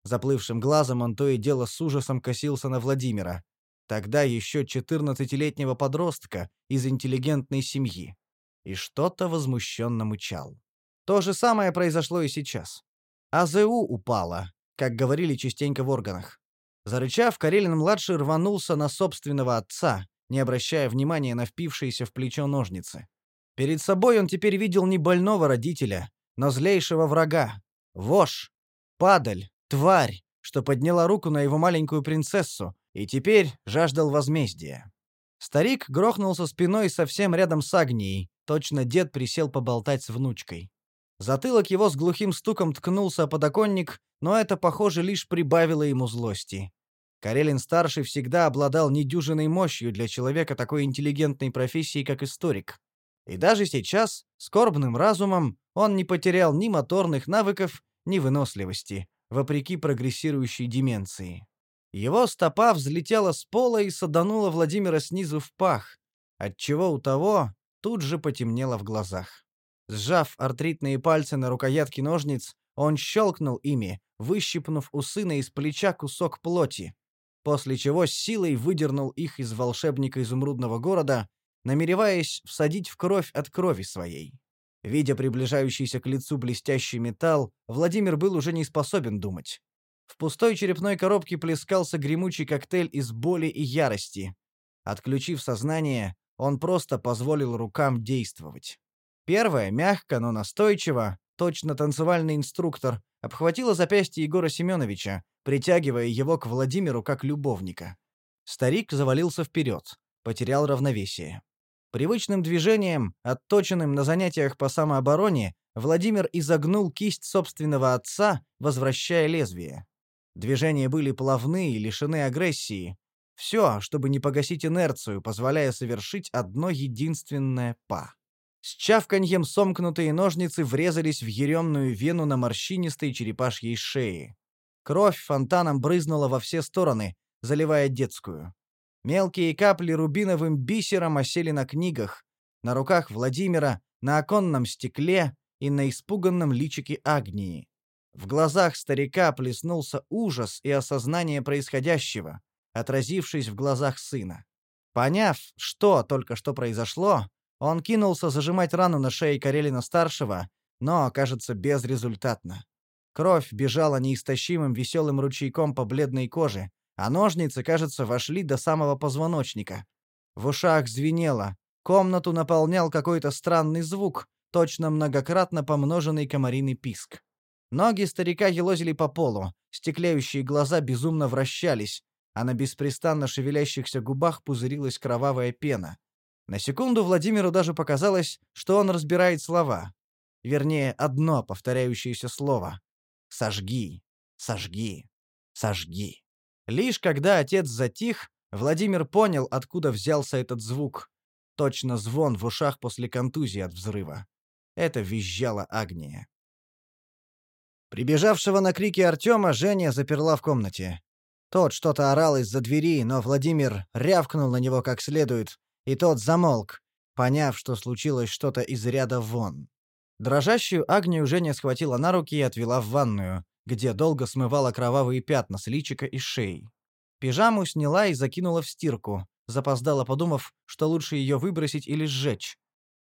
Speaker 3: Заплывшим глазом он то и дело с ужасом косился на Владимира. Тогда еще 14-летнего подростка из интеллигентной семьи. И что-то возмущенно мычал. То же самое произошло и сейчас. АЗУ упала, как говорили частенько в органах. Зарычав, Карелин-младший рванулся на собственного отца, не обращая внимания на впившиеся в плечо ножницы. Перед собой он теперь видел не больного родителя, но злейшего врага. Вошь, падаль, тварь, что подняла руку на его маленькую принцессу и теперь жаждал возмездия. Старик грохнулся спиной совсем рядом с Агнией, точно дед присел поболтать с внучкой. Затылок его с глухим стуком ткнулся о подоконник, но это, похоже, лишь прибавило ему злости. Карелин-старший всегда обладал недюжиной мощью для человека такой интеллигентной профессии, как историк. И даже сейчас, скорбным разумом, он не потерял ни моторных навыков, ни выносливости, вопреки прогрессирующей деменции. Его стопа взлетела с пола и саданула Владимира снизу в пах, отчего у того тут же потемнело в глазах. Сжав артритные пальцы на рукоятке ножниц, он щелкнул ими, выщипнув у сына из плеча кусок плоти, после чего с силой выдернул их из волшебника изумрудного города, намереваясь всадить в кровь от крови своей. Видя приближающийся к лицу блестящий металл, Владимир был уже не способен думать. В пустой черепной коробке плескался гремучий коктейль из боли и ярости. Отключив сознание, он просто позволил рукам действовать. Первая, мягко, но настойчиво, точно танцевальный инструктор, обхватила запястье Егора Семеновича, притягивая его к Владимиру как любовника. Старик завалился вперед, потерял равновесие. Привычным движением, отточенным на занятиях по самообороне, Владимир изогнул кисть собственного отца, возвращая лезвие. Движения были плавны и лишены агрессии. Все, чтобы не погасить инерцию, позволяя совершить одно единственное па. С чавканьем сомкнутые ножницы врезались в еремную вену на морщинистой черепашьей шее. Кровь фонтаном брызнула во все стороны, заливая детскую. Мелкие капли рубиновым бисером осели на книгах, на руках Владимира, на оконном стекле и на испуганном личике Агнии. В глазах старика плеснулся ужас и осознание происходящего, отразившись в глазах сына. Поняв, что только что произошло, он кинулся зажимать рану на шее Карелина-старшего, но, кажется, безрезультатно. Кровь бежала неистощимым веселым ручейком по бледной коже, а ножницы, кажется, вошли до самого позвоночника. В ушах звенело, комнату наполнял какой-то странный звук, точно многократно помноженный комариный писк. Ноги старика елозили по полу, стеклеющие глаза безумно вращались, а на беспрестанно шевелящихся губах пузырилась кровавая пена. На секунду Владимиру даже показалось, что он разбирает слова. Вернее, одно повторяющееся слово. «Сожги, сожги, сожги». Лишь когда отец затих, Владимир понял, откуда взялся этот звук. Точно звон в ушах после контузии от взрыва. Это визжала Агния. Прибежавшего на крики Артема Женя заперла в комнате. Тот что-то орал из-за двери, но Владимир рявкнул на него как следует, и тот замолк, поняв, что случилось что-то из ряда вон. Дрожащую Агнию Женя схватила на руки и отвела в ванную, где долго смывала кровавые пятна с личика и шеи. Пижаму сняла и закинула в стирку, запоздала, подумав, что лучше ее выбросить или сжечь.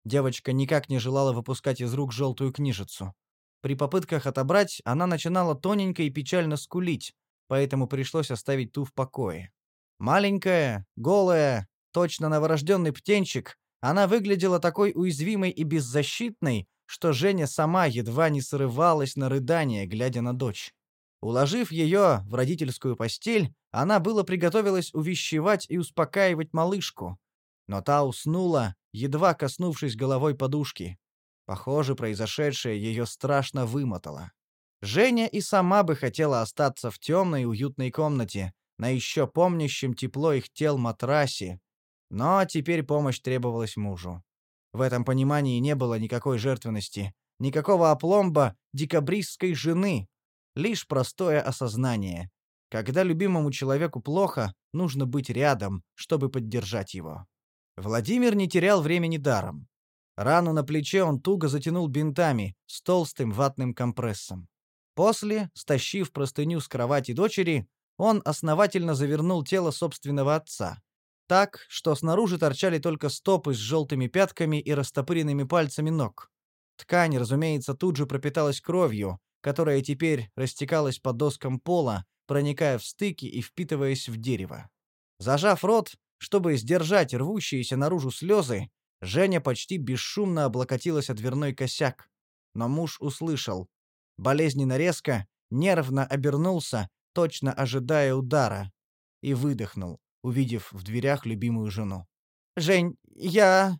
Speaker 3: Девочка никак не желала выпускать из рук желтую книжицу. При попытках отобрать она начинала тоненько и печально скулить, поэтому пришлось оставить ту в покое. Маленькая, голая, точно новорожденный птенчик, она выглядела такой уязвимой и беззащитной, что Женя сама едва не срывалась на рыдание, глядя на дочь. Уложив ее в родительскую постель, она было приготовилась увещевать и успокаивать малышку. Но та уснула, едва коснувшись головой подушки. Похоже, произошедшее ее страшно вымотало. Женя и сама бы хотела остаться в темной уютной комнате, на еще помнящем тепло их тел матрасе, но теперь помощь требовалась мужу. В этом понимании не было никакой жертвенности, никакого опломба декабристской жены, лишь простое осознание. Когда любимому человеку плохо, нужно быть рядом, чтобы поддержать его. Владимир не терял времени даром. Рану на плече он туго затянул бинтами с толстым ватным компрессом. После, стащив простыню с кровати дочери, он основательно завернул тело собственного отца. Так, что снаружи торчали только стопы с желтыми пятками и растопыренными пальцами ног. Ткань, разумеется, тут же пропиталась кровью, которая теперь растекалась по доскам пола, проникая в стыки и впитываясь в дерево. Зажав рот, чтобы сдержать рвущиеся наружу слезы, Женя почти бесшумно облокотилась о дверной косяк. Но муж услышал. Болезненно резко, нервно обернулся, точно ожидая удара, и выдохнул увидев в дверях любимую жену. «Жень, я...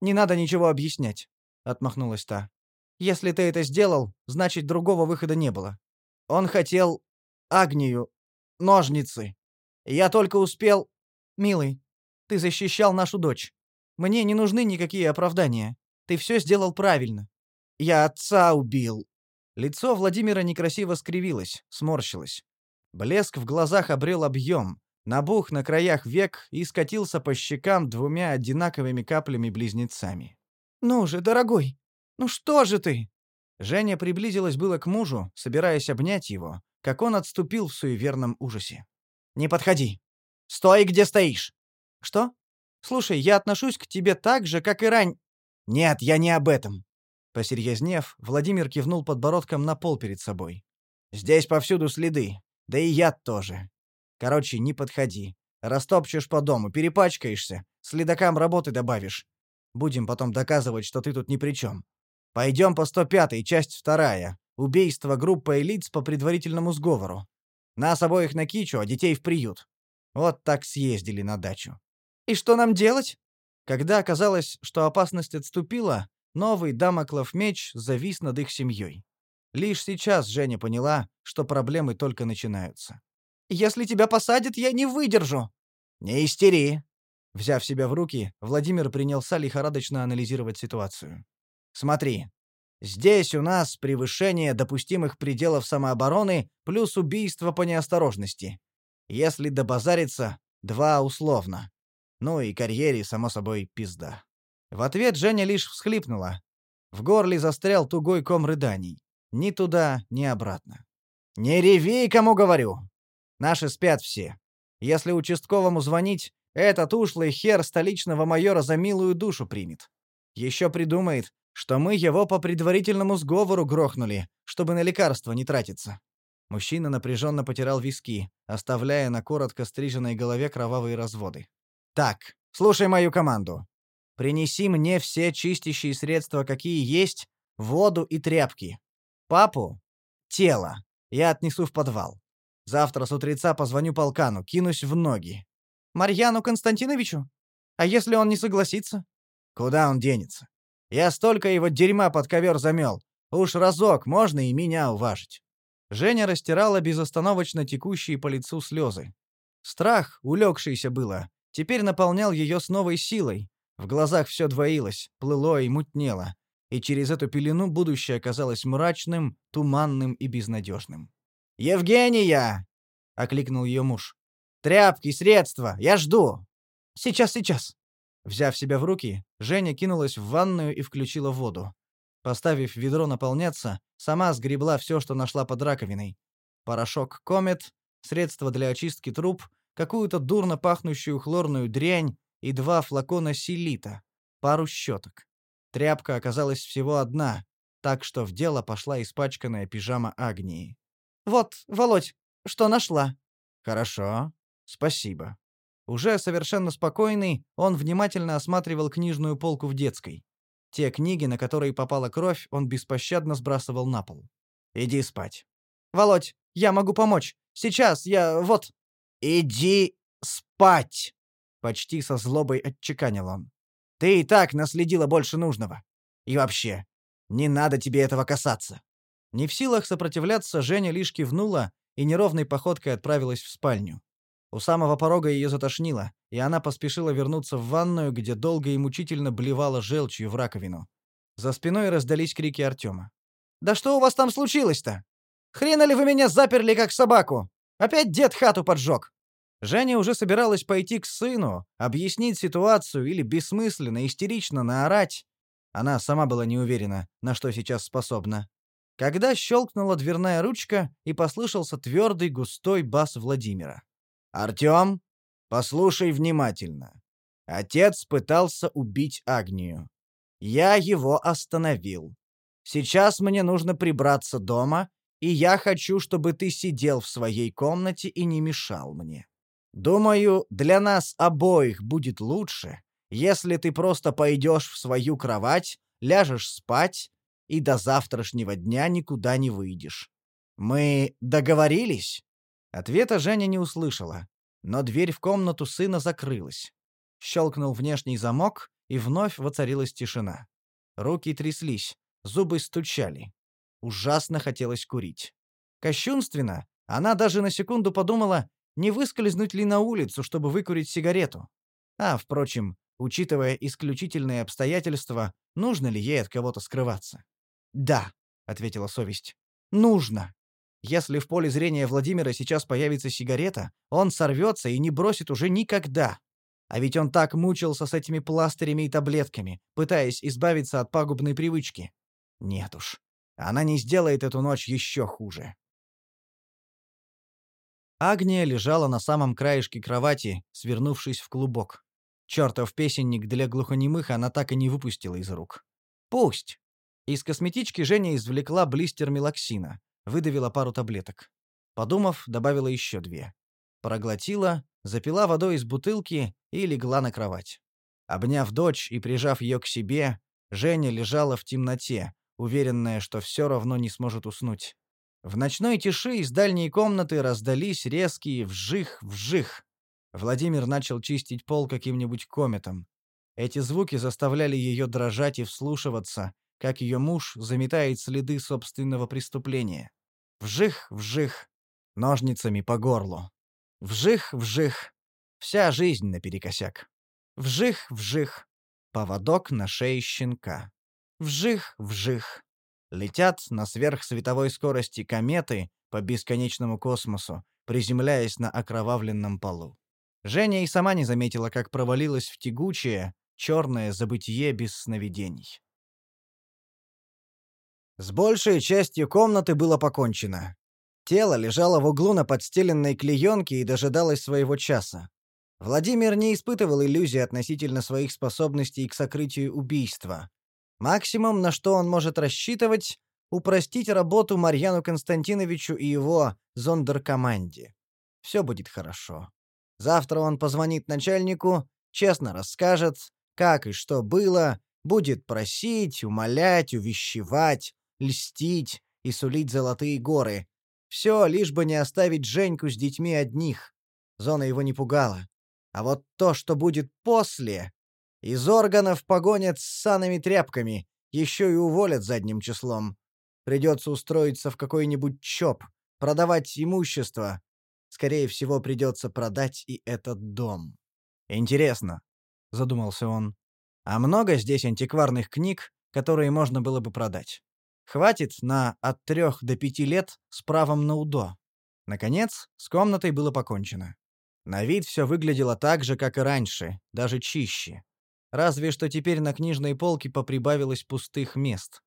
Speaker 3: Не надо ничего объяснять», — отмахнулась та. «Если ты это сделал, значит, другого выхода не было. Он хотел... Агнию... Ножницы. Я только успел... Милый, ты защищал нашу дочь. Мне не нужны никакие оправдания. Ты все сделал правильно. Я отца убил». Лицо Владимира некрасиво скривилось, сморщилось. Блеск в глазах обрел объем, набух на краях век и скатился по щекам двумя одинаковыми каплями-близнецами. «Ну же, дорогой, ну что же ты?» Женя приблизилась было к мужу, собираясь обнять его, как он отступил в суеверном ужасе. «Не подходи! Стой, где стоишь!» «Что? Слушай, я отношусь к тебе так же, как и рань...» «Нет, я не об этом!» Посерьезнев, Владимир кивнул подбородком на пол перед собой. «Здесь повсюду следы, да и яд тоже. Короче, не подходи. Растопчешь по дому, перепачкаешься, следакам работы добавишь. Будем потом доказывать, что ты тут ни при чем. Пойдем по 105-й, часть вторая. Убийство группы лиц по предварительному сговору. Нас обоих на кичу, а детей в приют. Вот так съездили на дачу. И что нам делать? Когда оказалось, что опасность отступила, новый дамоклов меч завис над их семьей. Лишь сейчас Женя поняла, что проблемы только начинаются. «Если тебя посадят, я не выдержу!»
Speaker 1: «Не истери!»
Speaker 3: Взяв себя в руки, Владимир принялся лихорадочно анализировать ситуацию.
Speaker 1: «Смотри, здесь у нас превышение допустимых пределов самообороны плюс убийство по неосторожности. Если добазариться, два условно. Ну и карьере, само собой, пизда».
Speaker 3: В ответ Женя лишь всхлипнула. В горле застрял тугой ком рыданий. Ни туда, ни обратно.
Speaker 1: «Не реви, кому говорю! Наши спят все. Если участковому звонить, этот ушлый хер столичного майора за милую душу примет. Еще придумает, что мы его по предварительному сговору грохнули, чтобы на лекарства не тратиться».
Speaker 3: Мужчина напряженно потирал виски, оставляя на коротко стриженной голове кровавые разводы.
Speaker 1: «Так, слушай мою команду. Принеси мне все чистящие средства, какие есть, воду и тряпки. Папу — тело. Я отнесу в подвал. Завтра с утреца позвоню полкану, кинусь в ноги.
Speaker 3: Марьяну Константиновичу? А если он не согласится?
Speaker 1: Куда он денется? Я столько его дерьма под ковер замел. Уж разок можно и меня уважить.
Speaker 3: Женя растирала безостановочно текущие по лицу слезы. Страх, улегшийся было, теперь наполнял ее с новой силой. В глазах все двоилось, плыло и мутнело и через эту пелену будущее оказалось мрачным, туманным и безнадежным.
Speaker 1: «Евгения!» — окликнул ее муж. «Тряпки, средства, я жду!»
Speaker 3: «Сейчас, сейчас!» Взяв себя в руки, Женя кинулась в ванную и включила воду. Поставив ведро наполняться, сама сгребла все, что нашла под раковиной. Порошок комет, средство для очистки труб, какую-то дурно пахнущую хлорную дрянь и два флакона селита, пару щеток. Тряпка оказалась всего одна, так что в дело пошла испачканная пижама Агнии. «Вот, Володь, что нашла?»
Speaker 1: «Хорошо. Спасибо».
Speaker 3: Уже совершенно спокойный, он внимательно осматривал книжную полку в детской. Те книги, на которые попала кровь, он беспощадно сбрасывал на пол.
Speaker 1: «Иди спать».
Speaker 3: «Володь, я могу помочь. Сейчас, я... вот...»
Speaker 1: «Иди спать!»
Speaker 3: Почти со злобой отчеканил он.
Speaker 1: Ты и так наследила больше нужного. И вообще, не надо тебе этого касаться».
Speaker 3: Не в силах сопротивляться, Женя лишь кивнула и неровной походкой отправилась в спальню. У самого порога ее затошнило, и она поспешила вернуться в ванную, где долго и мучительно блевала желчью в раковину. За спиной раздались крики Артема.
Speaker 1: «Да что у вас там случилось-то? Хрена ли вы меня заперли, как собаку? Опять дед хату поджег?»
Speaker 3: Женя уже собиралась пойти к сыну, объяснить ситуацию или бессмысленно, истерично наорать. Она сама была не уверена, на что сейчас способна. Когда щелкнула дверная ручка и послышался твердый густой бас Владимира.
Speaker 1: «Артем, послушай внимательно. Отец пытался убить Агнию. Я его остановил. Сейчас мне нужно прибраться дома, и я хочу, чтобы ты сидел в своей комнате и не мешал мне. Думаю, для нас обоих будет лучше, если ты просто пойдешь в свою кровать, ляжешь спать и до завтрашнего дня никуда не выйдешь. Мы договорились?»
Speaker 3: Ответа Женя не услышала, но дверь в комнату сына закрылась. Щелкнул внешний замок, и вновь воцарилась тишина. Руки тряслись, зубы стучали. Ужасно хотелось курить. Кощунственно, она даже на секунду подумала, не выскользнуть ли на улицу, чтобы выкурить сигарету. А, впрочем, учитывая исключительные обстоятельства, нужно ли ей от кого-то скрываться? «Да», — ответила совесть, — «нужно. Если в поле зрения Владимира сейчас появится сигарета, он сорвется и не бросит уже никогда. А ведь он так мучился с этими пластырями и таблетками, пытаясь избавиться от пагубной привычки. Нет уж, она не сделает эту ночь еще хуже. Агния лежала на самом краешке кровати, свернувшись в клубок. Чёртов песенник для глухонемых она так и не выпустила из рук. Пусть. Из косметички Женя извлекла блистер мелоксина, выдавила пару таблеток. Подумав, добавила еще две. Проглотила, запила водой из бутылки и легла на кровать. Обняв дочь и прижав ее к себе, Женя лежала в темноте, уверенная, что все равно не сможет уснуть. В ночной тиши из дальней комнаты раздались резкие вжих-вжих. Владимир начал чистить пол каким-нибудь кометом. Эти звуки заставляли ее дрожать и вслушиваться, как ее муж заметает следы собственного преступления. Вжих, вжих, ножницами по горлу. Вжих, вжих, вся жизнь наперекосяк. Вжих, вжих, поводок на шее щенка. Вжих, вжих. Летят на сверхсветовой скорости кометы по бесконечному космосу, приземляясь на окровавленном полу. Женя и сама не заметила, как провалилась в тягучее, черное забытие без сновидений.
Speaker 1: С большей частью комнаты было покончено. Тело лежало в углу на подстеленной клеенке и дожидалось своего часа. Владимир не испытывал иллюзий относительно своих способностей к сокрытию убийства. Максимум, на что он может рассчитывать, упростить работу Марьяну Константиновичу и его зондеркоманде. Все будет хорошо. Завтра он позвонит начальнику, честно расскажет, как и что было, будет просить, умолять, увещевать, льстить и сулить золотые горы. Все, лишь бы не оставить Женьку с детьми одних. Зона его не пугала. А вот то, что будет после... Из органов погонят с санами тряпками, еще и уволят задним числом. Придется устроиться в какой-нибудь ЧОП, продавать имущество. Скорее всего, придется продать и этот дом. «Интересно», — задумался он, — «а много здесь антикварных книг, которые можно было бы продать?» Хватит на от трех до пяти лет с правом на УДО. Наконец, с комнатой было покончено. На вид все выглядело так же, как и раньше, даже чище. Разве что теперь на книжной полке поприбавилось пустых мест.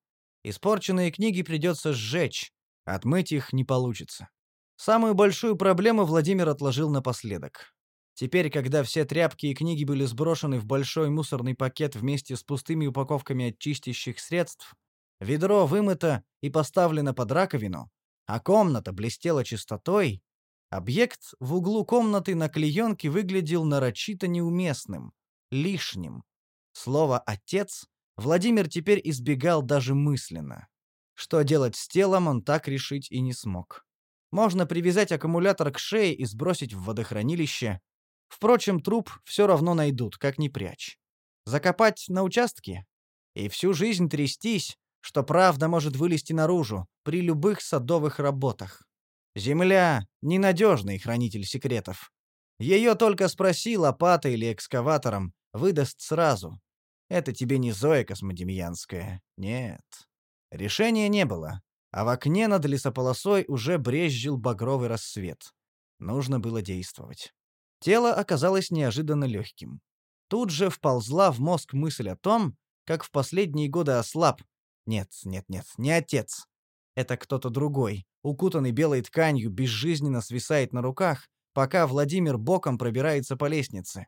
Speaker 1: Испорченные книги придется сжечь, отмыть их не получится. Самую большую проблему Владимир отложил напоследок. Теперь, когда все тряпки и книги были сброшены в большой мусорный пакет вместе с пустыми упаковками от чистящих средств, Ведро вымыто и поставлено под раковину, а комната блестела чистотой. Объект в углу комнаты на клеенке выглядел нарочито неуместным, лишним. Слово «отец» Владимир теперь избегал даже мысленно. Что делать с телом, он так решить и не смог. Можно привязать аккумулятор к шее и сбросить в водохранилище. Впрочем, труп все равно найдут, как ни прячь. Закопать на участке? И всю жизнь трястись, что правда может вылезти наружу при любых садовых работах. Земля — ненадежный хранитель секретов. Ее только спроси лопатой или экскаватором, выдаст сразу. Это тебе не Зоя Космодемьянская. Нет. Решения не было, а в окне над лесополосой уже брезжил багровый рассвет. Нужно было действовать. Тело оказалось неожиданно легким. Тут же вползла в мозг мысль о том, как в последние годы ослаб, нет, нет, нет, не отец. Это кто-то другой, укутанный белой тканью, безжизненно свисает на руках, пока Владимир боком пробирается по лестнице.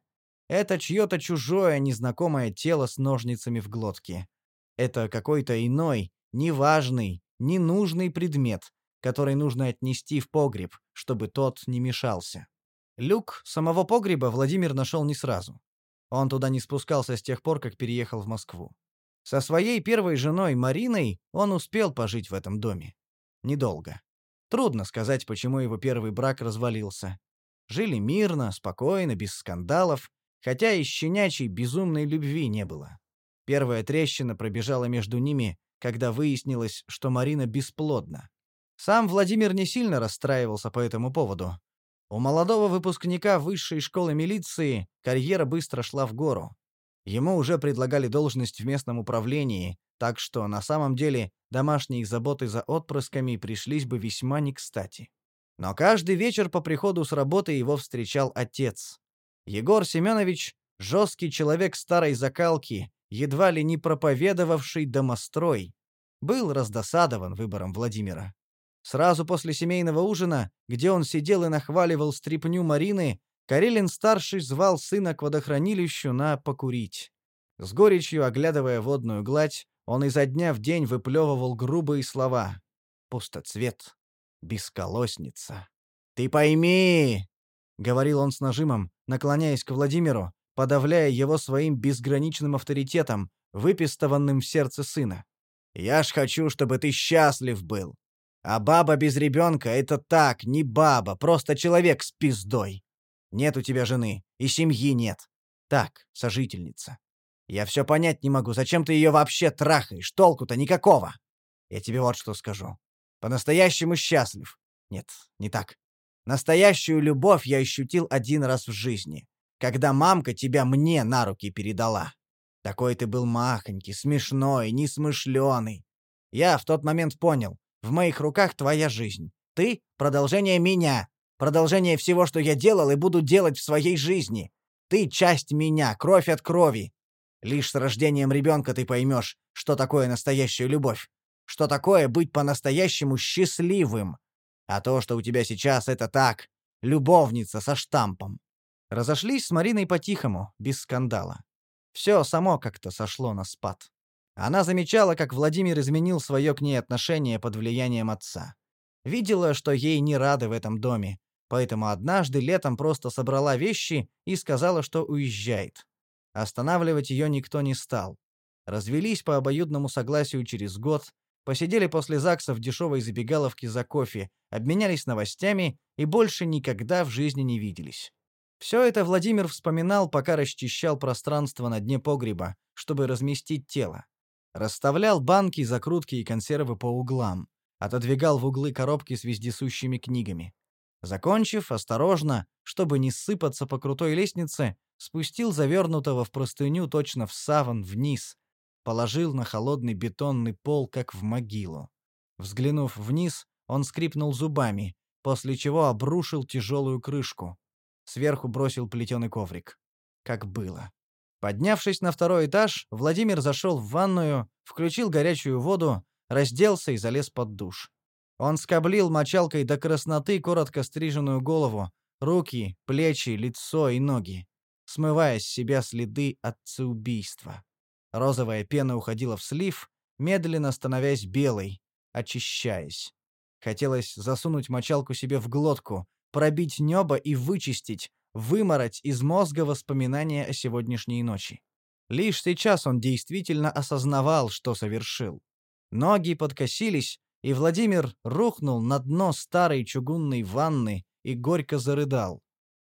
Speaker 1: Это чье-то чужое, незнакомое тело с ножницами в глотке. Это какой-то иной, неважный, ненужный предмет, который нужно отнести в погреб, чтобы тот не мешался. Люк самого погреба Владимир нашел не сразу. Он туда не спускался с тех пор, как переехал в Москву. Со своей первой женой Мариной он успел пожить в этом доме. Недолго. Трудно сказать, почему его первый брак развалился. Жили мирно, спокойно, без скандалов, хотя и щенячьей безумной любви не было. Первая трещина пробежала между ними, когда выяснилось, что Марина бесплодна. Сам Владимир не сильно расстраивался по этому поводу. У молодого выпускника высшей школы милиции карьера быстро шла в гору. Ему уже предлагали должность в местном управлении, так что на самом деле домашние заботы за отпрысками пришлись бы весьма не кстати. Но каждый вечер по приходу с работы его встречал отец. Егор Семенович — жесткий человек старой закалки, едва ли не проповедовавший домострой, был раздосадован выбором Владимира. Сразу после семейного ужина, где он сидел и нахваливал стряпню Марины, Карелин-старший звал сына к водохранилищу на покурить. С горечью оглядывая водную гладь, он изо дня в день выплевывал грубые слова. «Пустоцвет. Бесколосница. Ты пойми!» — говорил он с нажимом, наклоняясь к Владимиру, подавляя его своим безграничным авторитетом, выпистованным в сердце сына. «Я ж хочу, чтобы ты счастлив был. А баба без ребенка — это так, не баба, просто человек с пиздой. Нет у тебя жены, и семьи нет. Так, сожительница. Я все понять не могу, зачем ты ее вообще трахаешь? Толку-то никакого. Я тебе вот что скажу. По-настоящему счастлив. Нет, не так. Настоящую любовь я ощутил один раз в жизни, когда мамка тебя мне на руки передала. Такой ты был махонький, смешной, несмышленый. Я в тот момент понял, в моих руках твоя жизнь. Ты — продолжение меня, продолжение всего, что я делал и буду делать в своей жизни. Ты — часть меня, кровь от крови. Лишь с рождением ребенка ты поймешь, что такое настоящая любовь, что такое быть по-настоящему счастливым. А то, что у тебя сейчас, это так, любовница со штампом. Разошлись с Мариной по-тихому, без скандала. Все само как-то сошло на спад. Она замечала, как Владимир изменил свое к ней отношение под влиянием отца. Видела, что ей не рады в этом доме, поэтому однажды летом просто собрала вещи и сказала, что уезжает. Останавливать ее никто не стал. Развелись по обоюдному согласию через год, посидели после ЗАГСа в дешевой забегаловке за кофе, обменялись новостями и больше никогда в жизни не виделись. Все это Владимир вспоминал, пока расчищал пространство на дне погреба, чтобы разместить тело. Расставлял банки, закрутки и консервы по углам, отодвигал в углы коробки с вездесущими книгами. Закончив, осторожно, чтобы не сыпаться по крутой лестнице, спустил завернутого в простыню точно в саван вниз, положил на холодный бетонный пол, как в могилу. Взглянув вниз, он скрипнул зубами, после чего обрушил тяжелую крышку. Сверху бросил плетеный коврик. Как было. Поднявшись на второй этаж, Владимир зашел в ванную, включил горячую воду, разделся и залез под душ. Он скоблил мочалкой до красноты коротко стриженную голову, руки, плечи, лицо и ноги, смывая с себя следы отцеубийства. Розовая пена уходила в слив, медленно становясь белой, очищаясь. Хотелось засунуть мочалку себе в глотку, пробить небо и вычистить, вымороть из мозга воспоминания о сегодняшней ночи. Лишь сейчас он действительно осознавал, что совершил. Ноги подкосились, и Владимир рухнул на дно старой чугунной ванны и горько зарыдал.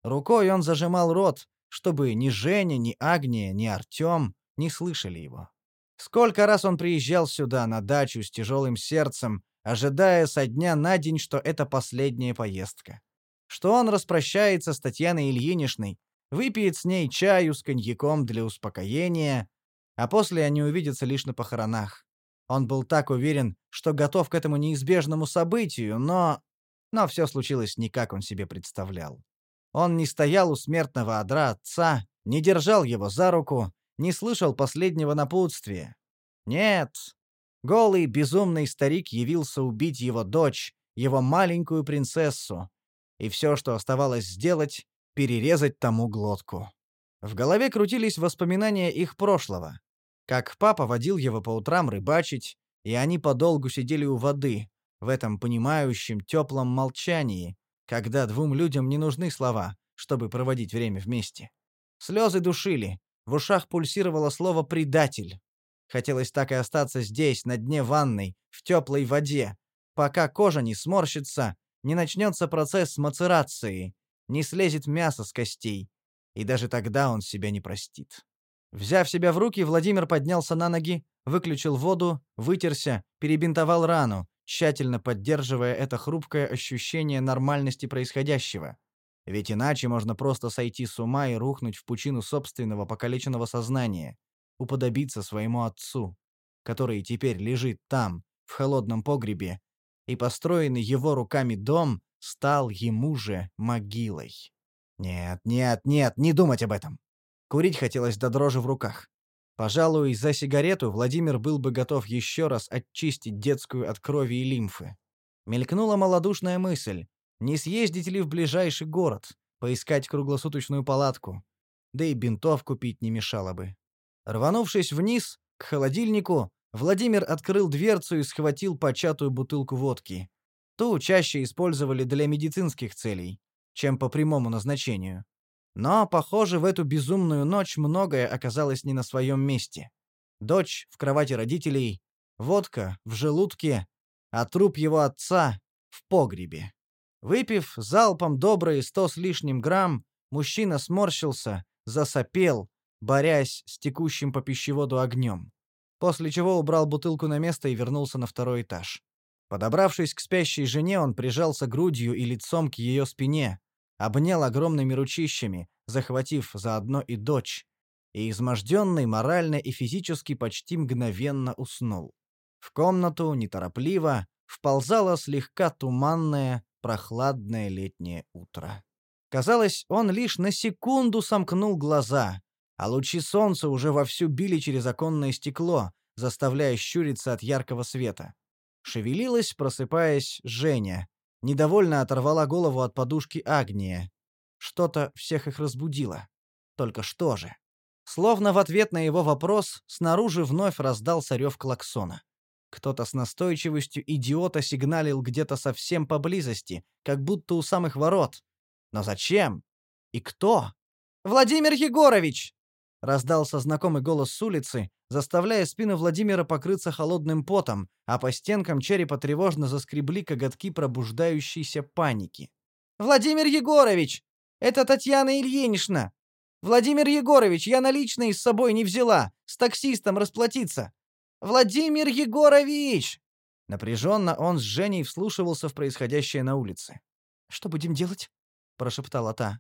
Speaker 1: Рукой он зажимал рот, чтобы ни Женя, ни Агния, ни Артем не слышали его. Сколько раз он приезжал сюда, на дачу, с тяжелым сердцем, ожидая со дня на день, что это последняя поездка. Что он распрощается с Татьяной Ильиничной, выпьет с ней чаю с коньяком для успокоения, а после они увидятся лишь на похоронах. Он был так уверен, что готов к этому неизбежному событию, но... Но все случилось не как он себе представлял. Он не стоял у смертного одра отца, не держал его за руку, не слышал последнего напутствия. Нет. Голый, безумный старик явился убить его дочь, его маленькую принцессу. И все, что оставалось сделать, перерезать тому глотку. В голове крутились воспоминания их прошлого. Как папа водил его по утрам рыбачить, и они подолгу сидели у воды, в этом понимающем теплом молчании, когда двум людям не нужны слова, чтобы проводить время вместе. Слезы душили, в ушах пульсировало слово «предатель». Хотелось так и остаться здесь, на дне ванной, в теплой воде, пока кожа не сморщится, не начнется процесс мацерации, не слезет мясо с костей. И даже тогда он себя не простит. Взяв себя в руки, Владимир поднялся на ноги, выключил воду, вытерся, перебинтовал рану, тщательно поддерживая это хрупкое ощущение нормальности происходящего. Ведь иначе можно просто сойти с ума и рухнуть в пучину собственного покалеченного сознания, уподобиться своему отцу, который теперь лежит там, в холодном погребе, и построенный его руками дом стал ему же могилой. Нет, нет, нет, не думать об этом. Курить хотелось до дрожи в руках. Пожалуй, за сигарету Владимир был бы готов еще раз очистить детскую от крови и лимфы. Мелькнула малодушная мысль, не съездить ли в ближайший город, поискать круглосуточную палатку. Да и бинтов купить не мешало бы. Рванувшись вниз, к холодильнику, Владимир открыл дверцу и схватил початую бутылку водки. Ту чаще использовали для медицинских целей, чем по прямому назначению. Но, похоже, в эту безумную ночь многое оказалось не на своем месте. Дочь в кровати родителей, водка в желудке, а труп его отца в погребе. Выпив залпом добрые сто с лишним грамм, мужчина сморщился, засопел,
Speaker 3: борясь с текущим по пищеводу огнем. После чего убрал бутылку на место и вернулся на второй этаж. Подобравшись к спящей жене, он прижался грудью и лицом к ее спине, обнял огромными ручищами, захватив заодно и дочь, и изможденный морально и физически почти мгновенно уснул. В комнату, неторопливо, вползало слегка туманное, прохладное летнее утро. Казалось, он лишь на секунду сомкнул глаза, а лучи солнца уже вовсю били через оконное стекло, заставляя щуриться от яркого света. Шевелилась, просыпаясь, Женя. Недовольно оторвала голову от подушки Агния. Что-то всех их разбудило. Только что же? Словно в ответ на его вопрос снаружи вновь раздался рев клаксона. Кто-то с настойчивостью идиота сигналил где-то совсем поблизости, как будто у самых ворот. Но зачем? И кто? «Владимир Егорович!» — раздался знакомый голос с улицы, заставляя спину Владимира покрыться холодным потом, а по стенкам черепа тревожно заскребли коготки пробуждающейся паники. «Владимир Егорович! Это Татьяна Ильинична! Владимир Егорович, я наличные с собой не взяла. С таксистом расплатиться. Владимир Егорович! Напряженно он с Женей вслушивался в происходящее на улице. Что будем делать? прошептала та.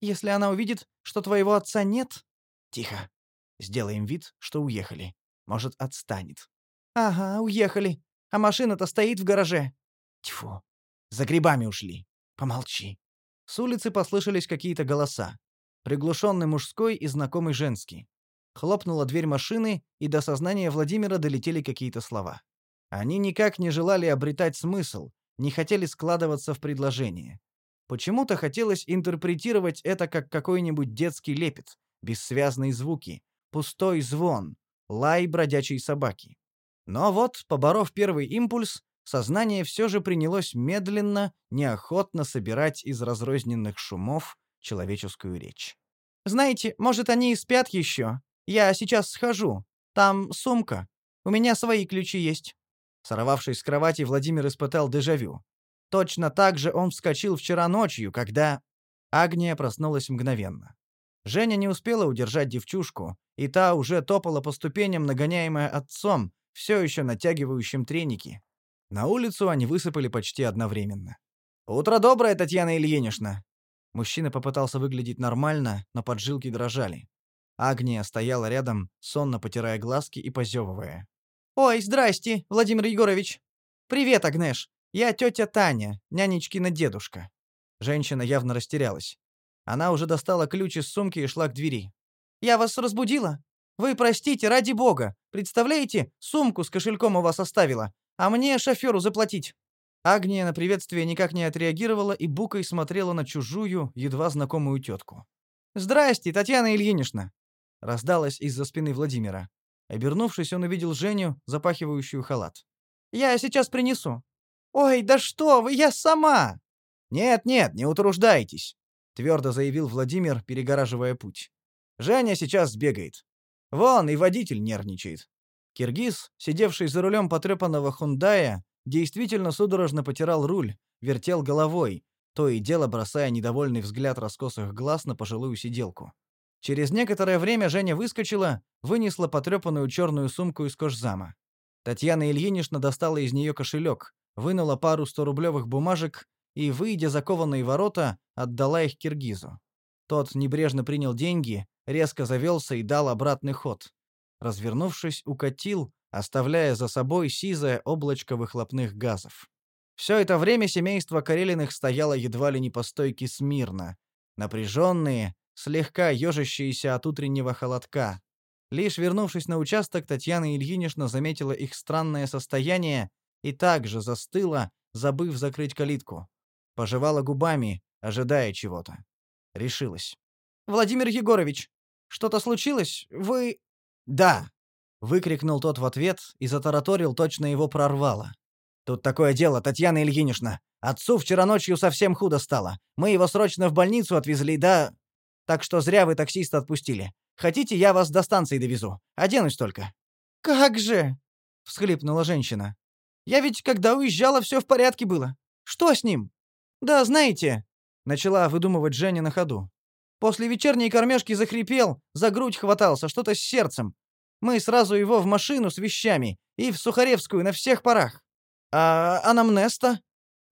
Speaker 3: Если она увидит, что твоего отца нет, тихо. Сделаем вид, что уехали. Может, отстанет. Ага, уехали. А машина-то стоит в гараже. Тьфу. За грибами ушли. Помолчи. С улицы послышались какие-то голоса приглушенный мужской и знакомый женский. Хлопнула дверь машины, и до сознания Владимира долетели какие-то слова. Они никак не желали обретать смысл, не хотели складываться в предложение. Почему-то хотелось интерпретировать это как какой-нибудь детский лепет, бессвязные звуки, пустой звон, лай бродячей собаки. Но вот, поборов первый импульс, сознание все же принялось медленно, неохотно собирать из разрозненных шумов человеческую речь. «Знаете, может, они и спят еще. Я сейчас схожу. Там сумка. У меня свои ключи есть». Сорвавшись с кровати, Владимир испытал дежавю. Точно так же он вскочил вчера ночью, когда... Агния проснулась мгновенно. Женя не успела удержать девчушку, и та уже топала по ступеням, нагоняемая отцом, все еще натягивающим треники. На улицу они высыпали почти одновременно. «Утро доброе, Татьяна Ильинична!» Мужчина попытался выглядеть нормально, но поджилки дрожали. Агния стояла рядом, сонно потирая глазки и позевывая. «Ой, здрасте, Владимир Егорович!» «Привет, Агнеш! Я тетя Таня, нянечкина дедушка». Женщина явно растерялась. Она уже достала ключ из сумки и шла к двери. «Я вас разбудила? Вы простите, ради бога! Представляете, сумку с кошельком у вас оставила, а мне шоферу заплатить!» Агния на приветствие никак не отреагировала и букой смотрела на чужую, едва знакомую тетку. «Здрасте, Татьяна Ильинична!» раздалась из-за спины Владимира. Обернувшись, он увидел Женю, запахивающую халат. «Я сейчас принесу». «Ой, да что вы, я сама!» «Нет-нет, не утруждайтесь», — твердо заявил Владимир, перегораживая путь. «Женя сейчас сбегает. Вон, и водитель нервничает». Киргиз, сидевший за рулем потрепанного Хундая, действительно судорожно потирал руль, вертел головой, то и дело бросая недовольный взгляд раскосых глаз на пожилую сиделку. Через некоторое время Женя выскочила, вынесла потрепанную черную сумку из кожзама. Татьяна Ильинична достала из нее кошелек, вынула пару сто-рублевых бумажек и, выйдя за кованые ворота, отдала их Киргизу. Тот небрежно принял деньги, резко завелся и дал обратный ход. Развернувшись, укатил, оставляя за собой сизое облачко выхлопных газов. Все это время семейство Карелиных стояло едва ли не по стойке смирно, напряженные, слегка ежащиеся от утреннего холодка. Лишь вернувшись на участок, Татьяна Ильинична заметила их странное состояние и также застыла, забыв закрыть калитку. Пожевала губами, ожидая чего-то. Решилась. «Владимир Егорович, что-то случилось? Вы...» «Да», Выкрикнул тот в ответ и затараторил, точно его прорвало. «Тут такое дело, Татьяна Ильинична. Отцу вчера ночью совсем худо стало. Мы его срочно в больницу отвезли, да... Так что зря вы таксиста отпустили. Хотите, я вас до станции довезу? Оденусь только». «Как же!» — всхлипнула женщина. «Я ведь, когда уезжала, все в порядке было. Что с ним?» «Да, знаете...» — начала выдумывать Женя на ходу. После вечерней кормежки захрипел, за грудь хватался, что-то с сердцем. Мы сразу его в машину с вещами и в Сухаревскую на всех парах. А анамнез-то?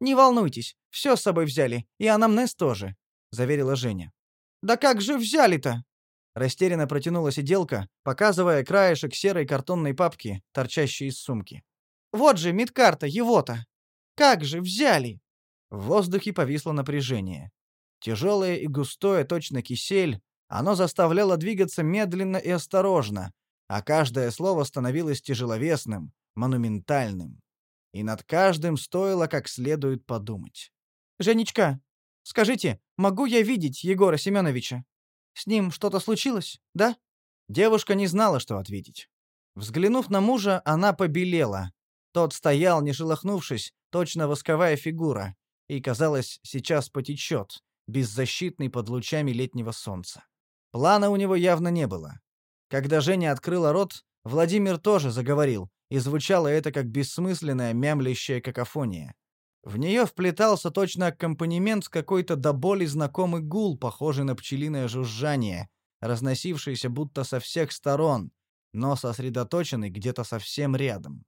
Speaker 3: Не волнуйтесь, все с собой взяли, и анамнез тоже, заверила Женя. Да как же взяли-то? Растерянно протянула сиделка, показывая краешек серой картонной папки, торчащей из сумки. Вот же медкарта его-то. Как же взяли? В воздухе повисло напряжение. Тяжелое и густое, точно кисель, оно заставляло двигаться медленно и осторожно, а каждое слово становилось тяжеловесным, монументальным. И над каждым стоило как следует подумать. «Женечка, скажите, могу я видеть Егора Семеновича? С ним что-то случилось, да?» Девушка не знала, что ответить. Взглянув на мужа, она побелела. Тот стоял, не шелохнувшись, точно восковая фигура, и, казалось, сейчас потечет, беззащитный под лучами летнего солнца. Плана у него явно не было. Когда Женя открыла рот, Владимир тоже заговорил, и звучало это как бессмысленная мямлящая какофония. В нее вплетался точно аккомпанемент какой-то до боли знакомый гул, похожий на пчелиное жужжание, разносившийся будто со всех сторон, но сосредоточенный где-то совсем рядом.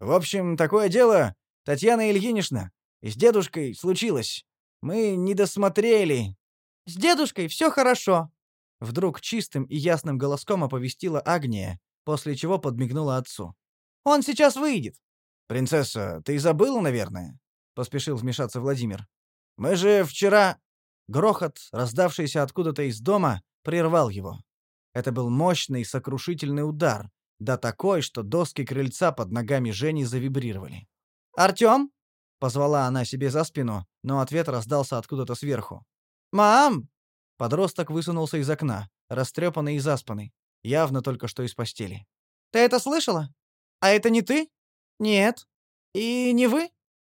Speaker 3: «В общем, такое дело, Татьяна Ильинична, с дедушкой случилось. Мы не досмотрели. С дедушкой все хорошо. Вдруг чистым и ясным голоском оповестила Агния, после чего подмигнула отцу. Он сейчас выйдет. Принцесса, ты забыла, наверное? поспешил вмешаться Владимир. Мы же вчера грохот, раздавшийся откуда-то из дома, прервал его. Это был мощный сокрушительный удар, да такой, что доски крыльца под ногами Жени завибрировали. «Артём?» — позвала она себе за спину, но ответ раздался откуда-то сверху. «Мам!» Подросток высунулся из окна, растрепанный и заспанный, явно только что из постели. «Ты это слышала? А это не ты? Нет. И не вы?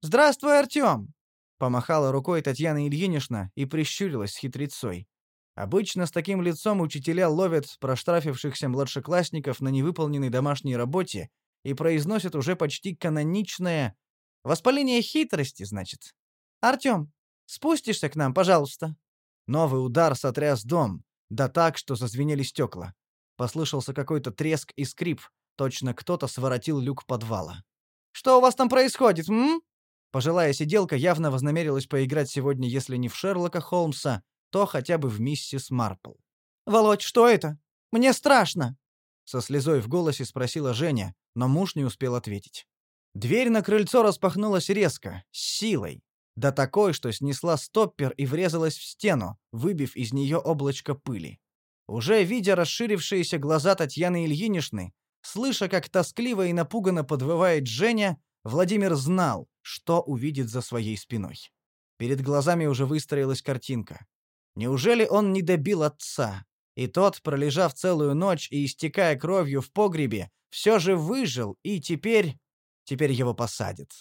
Speaker 3: Здравствуй, Артём!» Помахала рукой Татьяна Ильинична и прищурилась с хитрецой. Обычно с таким лицом учителя ловят проштрафившихся младшеклассников на невыполненной домашней работе и произносят уже почти каноничное Воспаление хитрости, значит. Артём, спустишься к нам, пожалуйста. Новый удар сотряс дом, да так, что зазвенели стекла. Послышался какой-то треск и скрип, точно кто-то своротил люк подвала. Что у вас там происходит, м? Пожилая сиделка явно вознамерилась поиграть сегодня, если не в Шерлока Холмса, то хотя бы в миссис Марпл. «Володь, что это? Мне страшно!» Со слезой в голосе спросила Женя, но муж не успел ответить. Дверь на крыльцо распахнулась резко, с силой, да такой, что снесла стоппер и врезалась в стену, выбив из нее облачко пыли. Уже видя расширившиеся глаза Татьяны Ильиничны, слыша, как тоскливо и напуганно подвывает Женя, Владимир знал, что увидит за своей спиной. Перед глазами уже выстроилась картинка. Неужели он не добил отца? И тот, пролежав целую ночь и истекая кровью в погребе, все же выжил и теперь Теперь его посадят.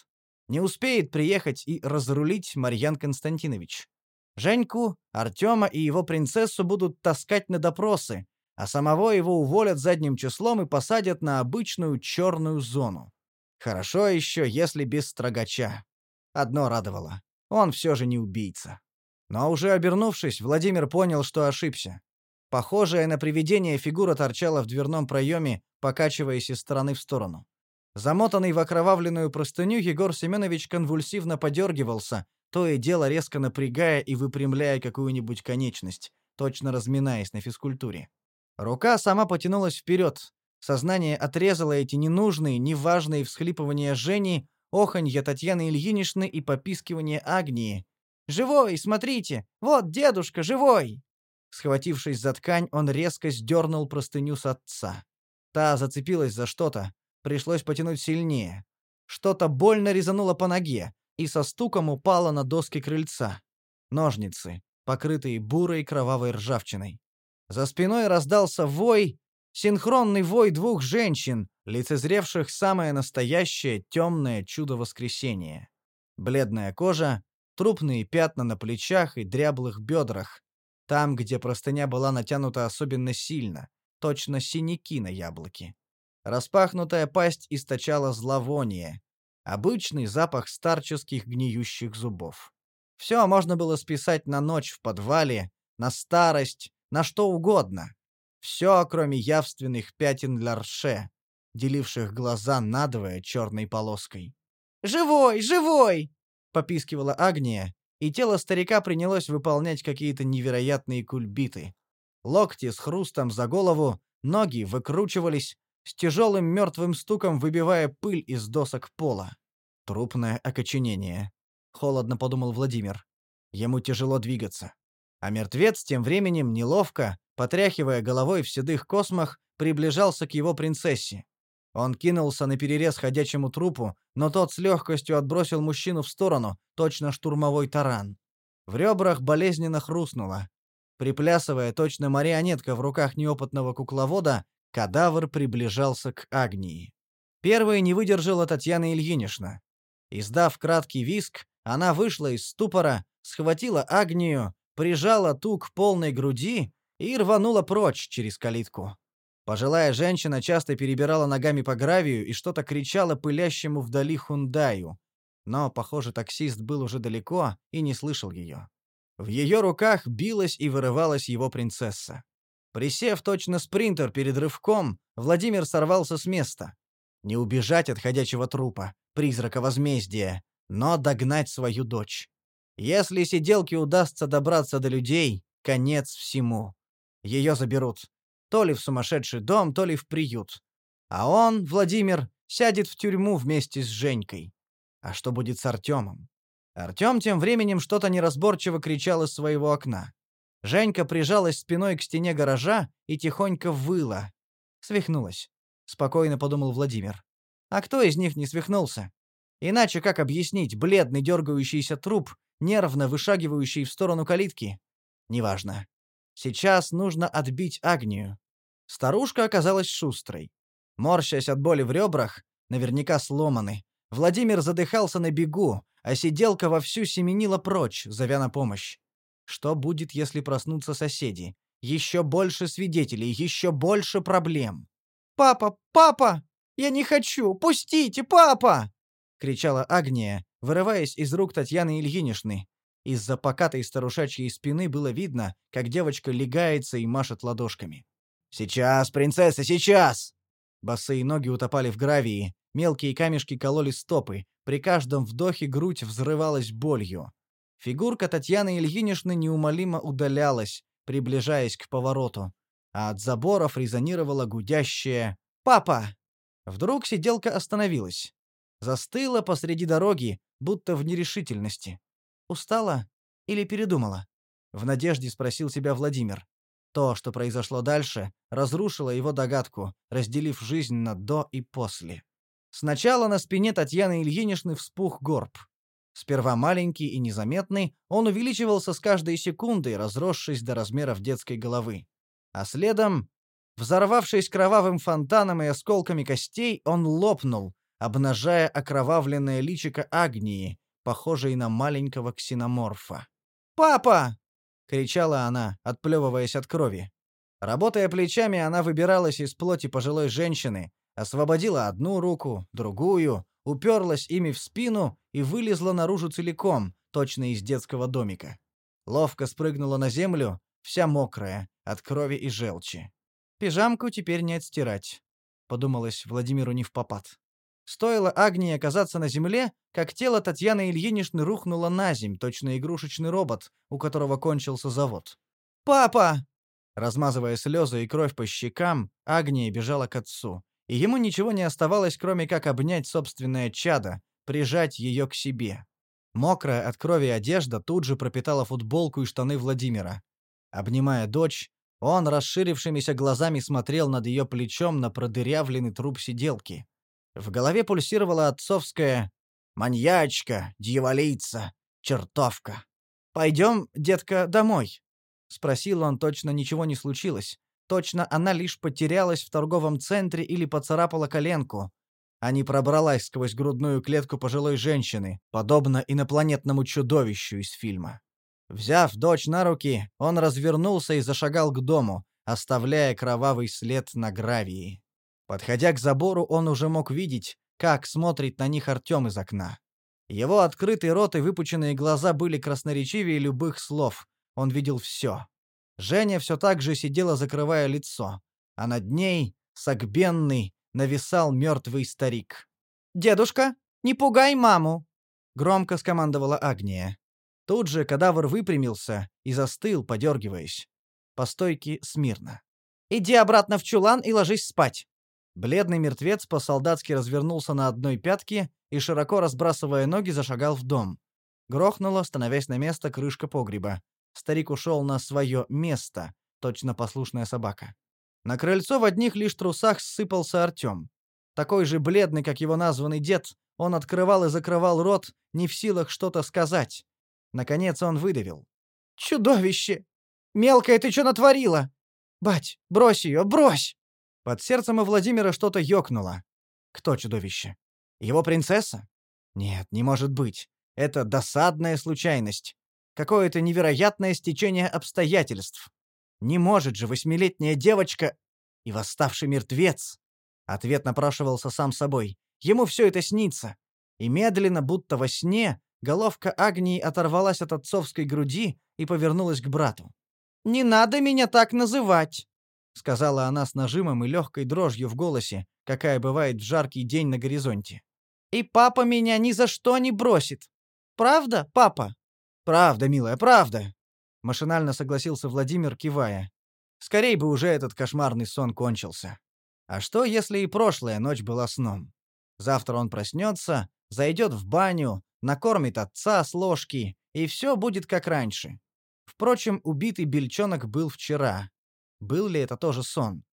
Speaker 3: Не успеет приехать и разрулить Марьян Константинович. Женьку, Артема и его принцессу будут таскать на допросы, а самого его уволят задним числом и посадят на обычную черную зону. Хорошо еще, если без строгача. Одно радовало. Он все же не убийца. Но уже обернувшись, Владимир понял, что ошибся. Похожая на привидение фигура торчала в дверном проеме, покачиваясь из стороны в сторону. Замотанный в окровавленную простыню, Егор Семенович конвульсивно подергивался, то и дело резко напрягая и выпрямляя какую-нибудь конечность, точно разминаясь на физкультуре. Рука сама потянулась вперед. Сознание отрезало эти ненужные, неважные всхлипывания Жени, оханья Татьяны Ильиничны и попискивание Агнии. «Живой, смотрите! Вот дедушка, живой!» Схватившись за ткань, он резко сдернул простыню с отца. Та зацепилась за что-то, Пришлось потянуть сильнее. Что-то больно резануло по ноге и со стуком упало на доски крыльца. Ножницы, покрытые бурой кровавой ржавчиной. За спиной раздался вой, синхронный вой двух женщин, лицезревших самое настоящее темное чудо воскресения. Бледная кожа, трупные пятна на плечах и дряблых бедрах. Там, где простыня была натянута особенно сильно, точно синяки на яблоке. Распахнутая пасть источала зловоние, обычный запах старческих гниющих зубов. Все можно было списать на ночь в подвале, на старость, на что угодно. Все, кроме явственных пятен Ларше, деливших глаза надвое черной полоской. «Живой! Живой!» — попискивала Агния, и тело старика принялось выполнять какие-то невероятные кульбиты. Локти с хрустом за голову, ноги выкручивались, с тяжелым мертвым стуком выбивая пыль из досок пола. Трупное окоченение. Холодно подумал Владимир. Ему тяжело двигаться. А мертвец тем временем неловко, потряхивая головой в седых космах, приближался к его принцессе. Он кинулся на перерез ходячему трупу, но тот с легкостью отбросил мужчину в сторону, точно штурмовой таран. В ребрах болезненно хрустнуло. Приплясывая точно марионетка в руках неопытного кукловода, кадавр приближался к Агнии. Первой не выдержала Татьяна Ильинична. Издав краткий виск, она вышла из ступора, схватила Агнию, прижала ту к полной груди и рванула прочь через калитку. Пожилая женщина часто перебирала ногами по гравию и что-то кричала пылящему вдали Хундаю. Но, похоже, таксист был уже далеко и не слышал ее. В ее руках билась и вырывалась его принцесса. Присев точно спринтер перед рывком, Владимир сорвался с места. Не убежать от ходячего трупа, призрака возмездия, но догнать свою дочь. Если сиделке удастся добраться до людей, конец всему. Ее заберут. То ли в сумасшедший дом, то ли в приют. А он, Владимир, сядет в тюрьму вместе с Женькой. А что будет с Артемом? Артем тем временем что-то неразборчиво кричал из своего окна. Женька прижалась спиной к стене гаража и тихонько выла. Свихнулась. Спокойно подумал Владимир. А кто из них не свихнулся? Иначе как объяснить бледный дергающийся труп, нервно вышагивающий в сторону калитки? Неважно. Сейчас нужно отбить Агнию. Старушка оказалась шустрой. Морщась от боли в ребрах, наверняка сломаны, Владимир задыхался на бегу, а сиделка вовсю семенила прочь, зовя на помощь. Что будет, если проснутся соседи? Еще больше свидетелей, еще больше проблем. «Папа, папа! Я не хочу! Пустите, папа!» — кричала Агния, вырываясь из рук Татьяны Ильиничны, из-за покатой старушачьей спины было видно, как девочка легается и машет ладошками. «Сейчас, принцесса, сейчас!» Босые ноги утопали в гравии, мелкие камешки кололи стопы, при каждом вдохе грудь взрывалась болью. Фигурка Татьяны Ильиничны неумолимо удалялась, приближаясь к повороту, а от заборов резонировало гудящее «Папа!». Вдруг сиделка остановилась. Застыла посреди дороги, будто в нерешительности. Устала или передумала? В надежде спросил себя Владимир. То, что произошло дальше, разрушило его догадку, разделив жизнь на до и после. Сначала на спине Татьяны Ильиничны вспух горб. Сперва маленький и незаметный, он увеличивался с каждой секундой, разросшись до размеров детской головы. А следом, взорвавшись кровавым фонтаном и осколками костей, он лопнул, обнажая окровавленное личико Агнии, похожей на маленького ксеноморфа. «Папа!» — кричала она, отплевываясь от крови. Работая плечами, она выбиралась из плоти пожилой женщины, освободила одну руку, другую, уперлась ими в спину и вылезла наружу целиком, точно из детского домика. Ловко спрыгнула на землю, вся мокрая, от крови и желчи. «Пижамку теперь не отстирать», — подумалось Владимиру невпопад. Стоило Агнии оказаться на земле, как тело Татьяны Ильиничны рухнуло на земь, точно игрушечный робот, у которого кончился завод. «Папа!» Размазывая слезы и кровь по щекам, Агния бежала к отцу. И ему ничего не оставалось, кроме как обнять собственное чадо, прижать ее к себе. Мокрая от крови одежда тут же пропитала футболку и штаны Владимира. Обнимая дочь, он расширившимися глазами смотрел над ее плечом на продырявленный труп сиделки. В голове пульсировала отцовская «маньячка, дьяволица, чертовка». «Пойдем, детка, домой?» — спросил он, точно ничего не случилось. Точно она лишь потерялась в торговом центре или поцарапала коленку, а не пробралась сквозь грудную клетку пожилой женщины, подобно инопланетному чудовищу из фильма. Взяв дочь на руки, он развернулся и зашагал к дому, оставляя кровавый след на гравии. Подходя к забору, он уже мог видеть, как смотрит на них Артем из окна. Его открытый рот и выпученные глаза были красноречивее любых слов. Он видел все. Женя все так же сидела, закрывая лицо, а над ней, согбенный, нависал мертвый старик. «Дедушка, не пугай маму!» — громко скомандовала Агния. Тут же кадавр выпрямился и застыл, подергиваясь. По стойке смирно. «Иди обратно в чулан и ложись спать!» Бледный мертвец по-солдатски развернулся на одной пятке и, широко разбрасывая ноги, зашагал в дом. Грохнула, становясь на место, крышка погреба. Старик ушел на свое место, точно послушная собака. На крыльцо в одних лишь трусах сыпался Артем. Такой же бледный, как его названный дед, он открывал и закрывал рот, не в силах что-то сказать. Наконец он выдавил. «Чудовище! Мелкое ты что натворила? Бать, брось ее, брось!» Под сердцем у Владимира что-то ёкнуло. Кто чудовище? Его принцесса? Нет, не может быть. Это досадная случайность. Какое-то невероятное стечение обстоятельств. Не может же восьмилетняя девочка и восставший мертвец. Ответ напрашивался сам собой. Ему все это снится. И медленно, будто во сне, головка Агнии оторвалась от отцовской груди и повернулась к брату. «Не надо меня так называть!» — сказала она с нажимом и легкой дрожью в голосе, какая бывает в жаркий день на горизонте. «И папа меня ни за что не бросит. Правда, папа?» «Правда, милая, правда», — машинально согласился Владимир, кивая. «Скорей бы уже этот кошмарный сон кончился. А что, если и прошлая ночь была сном? Завтра он проснется, зайдет в баню, накормит отца с ложки, и все будет как раньше. Впрочем, убитый бельчонок был вчера, был ли это тоже сон?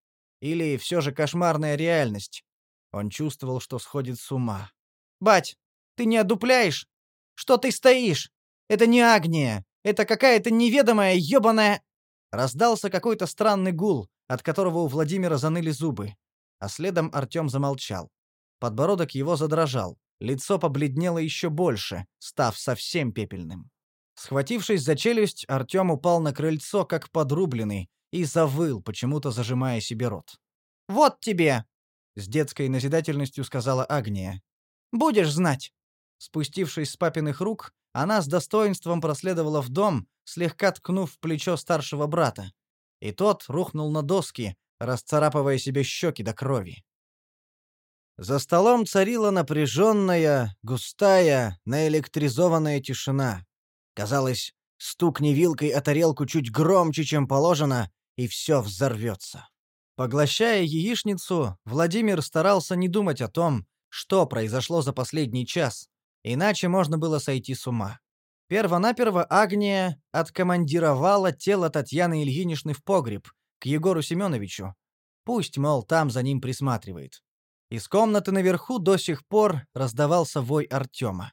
Speaker 3: Или все же кошмарная реальность? Он чувствовал, что сходит с ума. «Бать, ты не одупляешь? Что ты стоишь? Это не Агния. Это какая-то неведомая ёбаная...» Раздался какой-то странный гул, от которого у Владимира заныли зубы. А следом Артем замолчал. Подбородок его задрожал. Лицо побледнело еще больше, став совсем пепельным. Схватившись за челюсть, Артем упал на крыльцо, как подрубленный, и завыл, почему-то зажимая себе рот. «Вот тебе!» — с детской назидательностью сказала Агния. «Будешь знать!» Спустившись с папиных рук, она с достоинством проследовала в дом, слегка ткнув в плечо старшего брата. И тот рухнул на доски, расцарапывая себе щеки до крови. За столом царила напряженная, густая, наэлектризованная тишина. Казалось, стукни вилкой о тарелку чуть громче, чем положено, и все взорвется. Поглощая яичницу, Владимир старался не думать о том, что произошло за последний час, иначе можно было сойти с ума. Первонаперво Агния откомандировала тело Татьяны Ильиничны в погреб, к Егору Семеновичу. Пусть, мол, там за ним присматривает. Из комнаты наверху до сих пор раздавался вой Артема.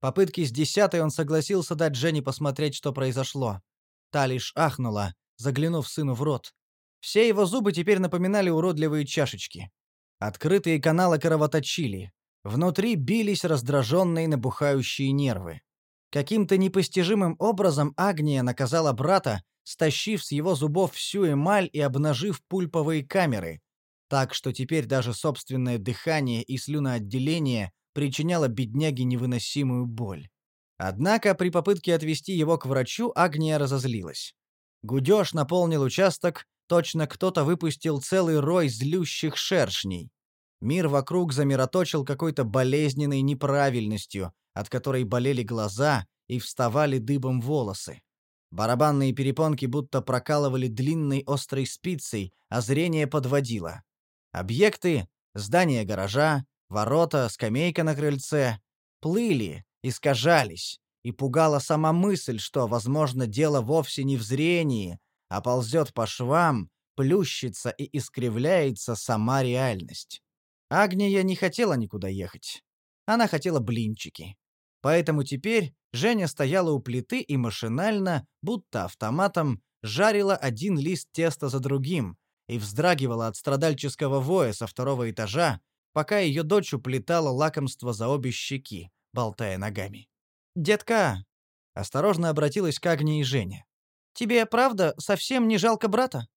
Speaker 3: Попытки с десятой он согласился дать Жене посмотреть, что произошло. Та лишь ахнула, заглянув сыну в рот. Все его зубы теперь напоминали уродливые чашечки. Открытые каналы кровоточили. Внутри бились раздраженные набухающие нервы. Каким-то непостижимым образом Агния наказала брата, стащив с его зубов всю эмаль и обнажив пульповые камеры, так что теперь даже собственное дыхание и слюноотделение причиняло бедняге невыносимую боль. Однако при попытке отвести его к врачу Агния разозлилась. Гудеж наполнил участок, точно кто-то выпустил целый рой злющих шершней. Мир вокруг замироточил какой-то болезненной неправильностью, от которой болели глаза и вставали дыбом волосы. Барабанные перепонки будто прокалывали длинной острой спицей, а зрение подводило. Объекты — здание гаража, ворота, скамейка на крыльце — плыли, искажались, и пугала сама мысль, что, возможно, дело вовсе не в зрении, а ползет по швам, плющится и искривляется сама реальность. Агния не хотела никуда ехать. Она хотела блинчики. Поэтому теперь Женя стояла у плиты и машинально, будто автоматом, жарила один лист теста за другим и вздрагивала от страдальческого воя со второго этажа, пока ее дочь уплетала лакомство за обе щеки, болтая ногами. «Детка!» — осторожно обратилась к Агне и Жене. «Тебе, правда, совсем не жалко брата?»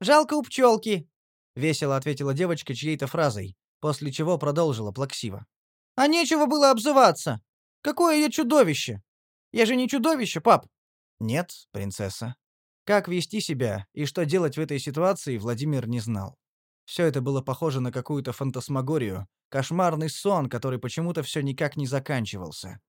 Speaker 3: «Жалко у пчелки!» — весело ответила девочка чьей-то фразой, после чего продолжила плаксиво. «А нечего было обзываться! Какое я чудовище! Я же не чудовище, пап!» «Нет, принцесса». Как вести себя и что делать в этой ситуации, Владимир не знал. Все это было похоже на какую-то фантасмагорию, кошмарный сон, который почему-то все никак не заканчивался.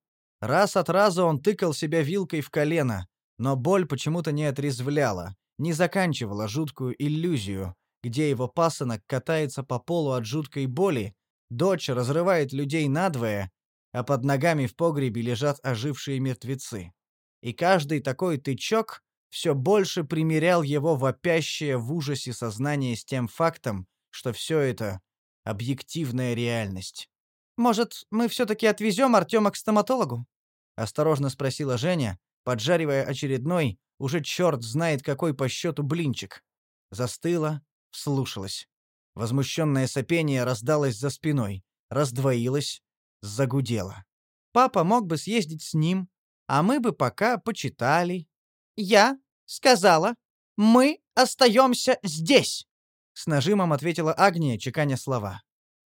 Speaker 3: Раз от раза он тыкал себя вилкой в колено, но боль почему-то не отрезвляла, не заканчивала жуткую иллюзию, где его пасынок катается по полу от жуткой боли, дочь разрывает людей надвое, а под ногами в погребе лежат ожившие мертвецы. И каждый такой тычок все больше примерял его вопящее в ужасе сознание с тем фактом, что все это — объективная реальность. «Может, мы все-таки отвезем Артема к стоматологу?» — осторожно спросила Женя, поджаривая очередной, уже черт знает какой по счету блинчик. Застыла, вслушалась. Возмущенное сопение раздалось за спиной, раздвоилось, загудело. «Папа мог бы съездить с ним, а мы бы пока почитали». «Я сказала, мы остаемся здесь!» С нажимом ответила Агния, чеканя слова.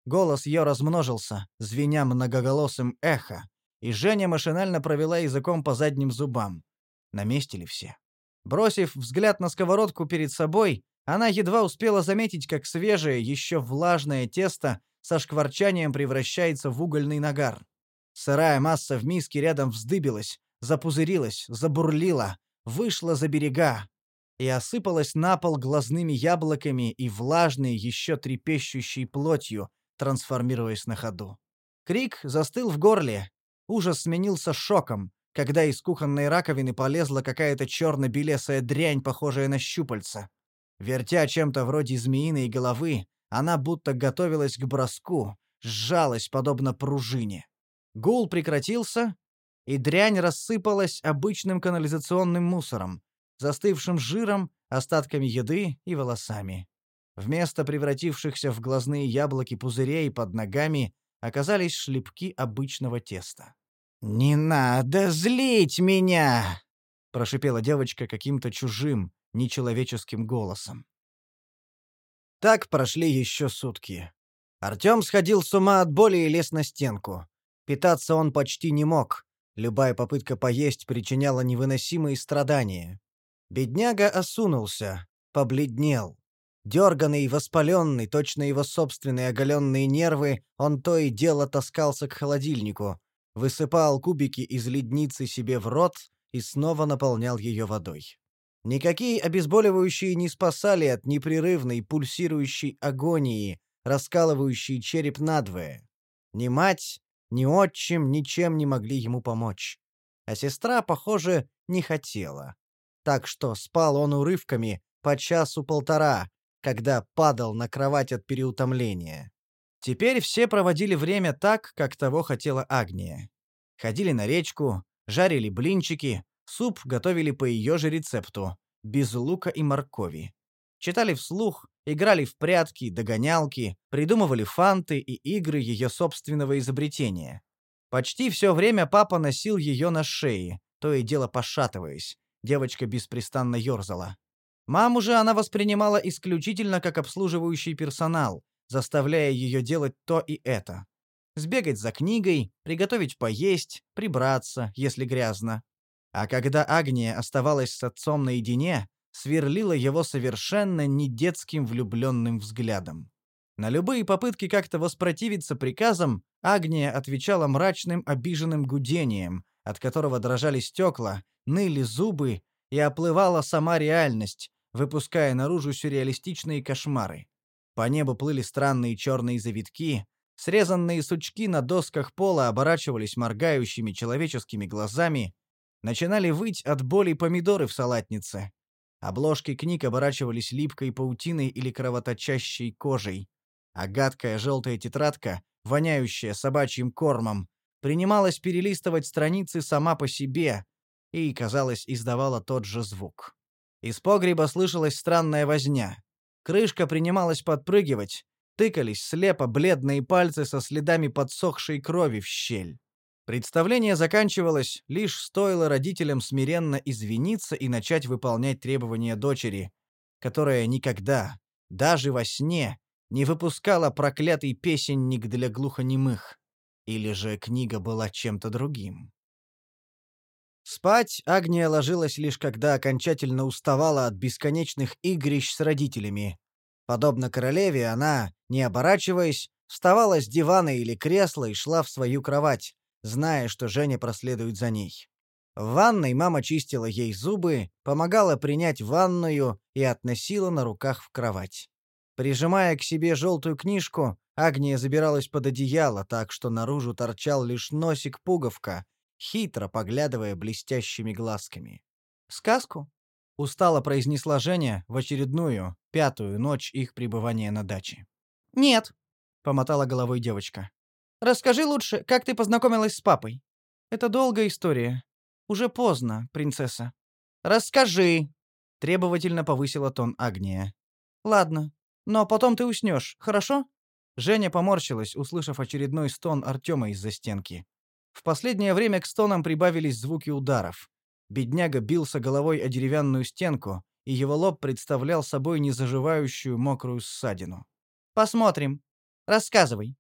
Speaker 3: Голос ее размножился, звеня многоголосым эхо, и Женя машинально провела языком по задним зубам. На месте ли все? Бросив взгляд на сковородку перед собой, она едва успела заметить, как свежее, еще влажное тесто со шкварчанием превращается в угольный нагар. Сырая масса в миске рядом вздыбилась, запузырилась, забурлила, вышла за берега и осыпалась на пол глазными яблоками и влажной, еще трепещущей плотью, трансформируясь на ходу. Крик застыл в горле. Ужас сменился шоком, когда из кухонной раковины полезла какая-то черно-белесая дрянь, похожая на щупальца. Вертя чем-то вроде змеиной головы, она будто готовилась к броску, сжалась, подобно пружине. Гул прекратился, и дрянь рассыпалась обычным канализационным мусором, застывшим жиром, остатками еды и волосами. Вместо превратившихся в глазные яблоки пузырей под ногами оказались шлепки обычного теста. «Не надо злить меня!» — прошипела девочка каким-то чужим, нечеловеческим голосом. Так прошли еще сутки. Артем сходил с ума от боли и лез на стенку. Питаться он почти не мог, Любая попытка поесть причиняла невыносимые страдания. Бедняга осунулся, побледнел. Дерганный и воспаленный, точно его собственные оголенные нервы, он то и дело таскался к холодильнику, высыпал кубики из ледницы себе в рот и снова наполнял ее водой. Никакие обезболивающие не спасали от непрерывной пульсирующей агонии, раскалывающей череп надвое. Ни мать, ни отчим ничем не могли ему помочь. А сестра, похоже, не хотела. Так что спал он урывками по часу-полтора, когда падал на кровать от переутомления. Теперь все проводили время так, как того хотела Агния. Ходили на речку, жарили блинчики, суп готовили по ее же рецепту, без лука и моркови. Читали вслух, играли в прятки, догонялки, придумывали фанты и игры ее собственного изобретения. Почти все время папа носил ее на шее, то и дело пошатываясь. Девочка беспрестанно ерзала. Маму же она воспринимала исключительно как обслуживающий персонал, заставляя ее делать то и это. Сбегать за книгой, приготовить поесть, прибраться, если грязно. А когда Агния оставалась с отцом наедине, сверлила его совершенно не детским влюбленным взглядом. На любые попытки как-то воспротивиться приказам Агния отвечала мрачным обиженным гудением, от которого дрожали стекла, ныли зубы и оплывала сама реальность, выпуская наружу сюрреалистичные кошмары. По небу плыли странные черные завитки, срезанные сучки на досках пола оборачивались моргающими человеческими глазами, начинали выть от боли помидоры в салатнице, Обложки книг оборачивались липкой паутиной или кровоточащей кожей, а гадкая желтая тетрадка, воняющая собачьим кормом, принималась перелистывать страницы сама по себе и, казалось, издавала тот же звук. Из погреба слышалась странная возня. Крышка принималась подпрыгивать, тыкались слепо бледные пальцы со следами подсохшей крови в щель. Представление заканчивалось, лишь стоило родителям смиренно извиниться и начать выполнять требования дочери, которая никогда, даже во сне, не выпускала проклятый песенник для глухонемых. Или же книга была чем-то другим. Спать Агния ложилась лишь когда окончательно уставала от бесконечных игрищ с родителями. Подобно королеве, она, не оборачиваясь, вставала с дивана или кресла и шла в свою кровать, зная, что Женя проследует за ней. В ванной мама чистила ей зубы, помогала принять ванную и относила на руках в кровать. Прижимая к себе желтую книжку, Агния забиралась под одеяло, так что наружу торчал лишь носик-пуговка, хитро поглядывая блестящими глазками. «Сказку?» — устало произнесла Женя в очередную, пятую ночь их пребывания на даче. «Нет», — помотала головой девочка. «Расскажи лучше, как ты познакомилась с папой?» «Это долгая история. Уже поздно, принцесса». «Расскажи!» — требовательно повысила тон Агния. «Ладно, но потом ты уснешь, хорошо?» Женя поморщилась, услышав очередной стон Артема из-за стенки. В последнее время к стонам прибавились звуки ударов. Бедняга бился головой о деревянную стенку, и его лоб представлял собой незаживающую мокрую ссадину. «Посмотрим. Рассказывай».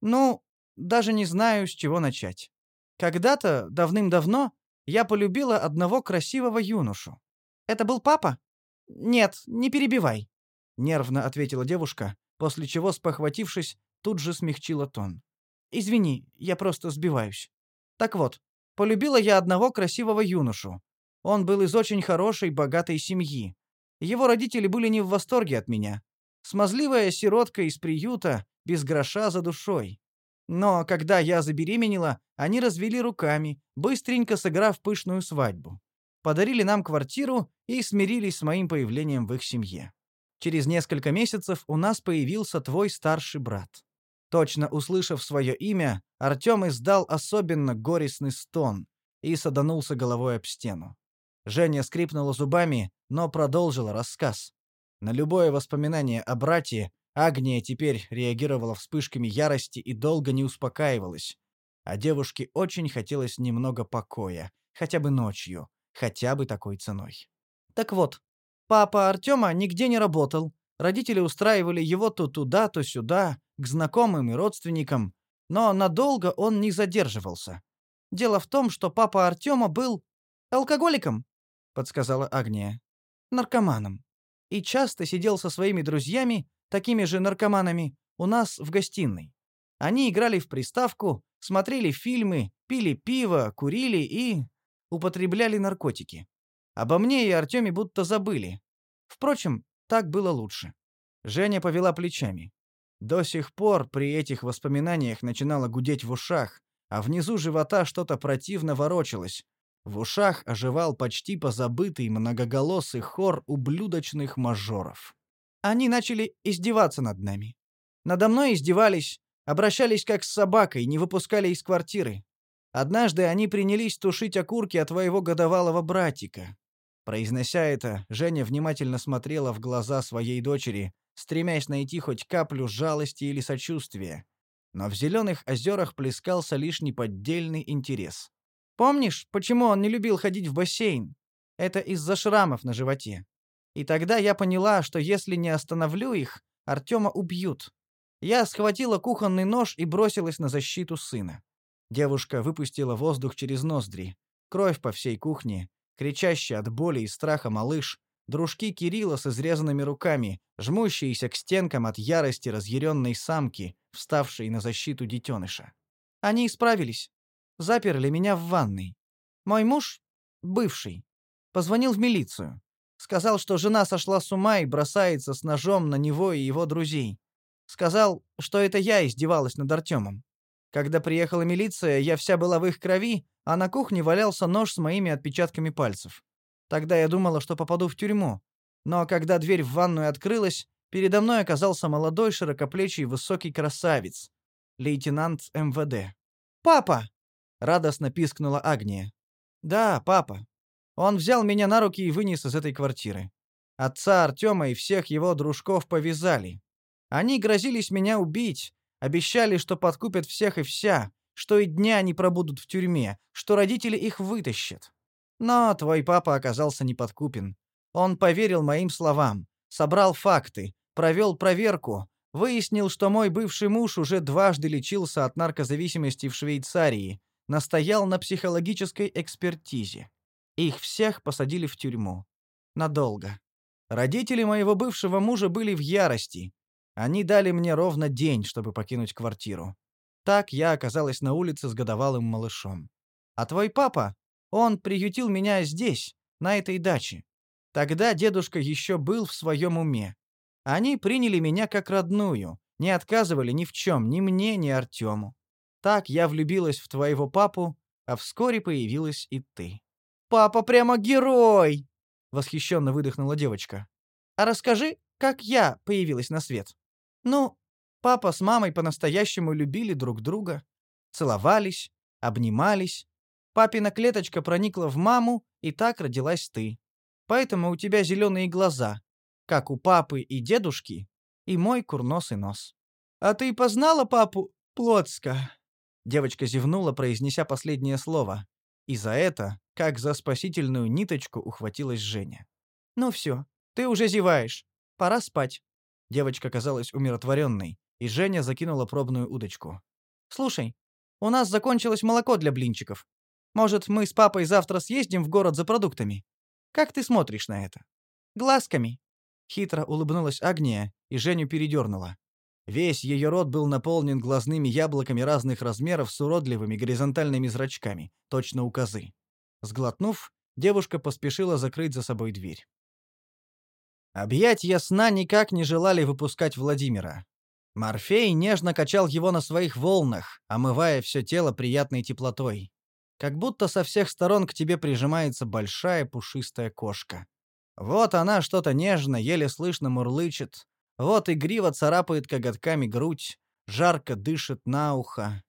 Speaker 3: «Ну, даже не знаю, с чего начать. Когда-то, давным-давно, я полюбила одного красивого юношу. Это был папа? Нет, не перебивай. Нервно ответила девушка, после чего, спохватившись, тут же смягчила тон. Извини, я просто сбиваюсь. Так вот, полюбила я одного красивого юношу. Он был из очень хорошей, богатой семьи. Его родители были не в восторге от меня. Смазливая сиротка из приюта, без гроша за душой. Но когда я забеременела, они развели руками, быстренько сыграв пышную свадьбу. Подарили нам квартиру и смирились с моим появлением в их семье. Через несколько месяцев у нас появился твой старший брат. Точно услышав свое имя, Артем издал особенно горестный стон и саданулся головой об стену. Женя скрипнула зубами, но продолжила рассказ. На любое воспоминание о брате Агния теперь реагировала вспышками ярости и долго не успокаивалась. А девушке очень хотелось немного покоя, хотя бы ночью, хотя бы такой ценой. Так вот, папа Артема нигде не работал. Родители устраивали его то туда, то сюда, к знакомым и родственникам, но надолго он не задерживался. Дело в том, что папа Артема был алкоголиком, подсказала Агния. Наркоманом. И часто сидел со своими друзьями такими же наркоманами, у нас в гостиной. Они играли в приставку, смотрели фильмы, пили пиво, курили и... употребляли наркотики. Обо мне и Артеме будто забыли. Впрочем, так было лучше. Женя повела плечами. До сих пор при этих воспоминаниях начинало гудеть в ушах, а внизу живота что-то противно ворочалось. В ушах оживал почти позабытый многоголосый хор ублюдочных мажоров. Они начали издеваться над нами. Надо мной издевались, обращались как с собакой, не выпускали из квартиры. Однажды они принялись тушить окурки от твоего годовалого братика. Произнося это, Женя внимательно смотрела в глаза своей дочери, стремясь найти хоть каплю жалости или сочувствия. Но в зеленых озерах плескался лишь неподдельный интерес. «Помнишь, почему он не любил ходить в бассейн? Это из-за шрамов на животе. И тогда я поняла, что если не остановлю их, Артема убьют. Я схватила кухонный нож и бросилась на защиту сына. Девушка выпустила воздух через ноздри. Кровь по всей кухне, кричащий от боли и страха малыш, дружки Кирилла с изрезанными руками, жмущиеся к стенкам от ярости разъяренной самки, вставшей на защиту детеныша. Они исправились. Заперли меня в ванной. Мой муж, бывший, позвонил в милицию. Сказал, что жена сошла с ума и бросается с ножом на него и его друзей. Сказал, что это я издевалась над Артемом. Когда приехала милиция, я вся была в их крови, а на кухне валялся нож с моими отпечатками пальцев. Тогда я думала, что попаду в тюрьму. Но когда дверь в ванную открылась, передо мной оказался молодой, широкоплечий, высокий красавец. Лейтенант МВД. «Папа!» — радостно пискнула Агния. «Да, папа. Он взял меня на руки и вынес из этой квартиры. Отца Артема и всех его дружков повязали. Они грозились меня убить, обещали, что подкупят всех и вся, что и дня не пробудут в тюрьме, что родители их вытащат. Но твой папа оказался неподкупен. Он поверил моим словам, собрал факты, провел проверку, выяснил, что мой бывший муж уже дважды лечился от наркозависимости в Швейцарии, настоял на психологической экспертизе. Их всех посадили в тюрьму. Надолго. Родители моего бывшего мужа были в ярости. Они дали мне ровно день, чтобы покинуть квартиру. Так я оказалась на улице с годовалым малышом. А твой папа, он приютил меня здесь, на этой даче. Тогда дедушка еще был в своем уме. Они приняли меня как родную, не отказывали ни в чем, ни мне, ни Артему. Так я влюбилась в твоего папу, а вскоре появилась и ты. «Папа прямо герой!» — восхищенно выдохнула девочка. «А расскажи, как я появилась на свет?» «Ну, папа с мамой по-настоящему любили друг друга, целовались, обнимались. Папина клеточка проникла в маму, и так родилась ты. Поэтому у тебя зеленые глаза, как у папы и дедушки, и мой курносый нос. А ты познала папу Плотска?» Девочка зевнула, произнеся последнее слово. И за это, как за спасительную ниточку, ухватилась Женя. «Ну все, ты уже зеваешь. Пора спать». Девочка казалась умиротворенной, и Женя закинула пробную удочку. «Слушай, у нас закончилось молоко для блинчиков. Может, мы с папой завтра съездим в город за продуктами? Как ты смотришь на это?» «Глазками». Хитро улыбнулась Агния, и Женю передернула. Весь ее рот был наполнен глазными яблоками разных размеров с уродливыми горизонтальными зрачками, точно у козы. Сглотнув, девушка поспешила закрыть за собой дверь. Объятья сна никак не желали выпускать Владимира. Морфей нежно качал его на своих волнах, омывая все тело приятной теплотой. Как будто со всех сторон к тебе прижимается большая пушистая кошка. Вот она что-то нежно, еле слышно мурлычет, вот игриво царапает коготками грудь, жарко дышит на ухо.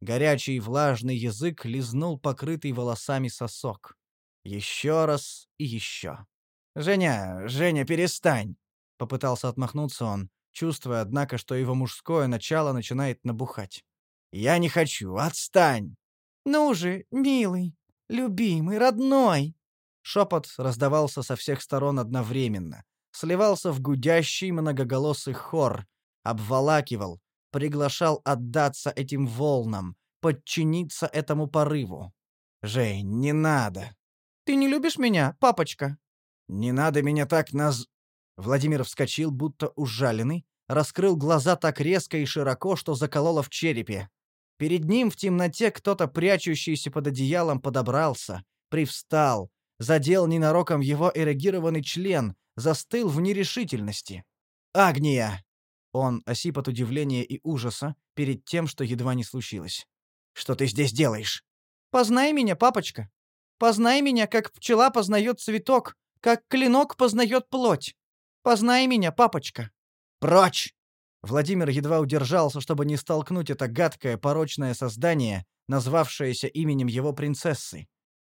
Speaker 3: Горячий влажный язык лизнул покрытый волосами сосок. Еще раз и еще. «Женя, Женя, перестань!» — попытался отмахнуться он, чувствуя, однако, что его мужское начало начинает набухать. «Я не хочу, отстань!» «Ну же, милый, любимый, родной!» Шепот раздавался со всех сторон одновременно, сливался в гудящий многоголосый хор, обволакивал, приглашал отдаться этим волнам, подчиниться этому порыву. «Жень, не надо!» «Ты не любишь меня, папочка?» «Не надо меня так наз...» Владимир вскочил, будто ужаленный, раскрыл глаза так резко и широко, что закололо в черепе. Перед ним в темноте кто-то, прячущийся под одеялом, подобрался, привстал, задел ненароком его эрегированный член, застыл в нерешительности. «Агния!» Он осип от удивления и ужаса перед тем, что едва не случилось. «Что ты здесь делаешь?» «Познай меня, папочка. Познай меня, как пчела познает цветок, как клинок познает плоть. Познай меня, папочка». «Прочь!» Владимир едва удержался, чтобы не столкнуть это гадкое, порочное создание, назвавшееся именем его принцессы.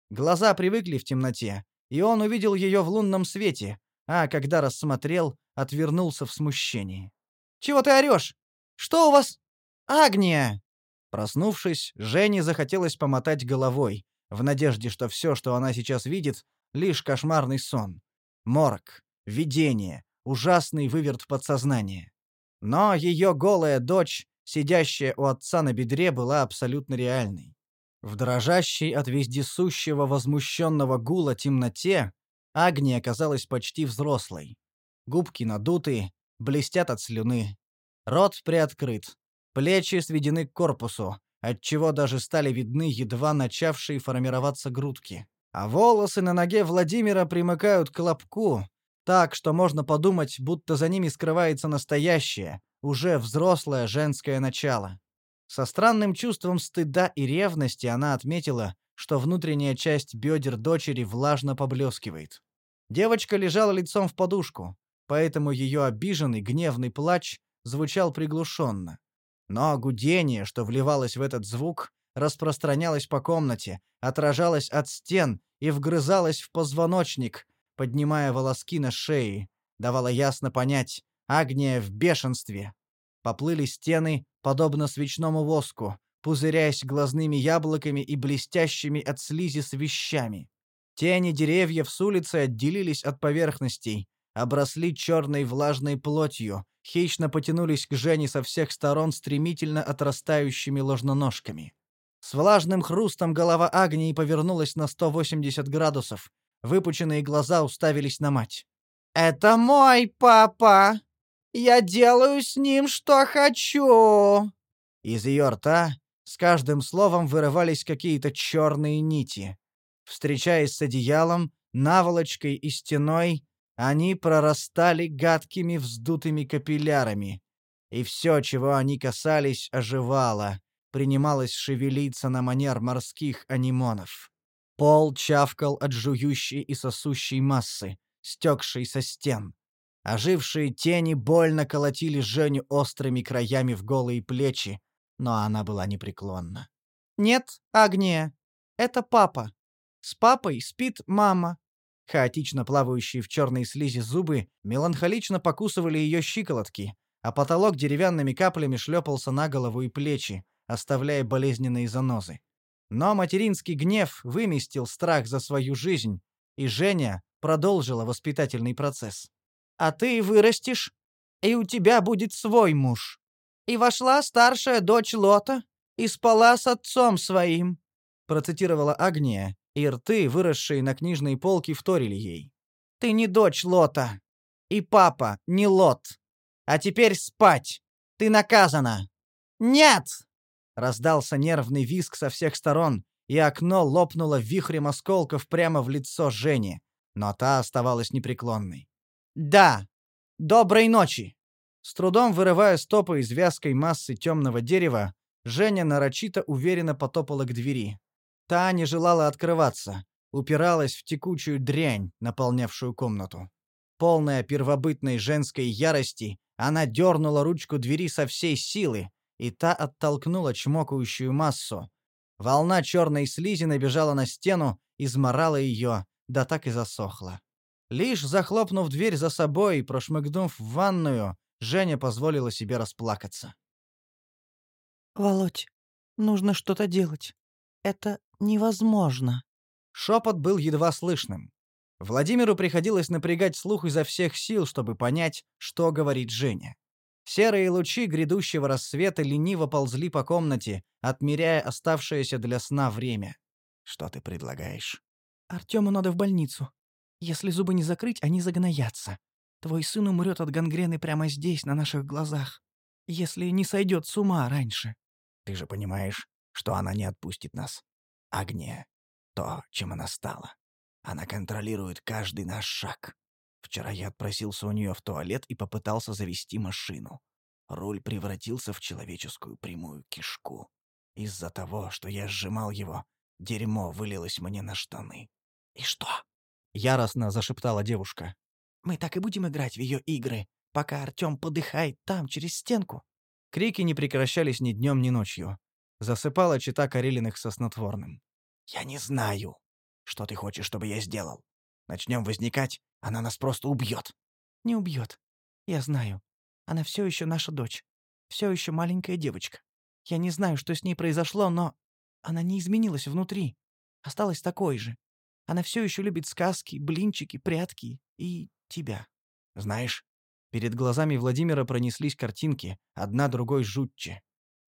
Speaker 3: Глаза привыкли в темноте, и он увидел ее в лунном свете, а когда рассмотрел, отвернулся в смущении. «Чего ты орешь? Что у вас? Агния!» Проснувшись, Жене захотелось помотать головой, в надежде, что все, что она сейчас видит, лишь кошмарный сон. Морок, видение, ужасный выверт подсознания. Но ее голая дочь, сидящая у отца на бедре, была абсолютно реальной. В дрожащей от вездесущего возмущенного гула темноте Агния оказалась почти взрослой. Губки надуты, блестят от слюны. Рот приоткрыт. Плечи сведены к корпусу, отчего даже стали видны едва начавшие формироваться грудки. А волосы на ноге Владимира примыкают к лобку, так что можно подумать, будто за ними скрывается настоящее, уже взрослое женское начало. Со странным чувством стыда и ревности она отметила, что внутренняя часть бедер дочери влажно поблескивает. Девочка лежала лицом в подушку, поэтому ее обиженный гневный плач звучал приглушенно. Но гудение, что вливалось в этот звук, распространялось по комнате, отражалось от стен и вгрызалось в позвоночник, поднимая волоски на шее, давало ясно понять, Агния в бешенстве. Поплыли стены, подобно свечному воску, пузыряясь глазными яблоками и блестящими от слизи свещами. Тени деревьев с улицы отделились от поверхностей, обросли черной влажной плотью, хищно потянулись к Жене со всех сторон стремительно отрастающими ложноножками. С влажным хрустом голова Агнии повернулась на 180 градусов. Выпученные глаза уставились на мать. «Это мой папа! Я делаю с ним, что хочу!» Из ее рта с каждым словом вырывались какие-то черные нити. Встречаясь с одеялом, наволочкой и стеной, они прорастали гадкими вздутыми капиллярами. И все, чего они касались, оживало, принималось шевелиться на манер морских анимонов. Пол чавкал от жующей и сосущей массы, стекшей со стен. Ожившие тени больно колотили Женю острыми краями в голые плечи, но она была непреклонна. «Нет, Агния, это папа. С папой спит мама». Хаотично плавающие в черной слизи зубы меланхолично покусывали ее щиколотки, а потолок деревянными каплями шлепался на голову и плечи, оставляя болезненные занозы. Но материнский гнев выместил страх за свою жизнь, и Женя продолжила воспитательный процесс. «А ты вырастешь, и у тебя будет свой муж. И вошла старшая дочь Лота и спала с отцом своим», процитировала Агния, и рты, выросшие на книжной полке, вторили ей. «Ты не дочь Лота, и папа не Лот. А теперь спать! Ты наказана!» «Нет!» Раздался нервный визг со всех сторон, и окно лопнуло вихрем осколков прямо в лицо Жени, но та оставалась непреклонной. «Да! Доброй ночи!» С трудом вырывая стопы из вязкой массы темного дерева, Женя нарочито уверенно потопала к двери. Та не желала открываться, упиралась в текучую дрянь, наполнявшую комнату. Полная первобытной женской ярости, она дернула ручку двери со всей силы, и та оттолкнула чмокающую массу. Волна черной слизи набежала на стену, изморала ее, да так и засохла. Лишь захлопнув дверь за собой и прошмыгнув в ванную, Женя позволила себе расплакаться. «Володь, нужно что-то делать. Это невозможно». Шепот был едва слышным. Владимиру приходилось напрягать слух изо всех сил, чтобы понять, что говорит Женя. Серые лучи грядущего рассвета лениво ползли по комнате, отмеряя оставшееся для сна время. «Что ты предлагаешь?» «Артему надо в больницу. Если зубы не закрыть, они загноятся. Твой сын умрет от гангрены прямо здесь, на наших глазах. Если не сойдет с ума раньше». «Ты же понимаешь, что она не отпустит нас. Агния. То, чем она стала. Она контролирует каждый наш шаг. Вчера я отпросился у нее в туалет и попытался завести машину. Руль превратился в человеческую прямую кишку. Из-за того, что я сжимал его, дерьмо вылилось мне на штаны. «И что?» — яростно зашептала девушка. «Мы так и будем играть в ее игры, пока Артем подыхает там, через стенку». Крики не прекращались ни днем, ни ночью. Засыпала чита Карелиных со снотворным. «Я не знаю, что ты хочешь, чтобы я сделал. Начнем возникать, она нас просто убьет. Не убьет. Я знаю. Она все еще наша дочь. Все еще маленькая девочка. Я не знаю, что с ней произошло, но она не изменилась внутри. Осталась такой же. Она все еще любит сказки, блинчики, прятки и тебя. Знаешь, перед глазами Владимира пронеслись картинки, одна другой жутче.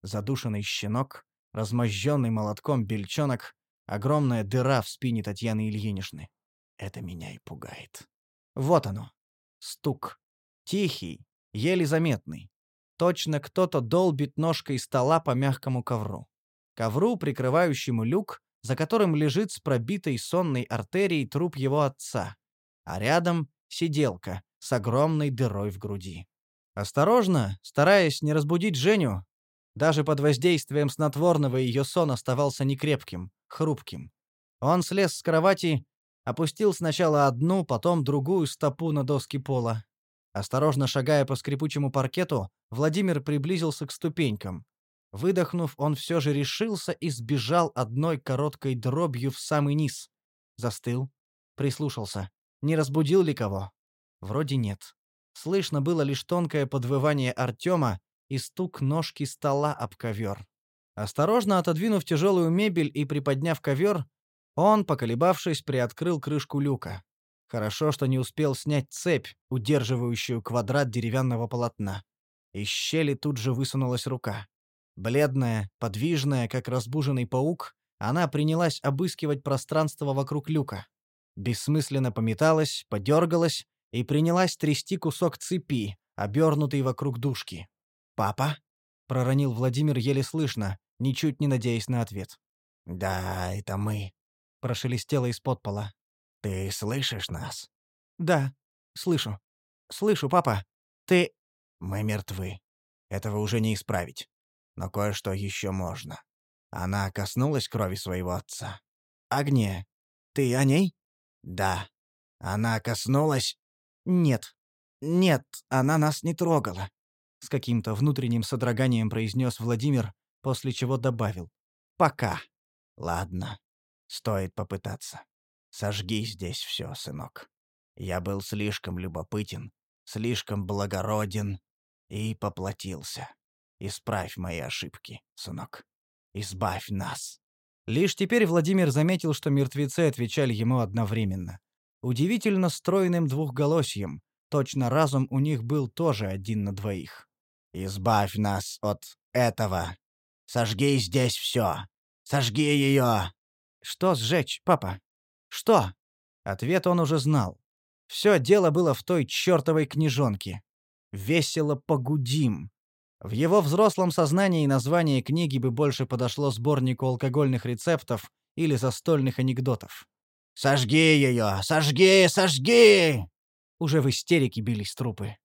Speaker 3: Задушенный щенок, размозженный молотком бельчонок, огромная дыра в спине Татьяны Ильиничны. Это меня и пугает. Вот оно. Стук. Тихий, еле заметный. Точно кто-то долбит ножкой стола по мягкому ковру. Ковру, прикрывающему люк, за которым лежит с пробитой сонной артерией труп его отца. А рядом — сиделка с огромной дырой в груди. Осторожно, стараясь не разбудить Женю, даже под воздействием снотворного ее сон оставался некрепким, хрупким. Он слез с кровати Опустил сначала одну, потом другую стопу на доски пола. Осторожно шагая по скрипучему паркету, Владимир приблизился к ступенькам. Выдохнув, он все же решился и сбежал одной короткой дробью в самый низ. Застыл. Прислушался. Не разбудил ли кого? Вроде нет. Слышно было лишь тонкое подвывание Артема и стук ножки стола об ковер. Осторожно отодвинув тяжелую мебель и приподняв ковер, он, поколебавшись, приоткрыл крышку люка. Хорошо, что не успел снять цепь, удерживающую квадрат деревянного полотна. Из щели тут же высунулась рука. Бледная, подвижная, как разбуженный паук, она принялась обыскивать пространство вокруг люка. Бессмысленно пометалась, подергалась и принялась трясти кусок цепи, обернутый вокруг дужки. «Папа?» — проронил Владимир еле слышно, ничуть не надеясь на ответ.
Speaker 1: «Да, это мы», —
Speaker 3: прошелестело из-под пола.
Speaker 1: «Ты слышишь нас?»
Speaker 3: «Да, слышу. Слышу, папа. Ты...»
Speaker 1: «Мы мертвы. Этого уже не исправить. Но кое-что еще можно. Она коснулась крови своего отца.
Speaker 3: Агния. Ты о ней?
Speaker 1: Да. Она коснулась?
Speaker 3: Нет. Нет, она нас не трогала. С каким-то внутренним содроганием произнес Владимир, после чего добавил. Пока.
Speaker 1: Ладно. Стоит попытаться. Сожги здесь все, сынок. Я был слишком любопытен, слишком благороден и поплатился. Исправь мои ошибки, сынок. Избавь нас.
Speaker 3: Лишь теперь Владимир заметил, что мертвецы отвечали ему одновременно. Удивительно стройным двухголосьем. Точно разум у них был тоже один на двоих.
Speaker 1: «Избавь нас от этого. Сожги здесь все. Сожги ее!»
Speaker 3: «Что сжечь, папа? Что?» Ответ он уже знал. Все дело было в той чертовой книжонке. «Весело погудим». В его взрослом сознании название книги бы больше подошло сборнику алкогольных рецептов или застольных анекдотов.
Speaker 1: «Сожги ее! Сожги! Сожги!»
Speaker 3: Уже в истерике бились трупы.